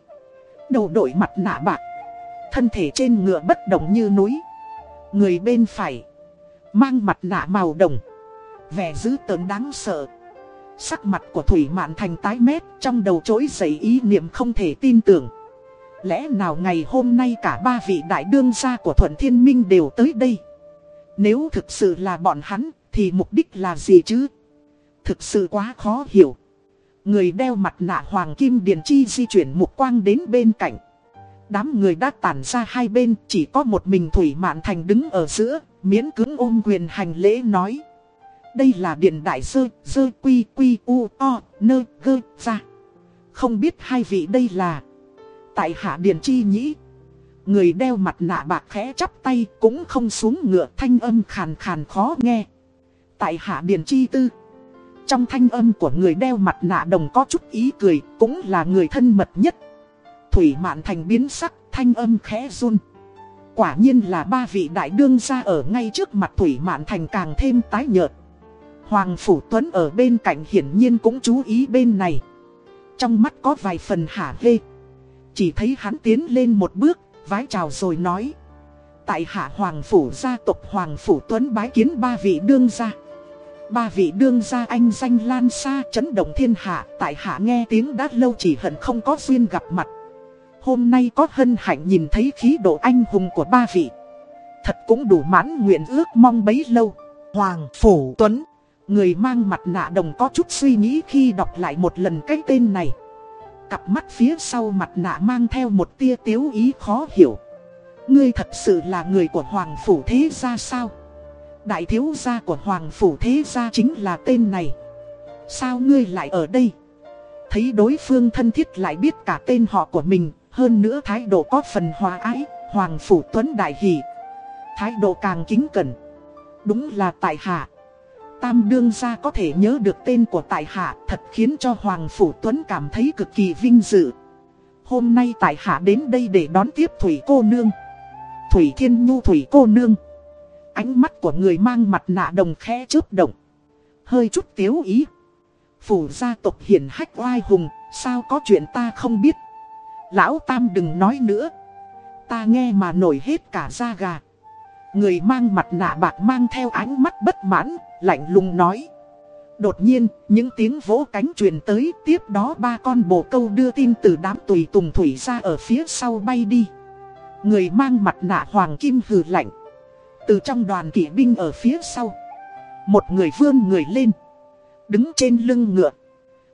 Đầu đội mặt nạ bạc. Thân thể trên ngựa bất động như núi. Người bên phải. Mang mặt nạ màu đồng. Vẻ dữ tớn đáng sợ. Sắc mặt của Thủy Mạn Thành tái mét trong đầu trỗi dậy ý niệm không thể tin tưởng. Lẽ nào ngày hôm nay cả ba vị đại đương gia của Thuận Thiên Minh đều tới đây? Nếu thực sự là bọn hắn, thì mục đích là gì chứ? Thực sự quá khó hiểu. Người đeo mặt nạ Hoàng Kim Điền Chi di chuyển mục quang đến bên cạnh. Đám người đã tản ra hai bên, chỉ có một mình Thủy Mạn Thành đứng ở giữa, miễn cứng ôm quyền hành lễ nói. Đây là điện đại sơ, sơ quy quy u o, nơ gơ ra. Không biết hai vị đây là... Tại hạ Điền Chi Nhĩ. Người đeo mặt nạ bạc khẽ chắp tay cũng không xuống ngựa thanh âm khàn khàn khó nghe. Tại hạ Điền Chi Tư. Trong thanh âm của người đeo mặt nạ đồng có chút ý cười cũng là người thân mật nhất. Thủy Mạn Thành biến sắc thanh âm khẽ run. Quả nhiên là ba vị đại đương gia ở ngay trước mặt Thủy Mạn Thành càng thêm tái nhợt. Hoàng Phủ Tuấn ở bên cạnh hiển nhiên cũng chú ý bên này. Trong mắt có vài phần hả hê. Chỉ thấy hắn tiến lên một bước, vái chào rồi nói. Tại hạ Hoàng Phủ gia tộc Hoàng Phủ Tuấn bái kiến ba vị đương gia. Ba vị đương gia anh danh lan xa chấn động thiên hạ, tại hạ nghe tiếng đã lâu chỉ hận không có duyên gặp mặt. Hôm nay có hân hạnh nhìn thấy khí độ anh hùng của ba vị. Thật cũng đủ mãn nguyện ước mong bấy lâu. Hoàng Phủ Tuấn, người mang mặt nạ đồng có chút suy nghĩ khi đọc lại một lần cái tên này. Cặp mắt phía sau mặt nạ mang theo một tia tiếu ý khó hiểu. Ngươi thật sự là người của Hoàng Phủ Thế ra sao? Đại thiếu gia của Hoàng Phủ Thế Gia chính là tên này. Sao ngươi lại ở đây? Thấy đối phương thân thiết lại biết cả tên họ của mình, hơn nữa thái độ có phần hòa ái, Hoàng Phủ Tuấn Đại Hỷ. Thái độ càng kính cẩn. Đúng là tại hạ. Tam đương gia có thể nhớ được tên của tại hạ thật khiến cho Hoàng Phủ Tuấn cảm thấy cực kỳ vinh dự. Hôm nay tại hạ đến đây để đón tiếp Thủy cô nương. Thủy Thiên Nhu Thủy cô nương. Ánh mắt của người mang mặt nạ đồng khẽ chớp động. Hơi chút tiếu ý. Phủ gia tộc hiển hách oai hùng, sao có chuyện ta không biết. Lão Tam đừng nói nữa. Ta nghe mà nổi hết cả da gà. Người mang mặt nạ bạc mang theo ánh mắt bất mãn, lạnh lùng nói. Đột nhiên, những tiếng vỗ cánh truyền tới, tiếp đó ba con bồ câu đưa tin từ đám tùy tùng thủy ra ở phía sau bay đi. Người mang mặt nạ hoàng kim hừ lạnh. Từ trong đoàn kỵ binh ở phía sau. Một người vươn người lên. Đứng trên lưng ngựa.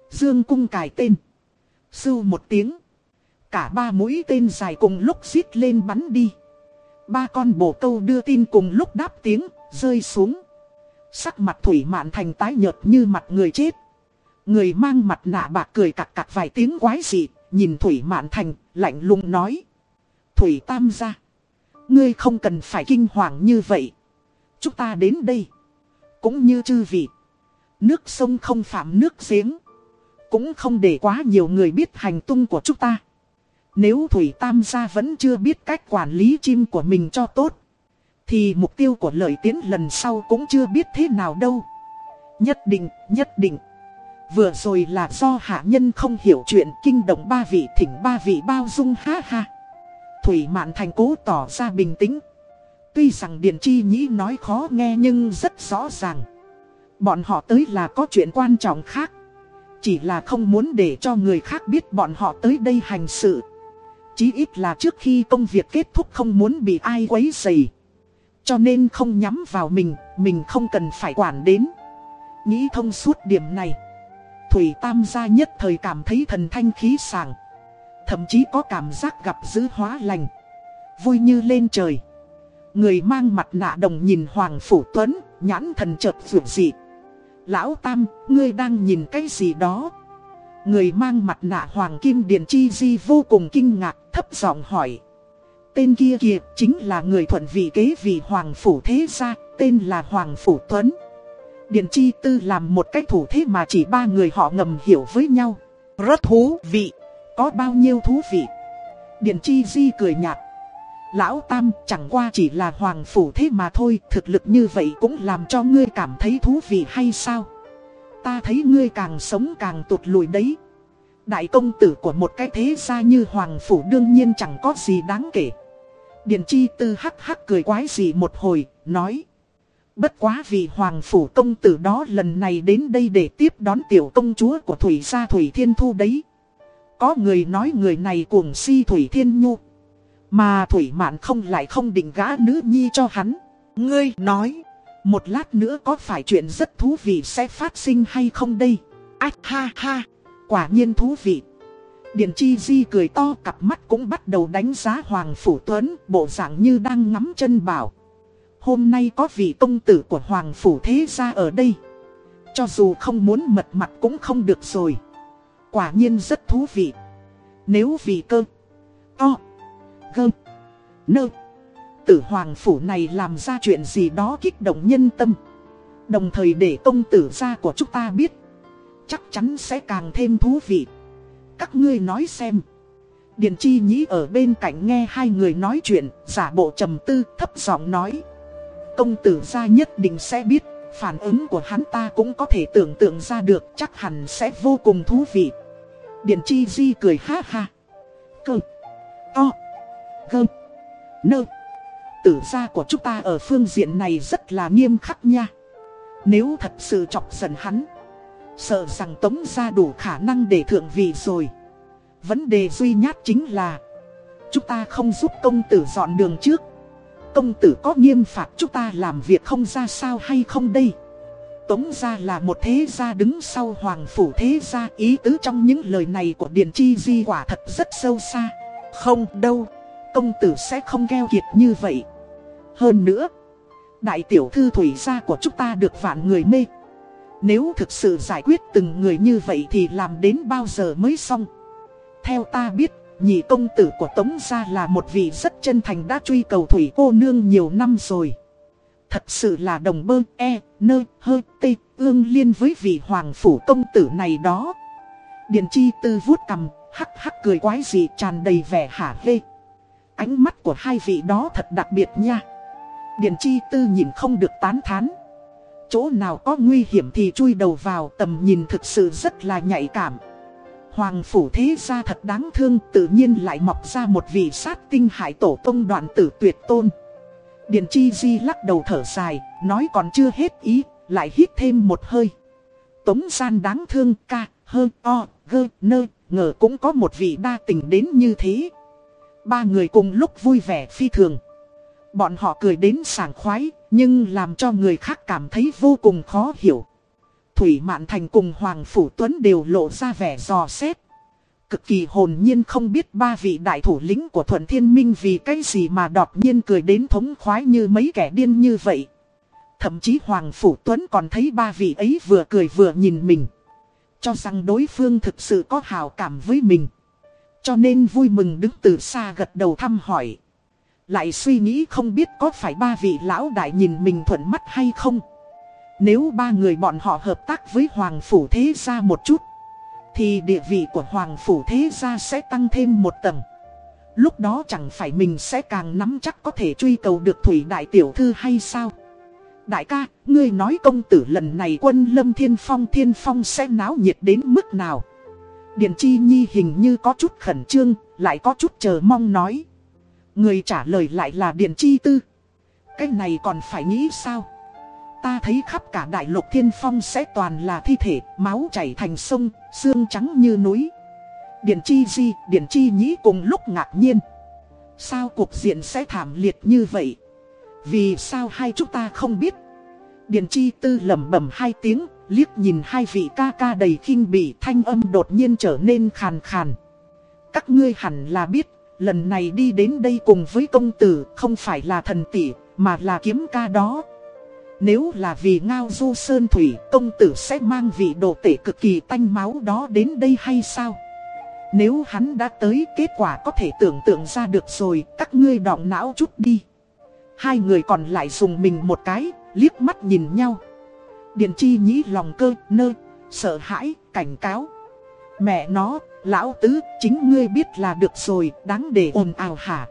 Dương cung cài tên. Sưu một tiếng. Cả ba mũi tên dài cùng lúc xít lên bắn đi. Ba con bồ câu đưa tin cùng lúc đáp tiếng, rơi xuống. Sắc mặt Thủy Mạn Thành tái nhợt như mặt người chết. Người mang mặt nạ bạc cười cặc cặc vài tiếng quái dị, nhìn Thủy Mạn Thành, lạnh lùng nói. Thủy Tam gia. Ngươi không cần phải kinh hoàng như vậy. Chúng ta đến đây. Cũng như chư vị. Nước sông không phạm nước giếng. Cũng không để quá nhiều người biết hành tung của chúng ta. Nếu Thủy Tam gia vẫn chưa biết cách quản lý chim của mình cho tốt. Thì mục tiêu của lợi tiến lần sau cũng chưa biết thế nào đâu. Nhất định, nhất định. Vừa rồi là do hạ nhân không hiểu chuyện kinh động ba vị thỉnh ba vị bao dung ha ha. Thủy Mạn Thành cố tỏ ra bình tĩnh. Tuy rằng Điền Chi Nhĩ nói khó nghe nhưng rất rõ ràng. Bọn họ tới là có chuyện quan trọng khác. Chỉ là không muốn để cho người khác biết bọn họ tới đây hành sự. Chí ít là trước khi công việc kết thúc không muốn bị ai quấy rầy. Cho nên không nhắm vào mình, mình không cần phải quản đến. Nghĩ thông suốt điểm này. Thủy Tam gia nhất thời cảm thấy thần thanh khí sảng. Thậm chí có cảm giác gặp dữ hóa lành. Vui như lên trời. Người mang mặt nạ đồng nhìn Hoàng Phủ Tuấn, nhãn thần chợt vượt dị. Lão Tam, ngươi đang nhìn cái gì đó? Người mang mặt nạ Hoàng Kim Điền Chi Di vô cùng kinh ngạc, thấp giọng hỏi. Tên kia kìa chính là người thuận vị kế vị Hoàng Phủ Thế Gia, tên là Hoàng Phủ Tuấn. Điền Chi Tư làm một cách thủ thế mà chỉ ba người họ ngầm hiểu với nhau. Rất thú vị. Có bao nhiêu thú vị? Điền Chi Di cười nhạt. Lão Tam chẳng qua chỉ là Hoàng Phủ thế mà thôi, thực lực như vậy cũng làm cho ngươi cảm thấy thú vị hay sao? Ta thấy ngươi càng sống càng tụt lùi đấy. Đại công tử của một cái thế gia như Hoàng Phủ đương nhiên chẳng có gì đáng kể. Điền Chi Tư hắc hắc cười quái gì một hồi, nói. Bất quá vì Hoàng Phủ công tử đó lần này đến đây để tiếp đón tiểu công chúa của Thủy gia Thủy Thiên Thu đấy. Có người nói người này cuồng si Thủy Thiên Nhu. Mà Thủy Mạn không lại không định gã nữ nhi cho hắn. Ngươi nói, một lát nữa có phải chuyện rất thú vị sẽ phát sinh hay không đây? Ách ha ha, quả nhiên thú vị. điện Chi Di cười to cặp mắt cũng bắt đầu đánh giá Hoàng Phủ Tuấn, bộ dạng như đang ngắm chân bảo. Hôm nay có vị công tử của Hoàng Phủ Thế gia ở đây. Cho dù không muốn mật mặt cũng không được rồi. Quả nhiên rất thú vị. Nếu vì cơ, o gơ, nơ, tử Hoàng Phủ này làm ra chuyện gì đó kích động nhân tâm. Đồng thời để công tử gia của chúng ta biết. Chắc chắn sẽ càng thêm thú vị. Các ngươi nói xem. Điền Chi Nhĩ ở bên cạnh nghe hai người nói chuyện, giả bộ trầm tư, thấp giọng nói. Công tử gia nhất định sẽ biết, phản ứng của hắn ta cũng có thể tưởng tượng ra được, chắc hẳn sẽ vô cùng thú vị. Điền Chi Di cười ha ha. Cơ, to, gơ, nơ. Tử gia của chúng ta ở phương diện này rất là nghiêm khắc nha. Nếu thật sự chọc giận hắn Sợ rằng tống ra đủ khả năng để thượng vị rồi Vấn đề duy nhất chính là Chúng ta không giúp công tử dọn đường trước Công tử có nghiêm phạt chúng ta làm việc không ra sao hay không đây Tống gia là một thế gia đứng sau hoàng phủ thế gia Ý tứ trong những lời này của Điền Chi Di quả thật rất sâu xa. Không đâu Công tử sẽ không keo kiệt như vậy. Hơn nữa Đại tiểu thư thủy gia của chúng ta được vạn người mê. Nếu thực sự giải quyết từng người như vậy thì làm đến bao giờ mới xong? Theo ta biết, nhị công tử của Tống Gia là một vị rất chân thành đã truy cầu thủy cô nương nhiều năm rồi. Thật sự là đồng bơ e, nơ, hơ, tê, ương liên với vị hoàng phủ công tử này đó Điền chi tư vuốt cầm, hắc hắc cười quái dị tràn đầy vẻ hả hê Ánh mắt của hai vị đó thật đặc biệt nha Điền chi tư nhìn không được tán thán Chỗ nào có nguy hiểm thì chui đầu vào tầm nhìn thực sự rất là nhạy cảm. Hoàng phủ thế gia thật đáng thương tự nhiên lại mọc ra một vị sát tinh hải tổ tông đoạn tử tuyệt tôn. Điền chi di lắc đầu thở dài, nói còn chưa hết ý, lại hít thêm một hơi. Tống gian đáng thương ca, hơ, o, gơ, nơ, ngờ cũng có một vị đa tình đến như thế. Ba người cùng lúc vui vẻ phi thường. Bọn họ cười đến sảng khoái, nhưng làm cho người khác cảm thấy vô cùng khó hiểu. Thủy Mạn Thành cùng Hoàng Phủ Tuấn đều lộ ra vẻ dò xét. Cực kỳ hồn nhiên không biết ba vị đại thủ lĩnh của Thuận Thiên Minh vì cái gì mà đột nhiên cười đến thống khoái như mấy kẻ điên như vậy. Thậm chí Hoàng Phủ Tuấn còn thấy ba vị ấy vừa cười vừa nhìn mình. Cho rằng đối phương thực sự có hào cảm với mình. Cho nên vui mừng đứng từ xa gật đầu thăm hỏi. Lại suy nghĩ không biết có phải ba vị lão đại nhìn mình thuận mắt hay không Nếu ba người bọn họ hợp tác với Hoàng Phủ Thế ra một chút thì địa vị của Hoàng Phủ Thế Gia sẽ tăng thêm một tầng Lúc đó chẳng phải mình sẽ càng nắm chắc có thể truy cầu được Thủy Đại Tiểu Thư hay sao Đại ca, ngươi nói công tử lần này quân lâm thiên phong thiên phong sẽ náo nhiệt đến mức nào Điền Chi Nhi hình như có chút khẩn trương, lại có chút chờ mong nói Người trả lời lại là Điện Chi Tư. Cái này còn phải nghĩ sao? Ta thấy khắp cả đại lục thiên phong sẽ toàn là thi thể, máu chảy thành sông, xương trắng như núi. Điện Chi Di, Điện Chi Nhĩ cùng lúc ngạc nhiên. Sao cuộc diện sẽ thảm liệt như vậy? Vì sao hai chúng ta không biết Điền chi tư lẩm bẩm hai tiếng Liếc nhìn hai vị ca ca đầy khinh bị thanh âm đột nhiên trở nên khàn khàn Các ngươi hẳn là biết Lần này đi đến đây cùng với công tử Không phải là thần tỷ Mà là kiếm ca đó nếu là vì ngao du sơn thủy Công tử sẽ mang vị đồ tể cực kỳ tanh máu đó đến đây hay sao Nếu hắn đã tới kết quả có thể tưởng tượng ra được rồi Các ngươi đọng não chút đi Hai người còn lại dùng mình một cái liếc mắt nhìn nhau. Điền chi nhĩ lòng cơ, nơ, sợ hãi, cảnh cáo. Mẹ nó, lão tứ, chính ngươi biết là được rồi, đáng để ồn ào hả.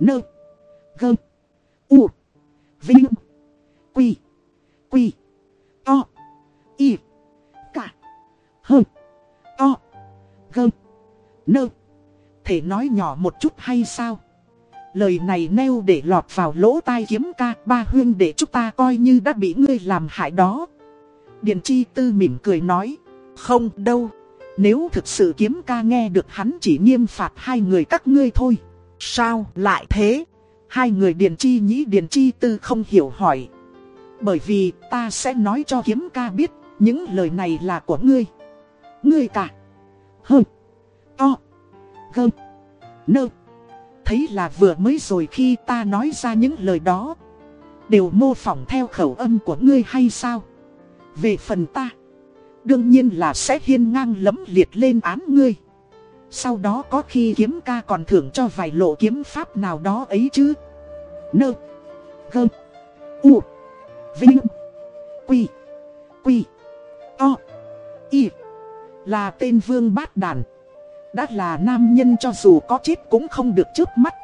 Nơ, gơ, u, vinh, quy, quy, to, y, cả, hơ, to, gơ, nơ. Thể nói nhỏ một chút hay sao? Lời này nêu để lọt vào lỗ tai kiếm ca ba huyên để chúng ta coi như đã bị ngươi làm hại đó. Điện chi tư mỉm cười nói. Không đâu. Nếu thực sự kiếm ca nghe được hắn chỉ nghiêm phạt hai người các ngươi thôi. Sao lại thế? Hai người điện chi nhĩ điện chi tư không hiểu hỏi. Bởi vì ta sẽ nói cho kiếm ca biết, những lời này là của ngươi. Ngươi cả. Hơ. To. Gơ. Nơ. Thấy là vừa mới rồi khi ta nói ra những lời đó, Đều mô phỏng theo khẩu âm của ngươi hay sao Về phần ta, Đương nhiên là sẽ hiên ngang lấm liệt lên án ngươi Sau đó có khi kiếm ca còn thưởng cho vài lộ kiếm pháp nào đó ấy chứ Nơ Gơ U Vinh. Quy. Quy. O Y. Là tên vương bát đàn. Đã là nam nhân cho dù có chết cũng không được trước mắt.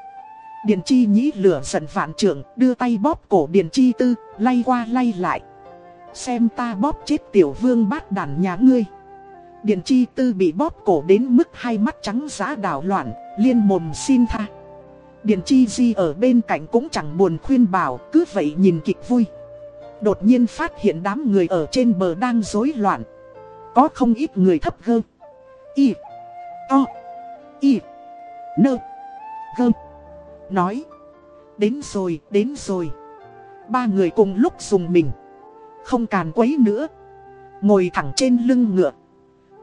Điền chi nhĩ lửa giận vạn trưởng, Đưa tay bóp cổ Điền chi tư, Lay qua lay lại. Xem ta bóp chết tiểu vương bát đàn nhà ngươi. Điền chi tư bị bóp cổ đến mức hai mắt trắng giá đảo loạn, Liên mồm xin tha. Điền chi di ở bên cạnh cũng chẳng buồn khuyên bảo, Cứ vậy nhìn kịch vui. Đột nhiên phát hiện đám người ở trên bờ đang rối loạn Có không ít người thấp gơ Y o, Y. Nơ. Gơ. Nói. Đến rồi, đến rồi. Ba người cùng lúc dùng mình. Không càn quấy nữa. Ngồi thẳng trên lưng ngựa.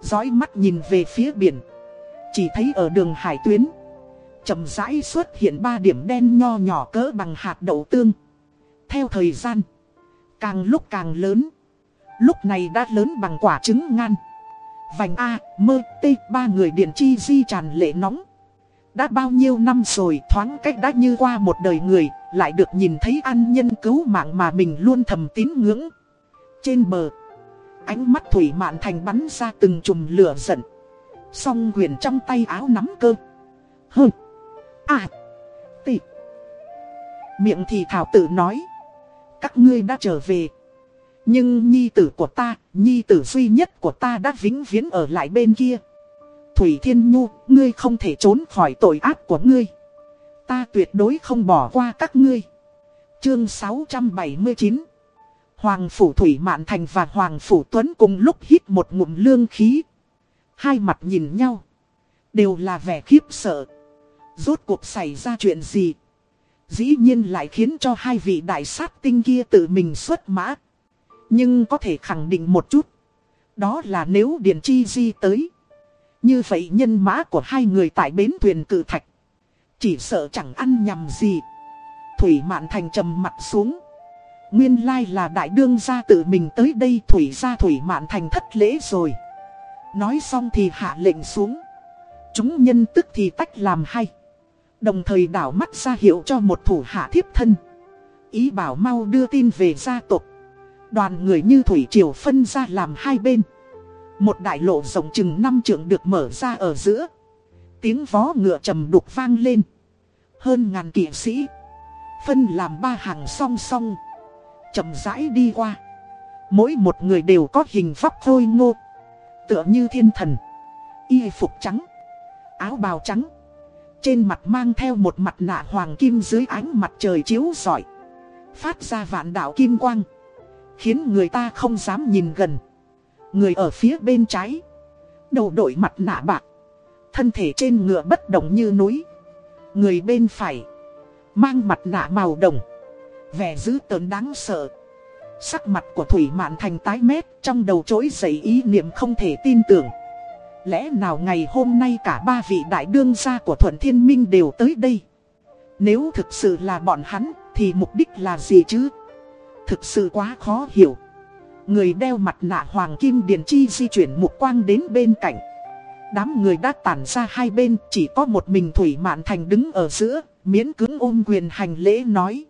Dõi mắt nhìn về phía biển. Chỉ thấy ở đường hải tuyến. chậm rãi xuất hiện ba điểm đen nho nhỏ cỡ bằng hạt đậu tương. Theo thời gian. Càng lúc càng lớn. Lúc này đã lớn bằng quả trứng ngan. Vành A, mơ, T, ba người điện chi di tràn lệ nóng. Đã bao nhiêu năm rồi thoáng cách đã như qua một đời người, lại được nhìn thấy an nhân cứu mạng mà mình luôn thầm tín ngưỡng. Trên bờ, ánh mắt Thủy Mạn Thành bắn ra từng chùm lửa giận. Song quyền trong tay áo nắm cơ. hừ, À. Tị. Miệng thì thảo tự nói. Các ngươi đã trở về. Nhưng nhi tử của ta, nhi tử duy nhất của ta đã vĩnh viễn ở lại bên kia. Thủy Thiên Nhu, ngươi không thể trốn khỏi tội ác của ngươi. Ta tuyệt đối không bỏ qua các ngươi. Chương 679 Hoàng Phủ Thủy Mạn Thành và Hoàng Phủ Tuấn cùng lúc hít một ngụm lương khí. Hai mặt nhìn nhau. Đều là vẻ khiếp sợ. Rốt cuộc xảy ra chuyện gì? Dĩ nhiên lại khiến cho hai vị đại sát tinh kia tự mình xuất mã. Nhưng có thể khẳng định một chút. Đó là nếu Điền Chi Di tới. Như vậy nhân mã của hai người tại bến thuyền cử thạch. Chỉ sợ chẳng ăn nhầm gì. Thủy Mạn Thành trầm mặt xuống. Nguyên lai là đại đương gia tự mình tới đây Thủy ra Thủy Mạn Thành thất lễ rồi. Nói xong thì hạ lệnh xuống. Chúng nhân tức thì tách làm hai. Đồng thời đảo mắt ra hiệu cho một thủ hạ thiếp thân. Ý bảo mau đưa tin về gia tộc. Đoàn người như thủy triều phân ra làm hai bên. Một đại lộ rộng chừng năm trượng được mở ra ở giữa. Tiếng vó ngựa trầm đục vang lên. Hơn ngàn kỵ sĩ. Phân làm ba hàng song song. chậm rãi đi qua. Mỗi một người đều có hình vóc khôi ngô. Tựa như thiên thần. Y phục trắng. Áo bào trắng. Trên mặt mang theo một mặt nạ hoàng kim dưới ánh mặt trời chiếu rọi. Phát ra vạn đạo kim quang. Khiến người ta không dám nhìn gần. Người ở phía bên trái. Đầu đội mặt nạ bạc. Thân thể trên ngựa bất động như núi. Người bên phải. Mang mặt nạ màu đồng. Vẻ dữ tợn đáng sợ. Sắc mặt của Thủy Mạn Thành tái mét, Trong đầu trỗi dậy ý niệm không thể tin tưởng. Lẽ nào ngày hôm nay cả ba vị đại đương gia của Thuận Thiên Minh đều tới đây? Nếu thực sự là bọn hắn Thì mục đích là gì chứ? Thực sự quá khó hiểu. Người đeo mặt nạ Hoàng Kim Điền Chi di chuyển mục quang đến bên cạnh. Đám người đã tản ra hai bên Chỉ có một mình Thủy Mạn Thành đứng ở giữa Miễn cứng ôm quyền hành lễ nói.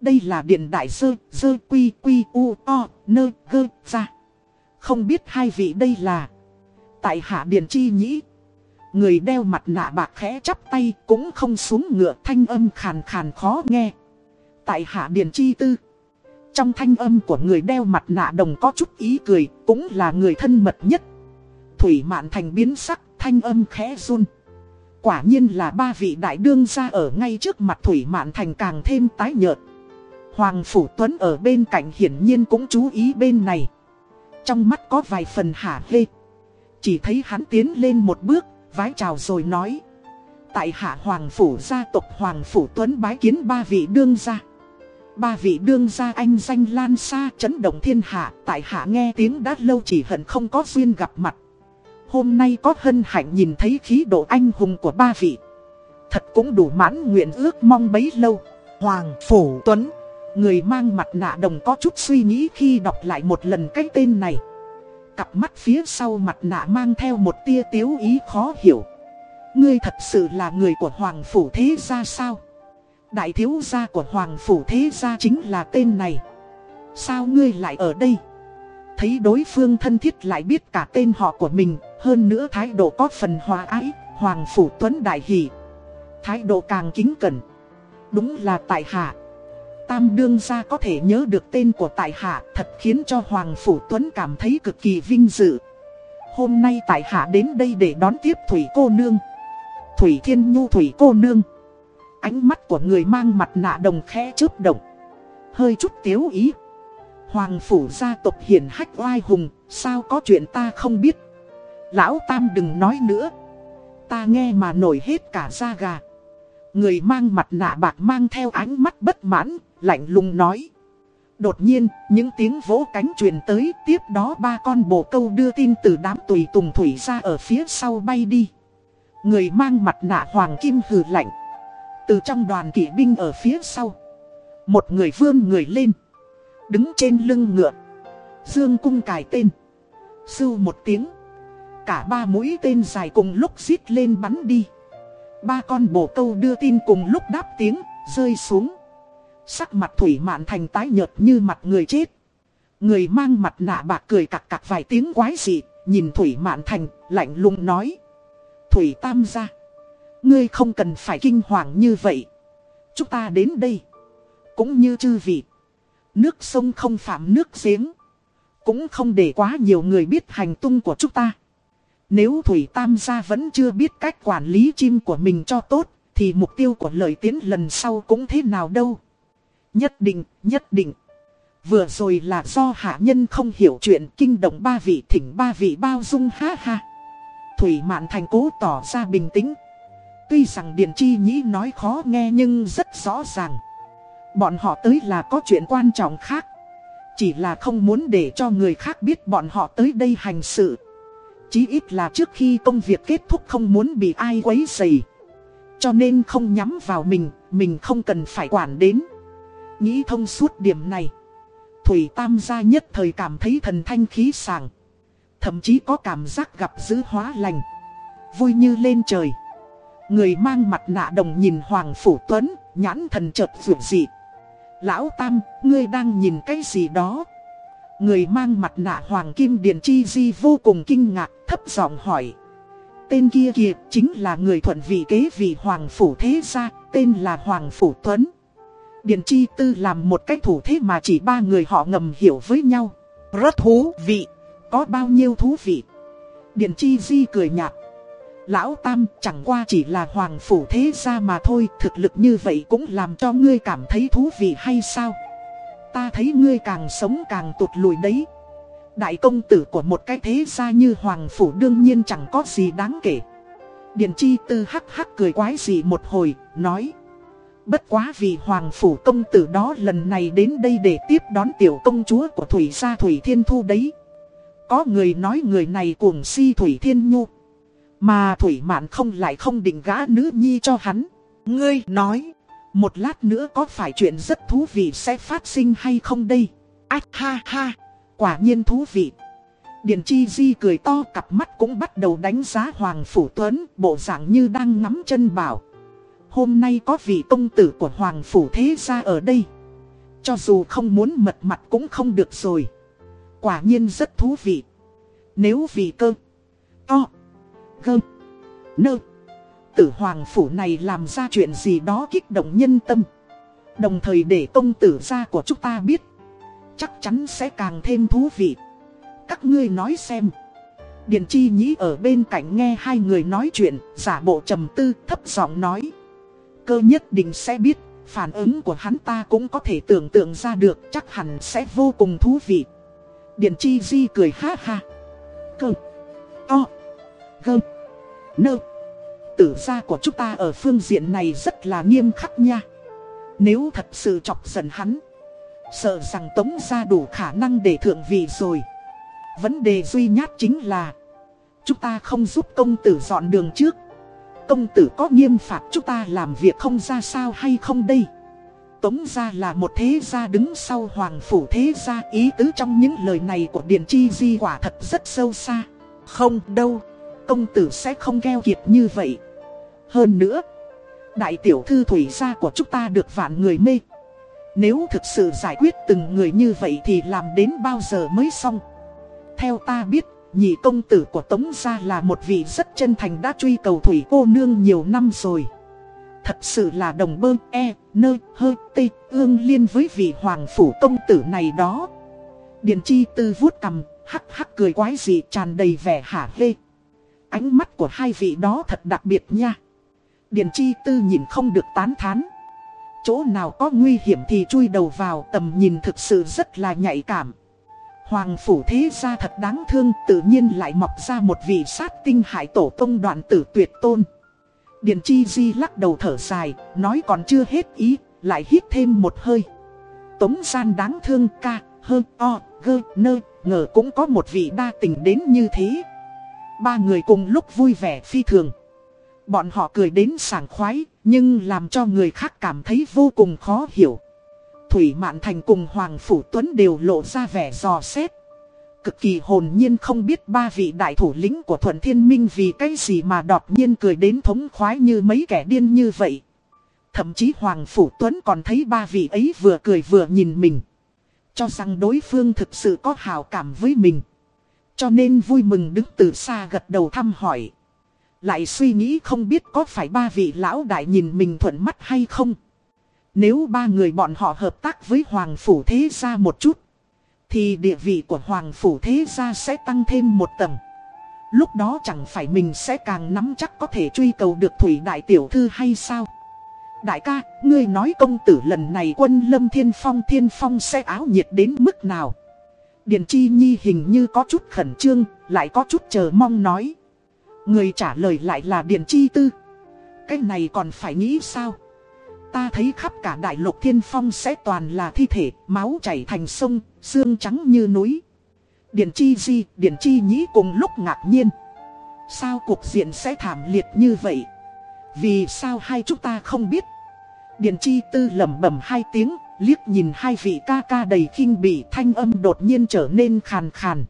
Đây là điện đại sơ, sơ quy quy u o, nơ gơ ra. Không biết hai vị đây là Tại hạ Điền Chi Nhĩ. Người đeo mặt nạ bạc khẽ chắp tay cũng không xuống ngựa, thanh âm khàn khàn khó nghe. Tại hạ Điền Chi Tư, Trong thanh âm của người đeo mặt nạ đồng có chút ý cười, Cũng là người thân mật nhất. Thủy Mạn Thành biến sắc, thanh âm khẽ run. Quả nhiên là ba vị đại đương gia ở ngay trước mặt Thủy Mạn Thành càng thêm tái nhợt. Hoàng Phủ Tuấn ở bên cạnh hiển nhiên cũng chú ý bên này. Trong mắt có vài phần hả hê. Chỉ thấy hắn tiến lên một bước, vái chào rồi nói. Tại hạ Hoàng Phủ gia tộc Hoàng Phủ Tuấn bái kiến ba vị đương gia. Ba vị đương gia anh danh lan xa chấn động thiên hạ Tại hạ nghe tiếng đã lâu chỉ hận không có duyên gặp mặt. Hôm nay có hân hạnh nhìn thấy khí độ anh hùng của ba vị. Thật cũng đủ mãn nguyện ước mong bấy lâu. Hoàng Phủ Tuấn Người mang mặt nạ đồng có chút suy nghĩ khi đọc lại một lần cái tên này. Cặp mắt phía sau mặt nạ mang theo một tia tiếu ý khó hiểu. Ngươi thật sự là người của Hoàng Phủ Thế Gia sao? Đại thiếu gia của Hoàng Phủ Thế Gia chính là tên này. Sao ngươi lại ở đây? Thấy đối phương thân thiết lại biết cả tên họ của mình, Hơn nữa thái độ có phần hòa ái, Hoàng Phủ Tuấn Đại Hỷ Thái độ càng kính cẩn. Đúng là tại hạ. Tam đương gia có thể nhớ được tên của tại hạ Thật khiến cho Hoàng Phủ Tuấn cảm thấy cực kỳ vinh dự Hôm nay tại hạ đến đây để đón tiếp Thủy cô nương Thủy Thiên Nhu Thủy cô nương Ánh mắt của người mang mặt nạ đồng khẽ chớp động Hơi chút tiếu ý Hoàng phủ gia tộc hiển hách oai hùng, sao có chuyện ta không biết. Lão Tam đừng nói nữa. Ta nghe mà nổi hết cả da gà. Người mang mặt nạ bạc mang theo ánh mắt bất mãn, lạnh lùng nói. Đột nhiên, những tiếng vỗ cánh truyền tới, tiếp đó ba con bồ câu đưa tin từ đám tùy tùng thủy ra ở phía sau bay đi. Người mang mặt nạ hoàng kim hừ lạnh. Từ trong đoàn kỵ binh ở phía sau. Một người vươn người lên. Đứng trên lưng ngựa Dương cung cài tên Sưu một tiếng Cả ba mũi tên dài cùng lúc xít lên bắn đi Ba con bồ câu đưa tin cùng lúc đáp tiếng Rơi xuống Sắc mặt Thủy Mạn Thành tái nhợt như mặt người chết Người mang mặt nạ bạc cười cặc cặc vài tiếng quái dị Nhìn Thủy Mạn Thành lạnh lùng nói Thủy Tam gia Ngươi không cần phải kinh hoàng như vậy Chúng ta đến đây Cũng như chư vị Nước sông không phạm nước giếng. Cũng không để quá nhiều người biết hành tung của chúng ta. Nếu Thủy Tam gia vẫn chưa biết cách quản lý chim của mình cho tốt, thì mục tiêu của lời tiến lần sau cũng thế nào đâu. Nhất định, nhất định. Vừa rồi là do hạ nhân không hiểu chuyện kinh động ba vị thỉnh ba vị bao dung ha ha. Thủy Mạn Thành cố tỏ ra bình tĩnh. Tuy rằng Điện Chi Nhĩ nói khó nghe nhưng rất rõ ràng. Bọn họ tới là có chuyện quan trọng khác. Chỉ là không muốn để cho người khác biết bọn họ tới đây hành sự. Chí ít là trước khi công việc kết thúc không muốn bị ai quấy rầy. Cho nên không nhắm vào mình, mình không cần phải quản đến. Nghĩ thông suốt điểm này. Thủy Tam gia nhất thời cảm thấy thần thanh khí sàng. Thậm chí có cảm giác gặp dữ hóa lành. Vui như lên trời. Người mang mặt nạ đồng nhìn Hoàng Phủ Tuấn, nhãn thần chợt vượt dị. Lão Tam, ngươi đang nhìn cái gì đó? Người mang mặt nạ Hoàng Kim Điền Chi Di vô cùng kinh ngạc, thấp giọng hỏi. Tên kia kìa chính là người thuận vị kế vị Hoàng Phủ Thế Gia, tên là Hoàng Phủ Tuấn. Điền Chi Tư làm một cách thủ thế mà chỉ ba người họ ngầm hiểu với nhau. Rất thú vị. Có bao nhiêu thú vị? Điền Chi Di cười nhạt. Lão Tam chẳng qua chỉ là hoàng phủ thế gia mà thôi Thực lực như vậy cũng làm cho ngươi cảm thấy thú vị hay sao Ta thấy ngươi càng sống càng tụt lùi đấy Đại công tử của một cái thế gia như hoàng phủ đương nhiên chẳng có gì đáng kể Điền chi tư hắc hắc cười quái gì một hồi, nói Bất quá vì Hoàng Phủ công tử đó lần này đến đây để tiếp đón tiểu công chúa của Thủy gia Thủy Thiên Thu đấy. Có người nói người này cuồng si Thủy Thiên Nhu. Mà Thủy Mạn không lại không định gã nữ nhi cho hắn. Ngươi nói, một lát nữa có phải chuyện rất thú vị sẽ phát sinh hay không đây? ách ha ha, quả nhiên thú vị. Điền Chi Di cười to cặp mắt cũng bắt đầu đánh giá Hoàng Phủ Tuấn, bộ dạng như đang ngắm chân bảo. Hôm nay có vị công tử của Hoàng Phủ Thế gia ở đây. Cho dù không muốn mật mặt cũng không được rồi. Quả nhiên rất thú vị. Nếu vì cơ, to, gơ, nơ, tử Hoàng Phủ này làm ra chuyện gì đó kích động nhân tâm. Đồng thời để công tử gia của chúng ta biết. Chắc chắn sẽ càng thêm thú vị. Các ngươi nói xem. Điền Chi Nhĩ ở bên cạnh nghe hai người nói chuyện, giả bộ trầm tư, thấp giọng nói. Cơ nhất định sẽ biết, phản ứng của hắn ta cũng có thể tưởng tượng ra được, chắc hẳn sẽ vô cùng thú vị. điện Chi Di cười ha ha. Cơ, to, gơ, nơ. Tử gia của chúng ta ở phương diện này rất là nghiêm khắc nha. Nếu thật sự chọc giận hắn, sợ rằng tống gia đủ khả năng để thượng vị rồi. Vấn đề duy nhất chính là Chúng ta không giúp công tử dọn đường trước Công tử có nghiêm phạt chúng ta làm việc không ra sao hay không đây? Tống gia là một thế gia đứng sau hoàng phủ thế gia Ý tứ trong những lời này của Điền Chi Di quả thật rất sâu xa. Không đâu Công tử sẽ không gheo kiệt như vậy. Hơn nữa Đại tiểu thư thủy gia của chúng ta được vạn người mê. Nếu thực sự giải quyết từng người như vậy thì làm đến bao giờ mới xong? Theo ta biết, nhị công tử của Tống Gia là một vị rất chân thành đã truy cầu thủy cô nương nhiều năm rồi. Thật sự là đồng bơ e, nơ, hơ, tê, ương liên với vị hoàng phủ công tử này đó. Điền chi tư vuốt cầm, hắc hắc cười quái dị tràn đầy vẻ hả hê. Ánh mắt của hai vị đó thật đặc biệt nha. Điền chi tư nhìn không được tán thán. Chỗ nào có nguy hiểm thì chui đầu vào tầm nhìn thực sự rất là nhạy cảm. Hoàng phủ thế gia thật đáng thương tự nhiên lại mọc ra một vị sát tinh hải tổ tông đoạn tử tuyệt tôn. Điền chi di lắc đầu thở dài, nói còn chưa hết ý, lại hít thêm một hơi. Tống gian đáng thương ca, hơ, o, gơ, nơ, ngờ cũng có một vị đa tình đến như thế. Ba người cùng lúc vui vẻ phi thường. Bọn họ cười đến sảng khoái, nhưng làm cho người khác cảm thấy vô cùng khó hiểu. Thủy Mạn Thành cùng Hoàng Phủ Tuấn đều lộ ra vẻ dò xét. Cực kỳ hồn nhiên không biết ba vị đại thủ lĩnh của Thuận Thiên Minh vì cái gì mà đột nhiên cười đến thống khoái như mấy kẻ điên như vậy. Thậm chí Hoàng Phủ Tuấn còn thấy ba vị ấy vừa cười vừa nhìn mình. Cho rằng đối phương thực sự có hào cảm với mình. Cho nên vui mừng đứng từ xa gật đầu thăm hỏi. Lại suy nghĩ không biết có phải ba vị lão đại nhìn mình thuận mắt hay không. Nếu ba người bọn họ hợp tác với Hoàng Phủ Thế Gia một chút, thì địa vị của Hoàng Phủ Thế Gia sẽ tăng thêm một tầng. Lúc đó chẳng phải mình sẽ càng nắm chắc có thể truy cầu được Thủy Đại Tiểu Thư hay sao? Đại ca, ngươi nói công tử lần này quân lâm thiên phong thiên phong sẽ áo nhiệt đến mức nào? Điền Chi Nhi hình như có chút khẩn trương, lại có chút chờ mong nói. Người trả lời lại là Điền Chi Tư. Cái này còn phải nghĩ sao? Ta thấy khắp cả đại lục thiên phong sẽ toàn là thi thể, máu chảy thành sông, xương trắng như núi. điển chi di, điển chi nhĩ cùng lúc ngạc nhiên. Sao cuộc diện sẽ thảm liệt như vậy? Vì sao hai chúng ta không biết? điển chi tư lẩm bẩm hai tiếng, liếc nhìn hai vị ca ca đầy kinh bị thanh âm đột nhiên trở nên khàn khàn.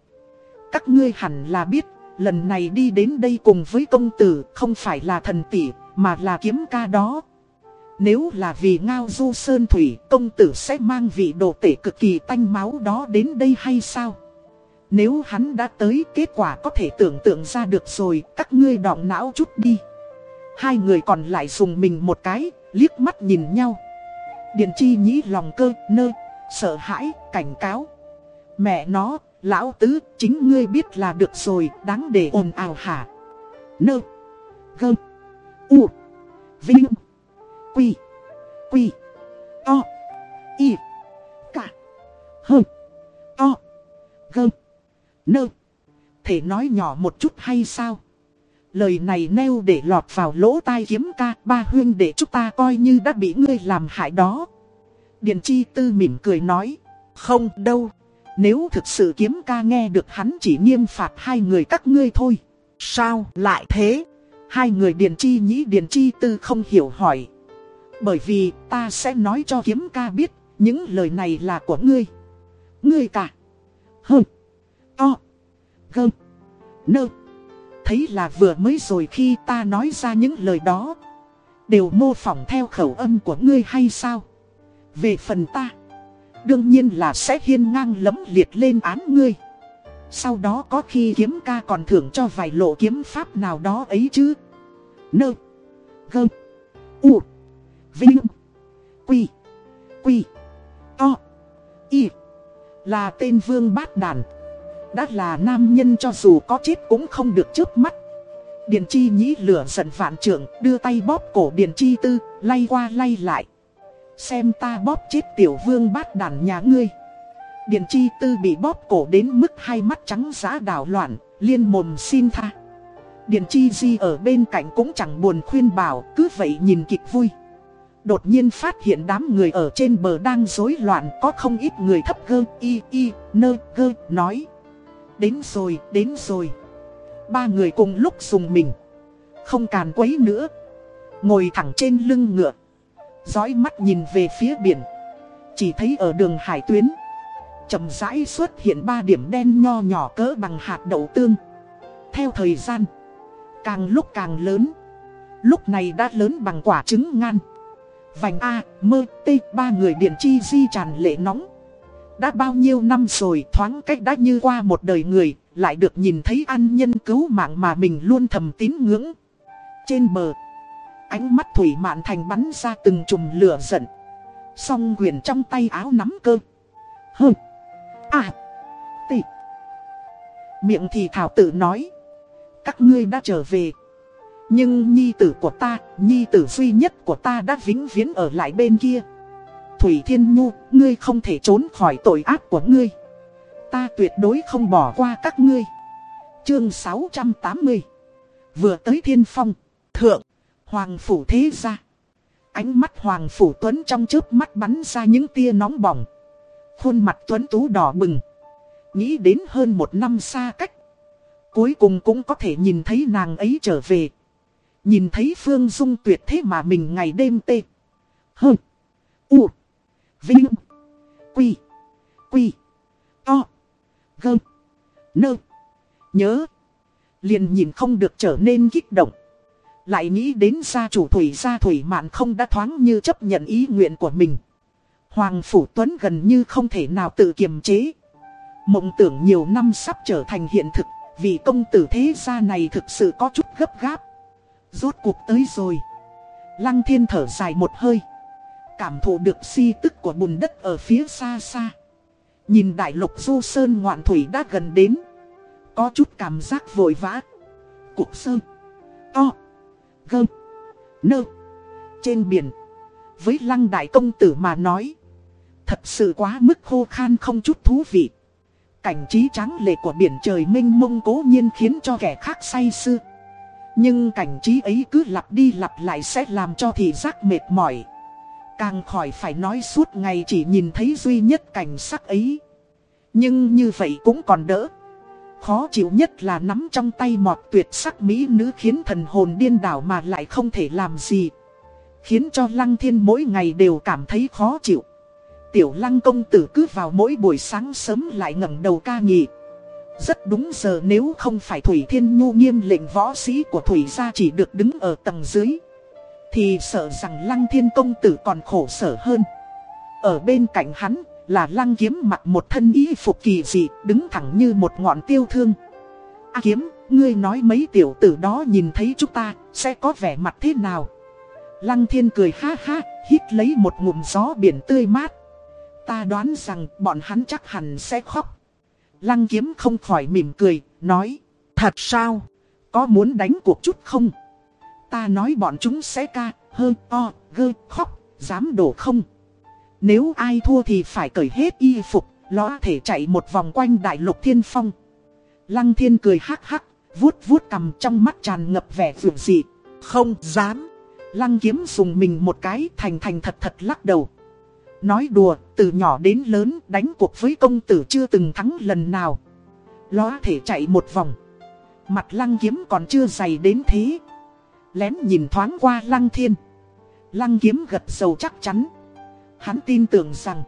Các ngươi hẳn là biết, lần này đi đến đây cùng với công tử không phải là thần tỷ, mà là kiếm ca đó. Nếu là vì ngao du sơn thủy công tử sẽ mang vị đồ tể cực kỳ tanh máu đó đến đây hay sao? Nếu hắn đã tới kết quả có thể tưởng tượng ra được rồi các ngươi đọng não chút đi. Hai người còn lại dùng mình một cái, liếc mắt nhìn nhau. Điền chi nhĩ lòng cơ, nơ, sợ hãi, cảnh cáo. Mẹ nó, lão tứ, chính ngươi biết là được rồi, đáng để ồn ào hả? Nơ, gơ, u, vinh. Quy. Quy. To. Y. Cả. Hơn. To. Gơm. Nơ. Thể nói nhỏ một chút hay sao? Lời này nêu để lọt vào lỗ tai kiếm ca ba huyên để chúng ta coi như đã bị ngươi làm hại đó. Điền chi tư mỉm cười nói. Không đâu. Nếu thực sự kiếm ca nghe được hắn chỉ nghiêm phạt hai người các ngươi thôi. Sao lại thế? Hai người Điền chi nhĩ Điền chi tư không hiểu hỏi. Bởi vì ta sẽ nói cho kiếm ca biết, những lời này là của ngươi. Ngươi cả. hơn To. gơm Nơ. Thấy là vừa mới rồi khi ta nói ra những lời đó. Đều mô phỏng theo khẩu âm của ngươi hay sao? Về phần ta. Đương nhiên là sẽ hiên ngang lấm liệt lên án ngươi. Sau đó có khi kiếm ca còn thưởng cho vài lộ kiếm pháp nào đó ấy chứ. Nơ. gơm U. Vinh. Quy. Quy. To. Y. Là tên vương bát đàn. Đã là nam nhân cho dù có chết cũng không được trước mắt. Điền chi nhĩ lửa giận vạn trưởng đưa tay bóp cổ Điền chi tư, lay qua lay lại. Xem ta bóp chết tiểu vương bát đàn nhà ngươi. Điền chi tư bị bóp cổ đến mức hai mắt trắng giá đảo loạn, liên mồm xin tha. Điền chi di ở bên cạnh cũng chẳng buồn khuyên bảo, cứ vậy nhìn kịch vui. Đột nhiên phát hiện đám người ở trên bờ đang rối loạn có không ít người thấp gơ y y nơ gơ nói. Đến rồi, đến rồi. Ba người cùng lúc dùng mình. Không càn quấy nữa. Ngồi thẳng trên lưng ngựa. Dõi mắt nhìn về phía biển. Chỉ thấy ở đường hải tuyến. chậm rãi xuất hiện ba điểm đen nho nhỏ cỡ bằng hạt đậu tương. Theo thời gian. Càng lúc càng lớn. Lúc này đã lớn bằng quả trứng ngan. Vành A, mơ, tê, ba người điện chi di tràn lệ nóng. Đã bao nhiêu năm rồi thoáng cách đã như qua một đời người, lại được nhìn thấy an nhân cứu mạng mà mình luôn thầm tín ngưỡng. Trên bờ, ánh mắt Thủy Mạn Thành bắn ra từng chùm lửa giận. Song quyền trong tay áo nắm cơ. Hừ, À. Tị. Miệng thì thảo tự nói. Các ngươi đã trở về. Nhưng nhi tử của ta, nhi tử duy nhất của ta đã vĩnh viễn ở lại bên kia. Thủy Thiên Nhu, ngươi không thể trốn khỏi tội ác của ngươi. Ta tuyệt đối không bỏ qua các ngươi. Chương 680 Vừa tới Thiên Phong, Thượng, Hoàng Phủ Thế Gia. Ánh mắt Hoàng Phủ Tuấn trong chớp mắt bắn ra những tia nóng bỏng. Khuôn mặt Tuấn Tú đỏ bừng. Nghĩ đến hơn một năm xa cách. Cuối cùng cũng có thể nhìn thấy nàng ấy trở về. Nhìn thấy Phương Dung tuyệt thế mà mình ngày đêm tê. Hơ. U. Vinh. Quy. Quy. To. Gơ. Nơ. Nhớ. Liền nhìn không được trở nên kích động. Lại nghĩ đến gia chủ Thủy gia Thủy Mạn không đã thoáng như chấp nhận ý nguyện của mình. Hoàng Phủ Tuấn gần như không thể nào tự kiềm chế. Mộng tưởng nhiều năm sắp trở thành hiện thực, vì công tử thế gia này thực sự có chút gấp gáp. Rốt cuộc tới rồi. Lăng thiên thở dài một hơi. Cảm thụ được si tức của bùn đất ở phía xa xa. Nhìn đại lục du sơn ngoạn thủy đã gần đến. Có chút cảm giác vội vã. Cuộc sơn. To. Gơm. Nơ. Trên biển. Với lăng đại công tử mà nói. Thật sự quá mức khô khan không chút thú vị. Cảnh trí trắng lệ của biển trời mênh mông cố nhiên khiến cho kẻ khác say sưa. Nhưng cảnh trí ấy cứ lặp đi lặp lại sẽ làm cho thị giác mệt mỏi. Càng khỏi phải nói suốt ngày chỉ nhìn thấy duy nhất cảnh sắc ấy. Nhưng như vậy cũng còn đỡ. Khó chịu nhất là nắm trong tay mọt tuyệt sắc mỹ nữ khiến thần hồn điên đảo mà lại không thể làm gì. Khiến cho lăng thiên mỗi ngày đều cảm thấy khó chịu. Tiểu lăng công tử cứ vào mỗi buổi sáng sớm lại ngẩng đầu ca nghị. Rất đúng giờ nếu không phải Thủy Thiên Nhu nghiêm lệnh võ sĩ của Thủy gia chỉ được đứng ở tầng dưới. Thì sợ rằng Lăng Thiên Công Tử còn khổ sở hơn. Ở bên cạnh hắn là Lăng Kiếm mặc một thân y phục kỳ dị đứng thẳng như một ngọn tiêu thương. A Kiếm, ngươi nói mấy tiểu tử đó nhìn thấy chúng ta sẽ có vẻ mặt thế nào? Lăng Thiên cười ha ha, hít lấy một ngụm gió biển tươi mát. Ta đoán rằng bọn hắn chắc hẳn sẽ khóc. Lăng kiếm không khỏi mỉm cười, nói. Thật sao? Có muốn đánh cuộc chút không? Ta nói bọn chúng sẽ ca, hơ, o, gơ, khóc, dám đổ không? Nếu ai thua thì phải cởi hết y phục, ló thể chạy một vòng quanh đại lục thiên phong. Lăng thiên cười hắc hắc, vuốt vuốt cầm trong mắt tràn ngập vẻ vượng dị. Không dám. Lăng kiếm dùng mình một cái thành thành thật thật lắc đầu. Nói đùa, từ nhỏ đến lớn đánh cuộc với công tử chưa từng thắng lần nào. Ló thể chạy một vòng. Mặt lăng kiếm còn chưa dày đến thế. Lén nhìn thoáng qua lăng thiên. Lăng kiếm gật sầu chắc chắn. Hắn tin tưởng rằng,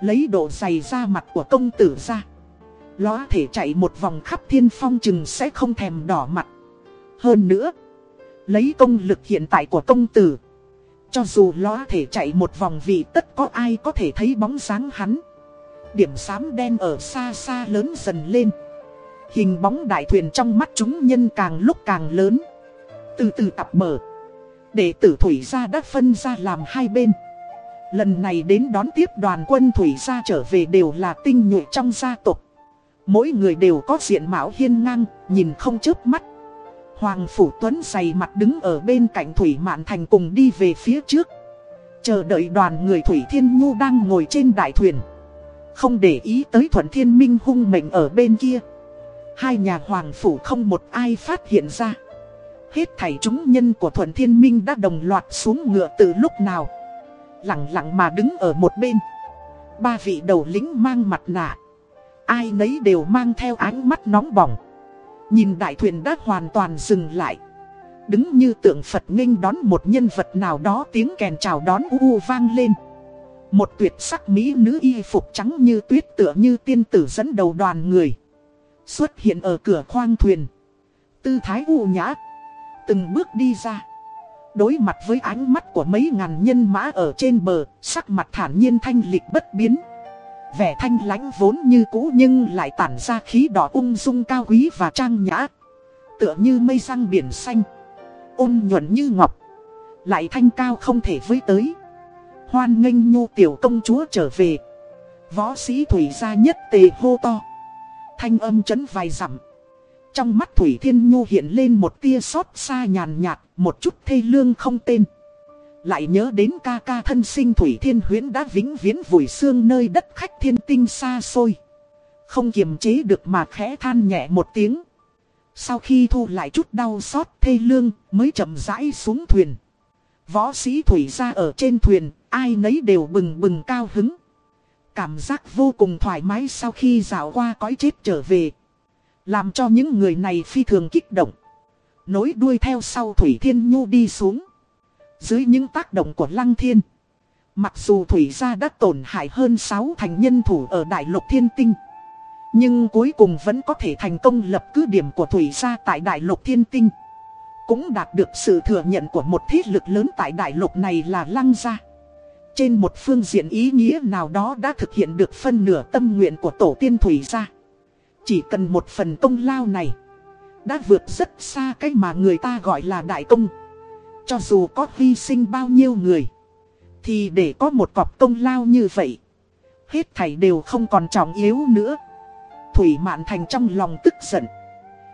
lấy độ dày ra mặt của công tử ra. Ló thể chạy một vòng khắp thiên phong chừng sẽ không thèm đỏ mặt. Hơn nữa, lấy công lực hiện tại của công tử. Cho dù ló thể chạy một vòng vì tất có ai có thể thấy bóng dáng hắn. Điểm xám đen ở xa xa lớn dần lên. Hình bóng đại thuyền trong mắt chúng nhân càng lúc càng lớn. Từ từ tập mở. Đệ tử Thủy gia đã phân ra làm hai bên. Lần này đến đón tiếp đoàn quân Thủy gia trở về đều là tinh nhuệ trong gia tộc. Mỗi người đều có diện mạo hiên ngang, nhìn không chớp mắt. Hoàng Phủ Tuấn dày mặt đứng ở bên cạnh Thủy Mạn Thành cùng đi về phía trước. Chờ đợi đoàn người Thủy Thiên Nhu đang ngồi trên đại thuyền. Không để ý tới Thuận Thiên Minh hung mệnh ở bên kia. Hai nhà Hoàng Phủ không một ai phát hiện ra. Hết thảy chúng nhân của Thuận Thiên Minh đã đồng loạt xuống ngựa từ lúc nào. Lặng lặng mà đứng ở một bên. Ba vị đầu lính mang mặt nạ. Ai nấy đều mang theo ánh mắt nóng bỏng. Nhìn đại thuyền đã hoàn toàn dừng lại. Đứng như tượng Phật nghênh đón một nhân vật nào đó tiếng kèn chào đón u vang lên. Một tuyệt sắc mỹ nữ y phục trắng như tuyết tựa như tiên tử dẫn đầu đoàn người. Xuất hiện ở cửa khoang thuyền. Tư thái u nhã. Từng bước đi ra. Đối mặt với ánh mắt của mấy ngàn nhân mã ở trên bờ, sắc mặt thản nhiên thanh lịch bất biến. Vẻ thanh lãnh vốn như cũ nhưng lại tản ra khí đỏ ung dung cao quý và trang nhã. Tựa như mây răng biển xanh. Ôn nhuận như ngọc. Lại thanh cao không thể với tới. Hoan nghênh nhu tiểu công chúa trở về. Võ sĩ thủy gia nhất tề hô to. Thanh âm chấn vài dặm. Trong mắt Thủy Thiên Nhu hiện lên một tia xót xa nhàn nhạt, một chút thê lương không tên. Lại nhớ đến ca ca thân sinh Thủy Thiên Huyến đã vĩnh viễn vùi xương nơi đất khách thiên tinh xa xôi. Không kiềm chế được mà khẽ than nhẹ một tiếng. Sau khi thu lại chút đau xót thê lương mới chậm rãi xuống thuyền. Võ sĩ Thủy ra ở trên thuyền, ai nấy đều bừng bừng cao hứng. Cảm giác vô cùng thoải mái sau khi dạo qua cõi chết trở về. Làm cho những người này phi thường kích động. Nối đuôi theo sau Thủy Thiên Nhu đi xuống. Dưới những tác động của Lăng Thiên. Mặc dù Thủy gia đã tổn hại hơn 6 thành nhân thủ ở Đại lục Thiên Tinh. Nhưng cuối cùng vẫn có thể thành công lập cứ điểm của Thủy gia tại Đại lục Thiên Tinh. Cũng đạt được sự thừa nhận của một thế lực lớn tại Đại lục này là Lăng gia. Trên một phương diện ý nghĩa nào đó đã thực hiện được phân nửa tâm nguyện của tổ tiên Thủy gia. Chỉ cần một phần công lao này Đã vượt rất xa cái mà người ta gọi là đại công cho dù có hy sinh bao nhiêu người, Thì để có một cọp công lao như vậy, Hết thảy đều không còn trọng yếu nữa. Thủy Mạn Thành trong lòng tức giận,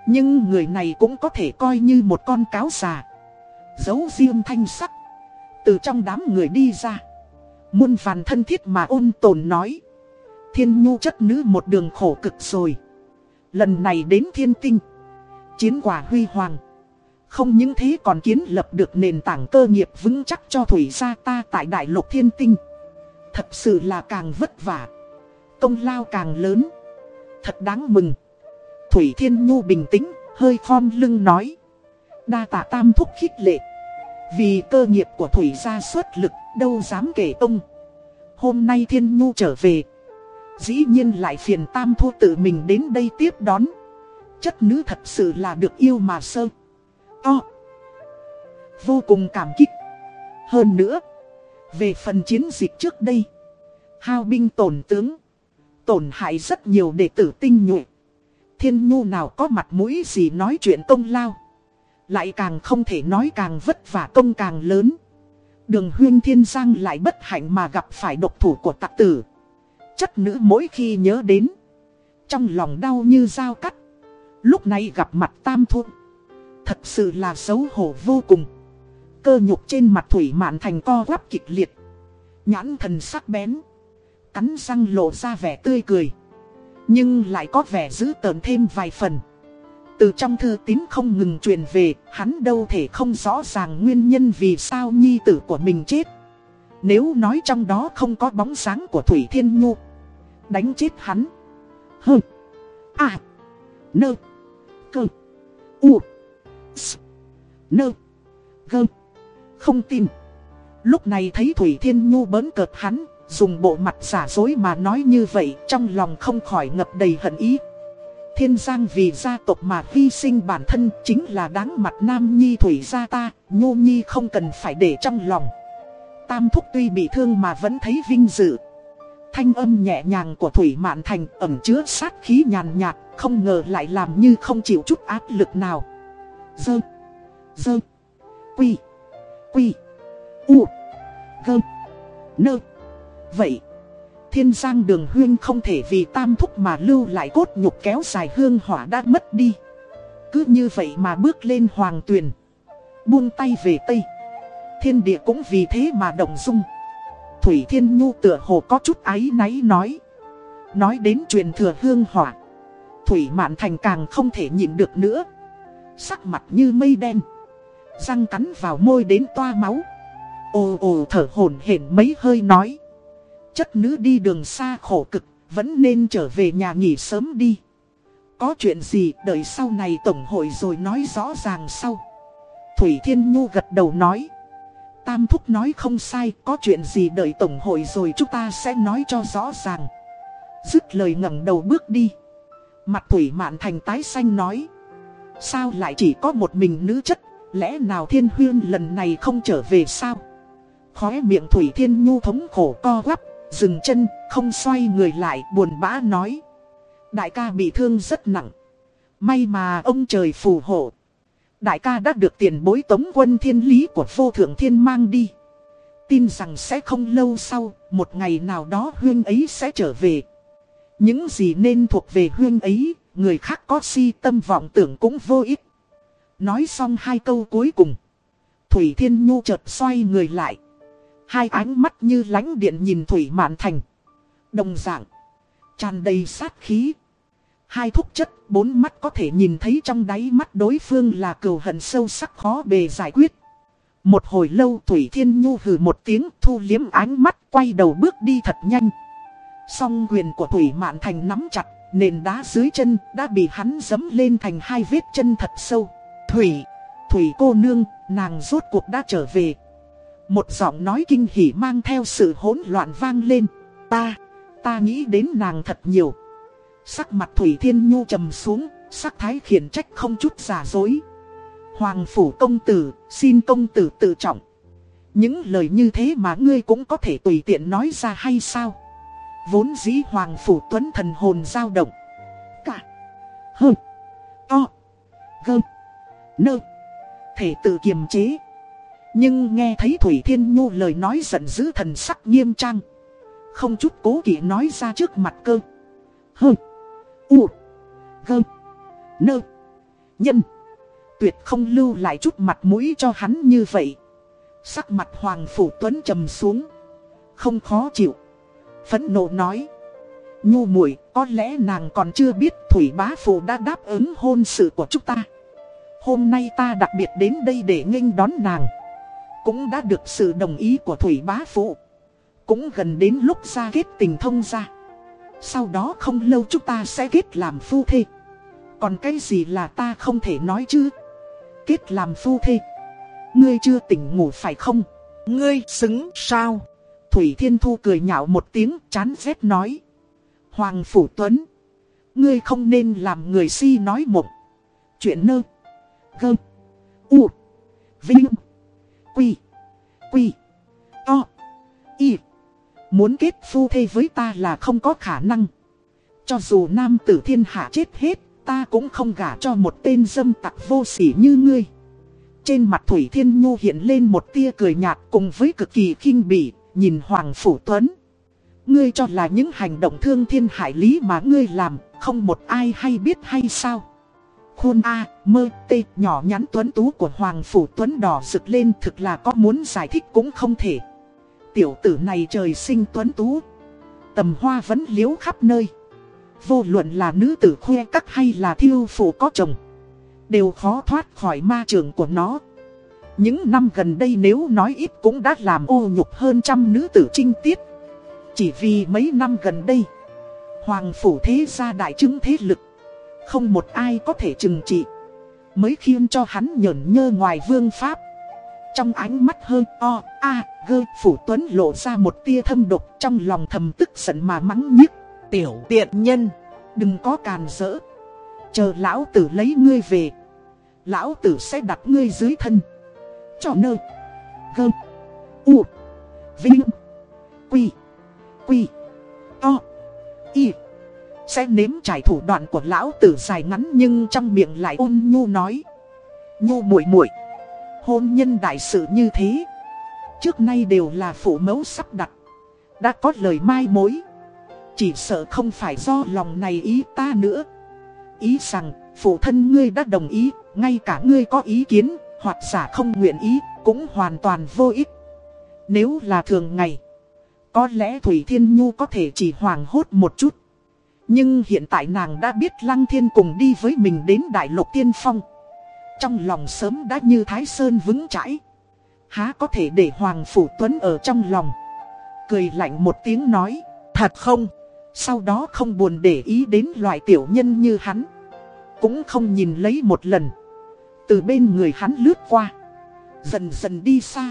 Nhưng người này cũng có thể coi như một con cáo già. Giấu riêng thanh sắc, Từ trong đám người đi ra. Muôn vàn thân thiết mà ôn tồn nói, Thiên nhu chất nữ một đường khổ cực rồi. Lần này đến thiên tinh, Chiến quả huy hoàng. Không những thế còn kiến lập được nền tảng cơ nghiệp vững chắc cho Thủy gia ta tại đại lục thiên tinh. Thật sự là càng vất vả. Công lao càng lớn. Thật đáng mừng. Thủy Thiên Nhu bình tĩnh, hơi khom lưng nói. Đa tạ tam thúc khích lệ. Vì cơ nghiệp của Thủy gia xuất lực, đâu dám kể ông. Hôm nay Thiên Nhu trở về. Dĩ nhiên lại phiền tam thu tự mình đến đây tiếp đón. Chất nữ thật sự là được yêu mà sơ. To Vô cùng cảm kích Hơn nữa, Về phần chiến dịch trước đây, Hao binh tổn tướng, Tổn hại rất nhiều đệ tử tinh nhuệ Thiên nhu nào có mặt mũi gì nói chuyện công lao, Lại càng không thể nói càng vất vả công càng lớn Đường huyên thiên giang lại bất hạnh mà gặp phải độc thủ của tạc tử chất nữ mỗi khi nhớ đến. Trong lòng đau như dao cắt. Lúc này gặp mặt tam thu. Thật sự là xấu hổ vô cùng. Cơ nhục trên mặt thủy mạn thành co quắp kịch liệt. Nhãn thần sắc bén. Cắn răng lộ ra vẻ tươi cười. Nhưng lại có vẻ giữ tợn thêm vài phần. Từ trong thư tín không ngừng truyền về, hắn đâu thể không rõ ràng nguyên nhân vì sao nhi tử của mình chết. Nếu nói trong đó không có bóng sáng của Thủy Thiên Nhu, đánh chết hắn. hừ à, nơ, cơ, u, nơ, gơ, không tin. Lúc này thấy Thủy Thiên Nhu bớn cợt hắn, dùng bộ mặt giả dối mà nói như vậy, trong lòng không khỏi ngập đầy hận ý. Thiên Giang vì gia tộc mà hy sinh bản thân chính là đáng mặt Nam Nhi Thủy gia ta, Nhu Nhi không cần phải để trong lòng. Tam Thúc tuy bị thương mà vẫn thấy vinh dự. Thanh âm nhẹ nhàng của Thủy Mạn Thành ẩn chứa sát khí nhàn nhạt, không ngờ lại làm như không chịu chút áp lực nào. Dơ, dơ, quy, quy, u, gơ, nơ. Vậy, thiên giang đường huyên không thể vì tam thúc mà lưu lại cốt nhục kéo dài hương hỏa đã mất đi. Cứ như vậy mà bước lên hoàng tuyền, buông tay về Tây. Thiên địa cũng vì thế mà động dung. Thủy Thiên Nhu tựa hồ có chút áy náy nói. Nói đến truyền thừa hương hỏa. Thủy Mạn Thành càng không thể nhịn được nữa. Sắc mặt như mây đen. Răng cắn vào môi đến toa máu. Ồ ồ thở hổn hển mấy hơi nói. Chất nữ đi đường xa khổ cực, vẫn nên trở về nhà nghỉ sớm đi. Có chuyện gì đợi sau này tổng hội rồi nói rõ ràng sau. Thủy Thiên Nhu gật đầu nói. Tam Thúc nói không sai, có chuyện gì đợi tổng hội rồi chúng ta sẽ nói cho rõ ràng. Dứt lời ngẩng đầu bước đi. Mặt Thủy Mạn Thành tái xanh nói. Sao lại chỉ có một mình nữ chất, lẽ nào Thiên Huyên lần này không trở về sao? Khóe miệng Thủy Thiên Nhu thống khổ co quắp, dừng chân, không xoay người lại, buồn bã nói. Đại ca bị thương rất nặng. May mà ông trời phù hộ. Đại ca đã được tiền bối tống quân thiên lý của vô thượng thiên mang đi. Tin rằng sẽ không lâu sau, một ngày nào đó huyên ấy sẽ trở về. Những gì nên thuộc về huyên ấy, người khác có si tâm vọng tưởng cũng vô ích. Nói xong hai câu cuối cùng. Thủy Thiên Nhu chợt xoay người lại. Hai ánh mắt như lánh điện nhìn Thủy Mạn Thành. Đồng dạng. tràn đầy sát khí. Hai thúc chất, bốn mắt có thể nhìn thấy trong đáy mắt đối phương là cừu hận sâu sắc khó bề giải quyết. Một hồi lâu Thủy Thiên Nhu hừ một tiếng thu liếm ánh mắt quay đầu bước đi thật nhanh. Song quyền của Thủy Mạn Thành nắm chặt, nền đá dưới chân đã bị hắn dấm lên thành hai vết chân thật sâu. Thủy, Thủy cô nương, nàng rốt cuộc đã trở về. Một giọng nói kinh hỉ mang theo sự hỗn loạn vang lên. Ta, ta nghĩ đến nàng thật nhiều. Sắc mặt Thủy Thiên Nhu trầm xuống, sắc thái khiển trách không chút giả dối. Hoàng phủ công tử, xin công tử tự trọng. Những lời như thế mà ngươi cũng có thể tùy tiện nói ra hay sao? Vốn dĩ Hoàng phủ tuấn thần hồn dao động. Cả. Hơn. To. Gơm. Nơ. Thể tự kiềm chế. Nhưng nghe thấy Thủy Thiên Nhu lời nói giận dữ thần sắc nghiêm trang. Không chút cố kỵ nói ra trước mặt cơ. Hơ U. Gơ. Nơ. Nhân. Tuyệt không lưu lại chút mặt mũi cho hắn như vậy. Sắc mặt Hoàng Phủ Tuấn trầm xuống. Không khó chịu. Phẫn nộ nói. Nhu muội, có lẽ nàng còn chưa biết Thủy Bá Phụ đã đáp ứng hôn sự của chúng ta. Hôm nay ta đặc biệt đến đây để nghênh đón nàng. Cũng đã được sự đồng ý của Thủy Bá Phụ. Cũng gần đến lúc ra kết tình thông ra. Sau đó không lâu chúng ta sẽ kết làm phu thê. Còn cái gì là ta không thể nói chứ? Kết làm phu thê. Ngươi chưa tỉnh ngủ phải không? Ngươi xứng sao? Thủy Thiên Thu cười nhạo một tiếng chán rét nói. Hoàng Phủ Tuấn Ngươi không nên làm người si nói mộng. Chuyện nơ Gơm. U Vinh Quy Quy To Y Muốn kết phu thê với ta là không có khả năng. Cho dù nam tử thiên hạ chết hết, ta cũng không gả cho một tên dâm tặc vô sỉ như ngươi. Trên mặt Thủy Thiên Nhu hiện lên một tia cười nhạt cùng với cực kỳ khinh bỉ, nhìn Hoàng Phủ Tuấn. Ngươi cho là những hành động thương thiên hải lý mà ngươi làm, không một ai hay biết hay sao? Khuôn A, mơ, tê, nhỏ nhắn tuấn tú của Hoàng Phủ Tuấn đỏ rực lên thực là có muốn giải thích cũng không thể. Tiểu tử này trời sinh tuấn tú. Tầm hoa vẫn liếu khắp nơi. Vô luận là nữ tử khoe các hay là thiêu phụ có chồng Đều khó thoát khỏi ma trường của nó. Những năm gần đây nếu nói ít cũng đã làm ô nhục hơn trăm nữ tử trinh tiết. Chỉ vì mấy năm gần đây Hoàng phủ thế gia đại chứng thế lực không một ai có thể trừng trị. Mới khiêm cho hắn nhởn nhơ ngoài vương pháp. Trong ánh mắt hơi o, a, gơ Phủ Tuấn lộ ra một tia thâm độc. Trong lòng thầm tức giận mà mắng nhiếc Tiểu tiện nhân Đừng có càn rỡ. Chờ lão tử lấy ngươi về. Lão tử sẽ đặt ngươi dưới thân. Cho nơ Gơ U Vinh Quy Quy To Y. Sẽ nếm trải thủ đoạn của lão tử dài ngắn nhưng trong miệng lại ôn nhu nói. Nhu muội muội, Hôn nhân đại sự như thế, Trước nay đều là phụ mẫu sắp đặt, Đã có lời mai mối. Chỉ sợ không phải do lòng này ý ta nữa. Ý rằng, phụ thân ngươi đã đồng ý, Ngay cả ngươi có ý kiến, Hoặc giả không nguyện ý, Cũng hoàn toàn vô ích. Nếu là thường ngày, Có lẽ Thủy Thiên Nhu có thể chỉ hoàng hốt một chút nhưng hiện tại nàng đã biết Lăng Thiên cùng đi với mình đến Đại Lục Tiên Phong. Trong lòng sớm đã như Thái Sơn vững chãi. Há có thể để Hoàng Phủ Tuấn ở trong lòng? Cười lạnh một tiếng nói, Thật không? Sau đó không buồn để ý đến loại tiểu nhân như hắn. Cũng không nhìn lấy một lần. Từ bên người hắn lướt qua. Dần dần đi xa.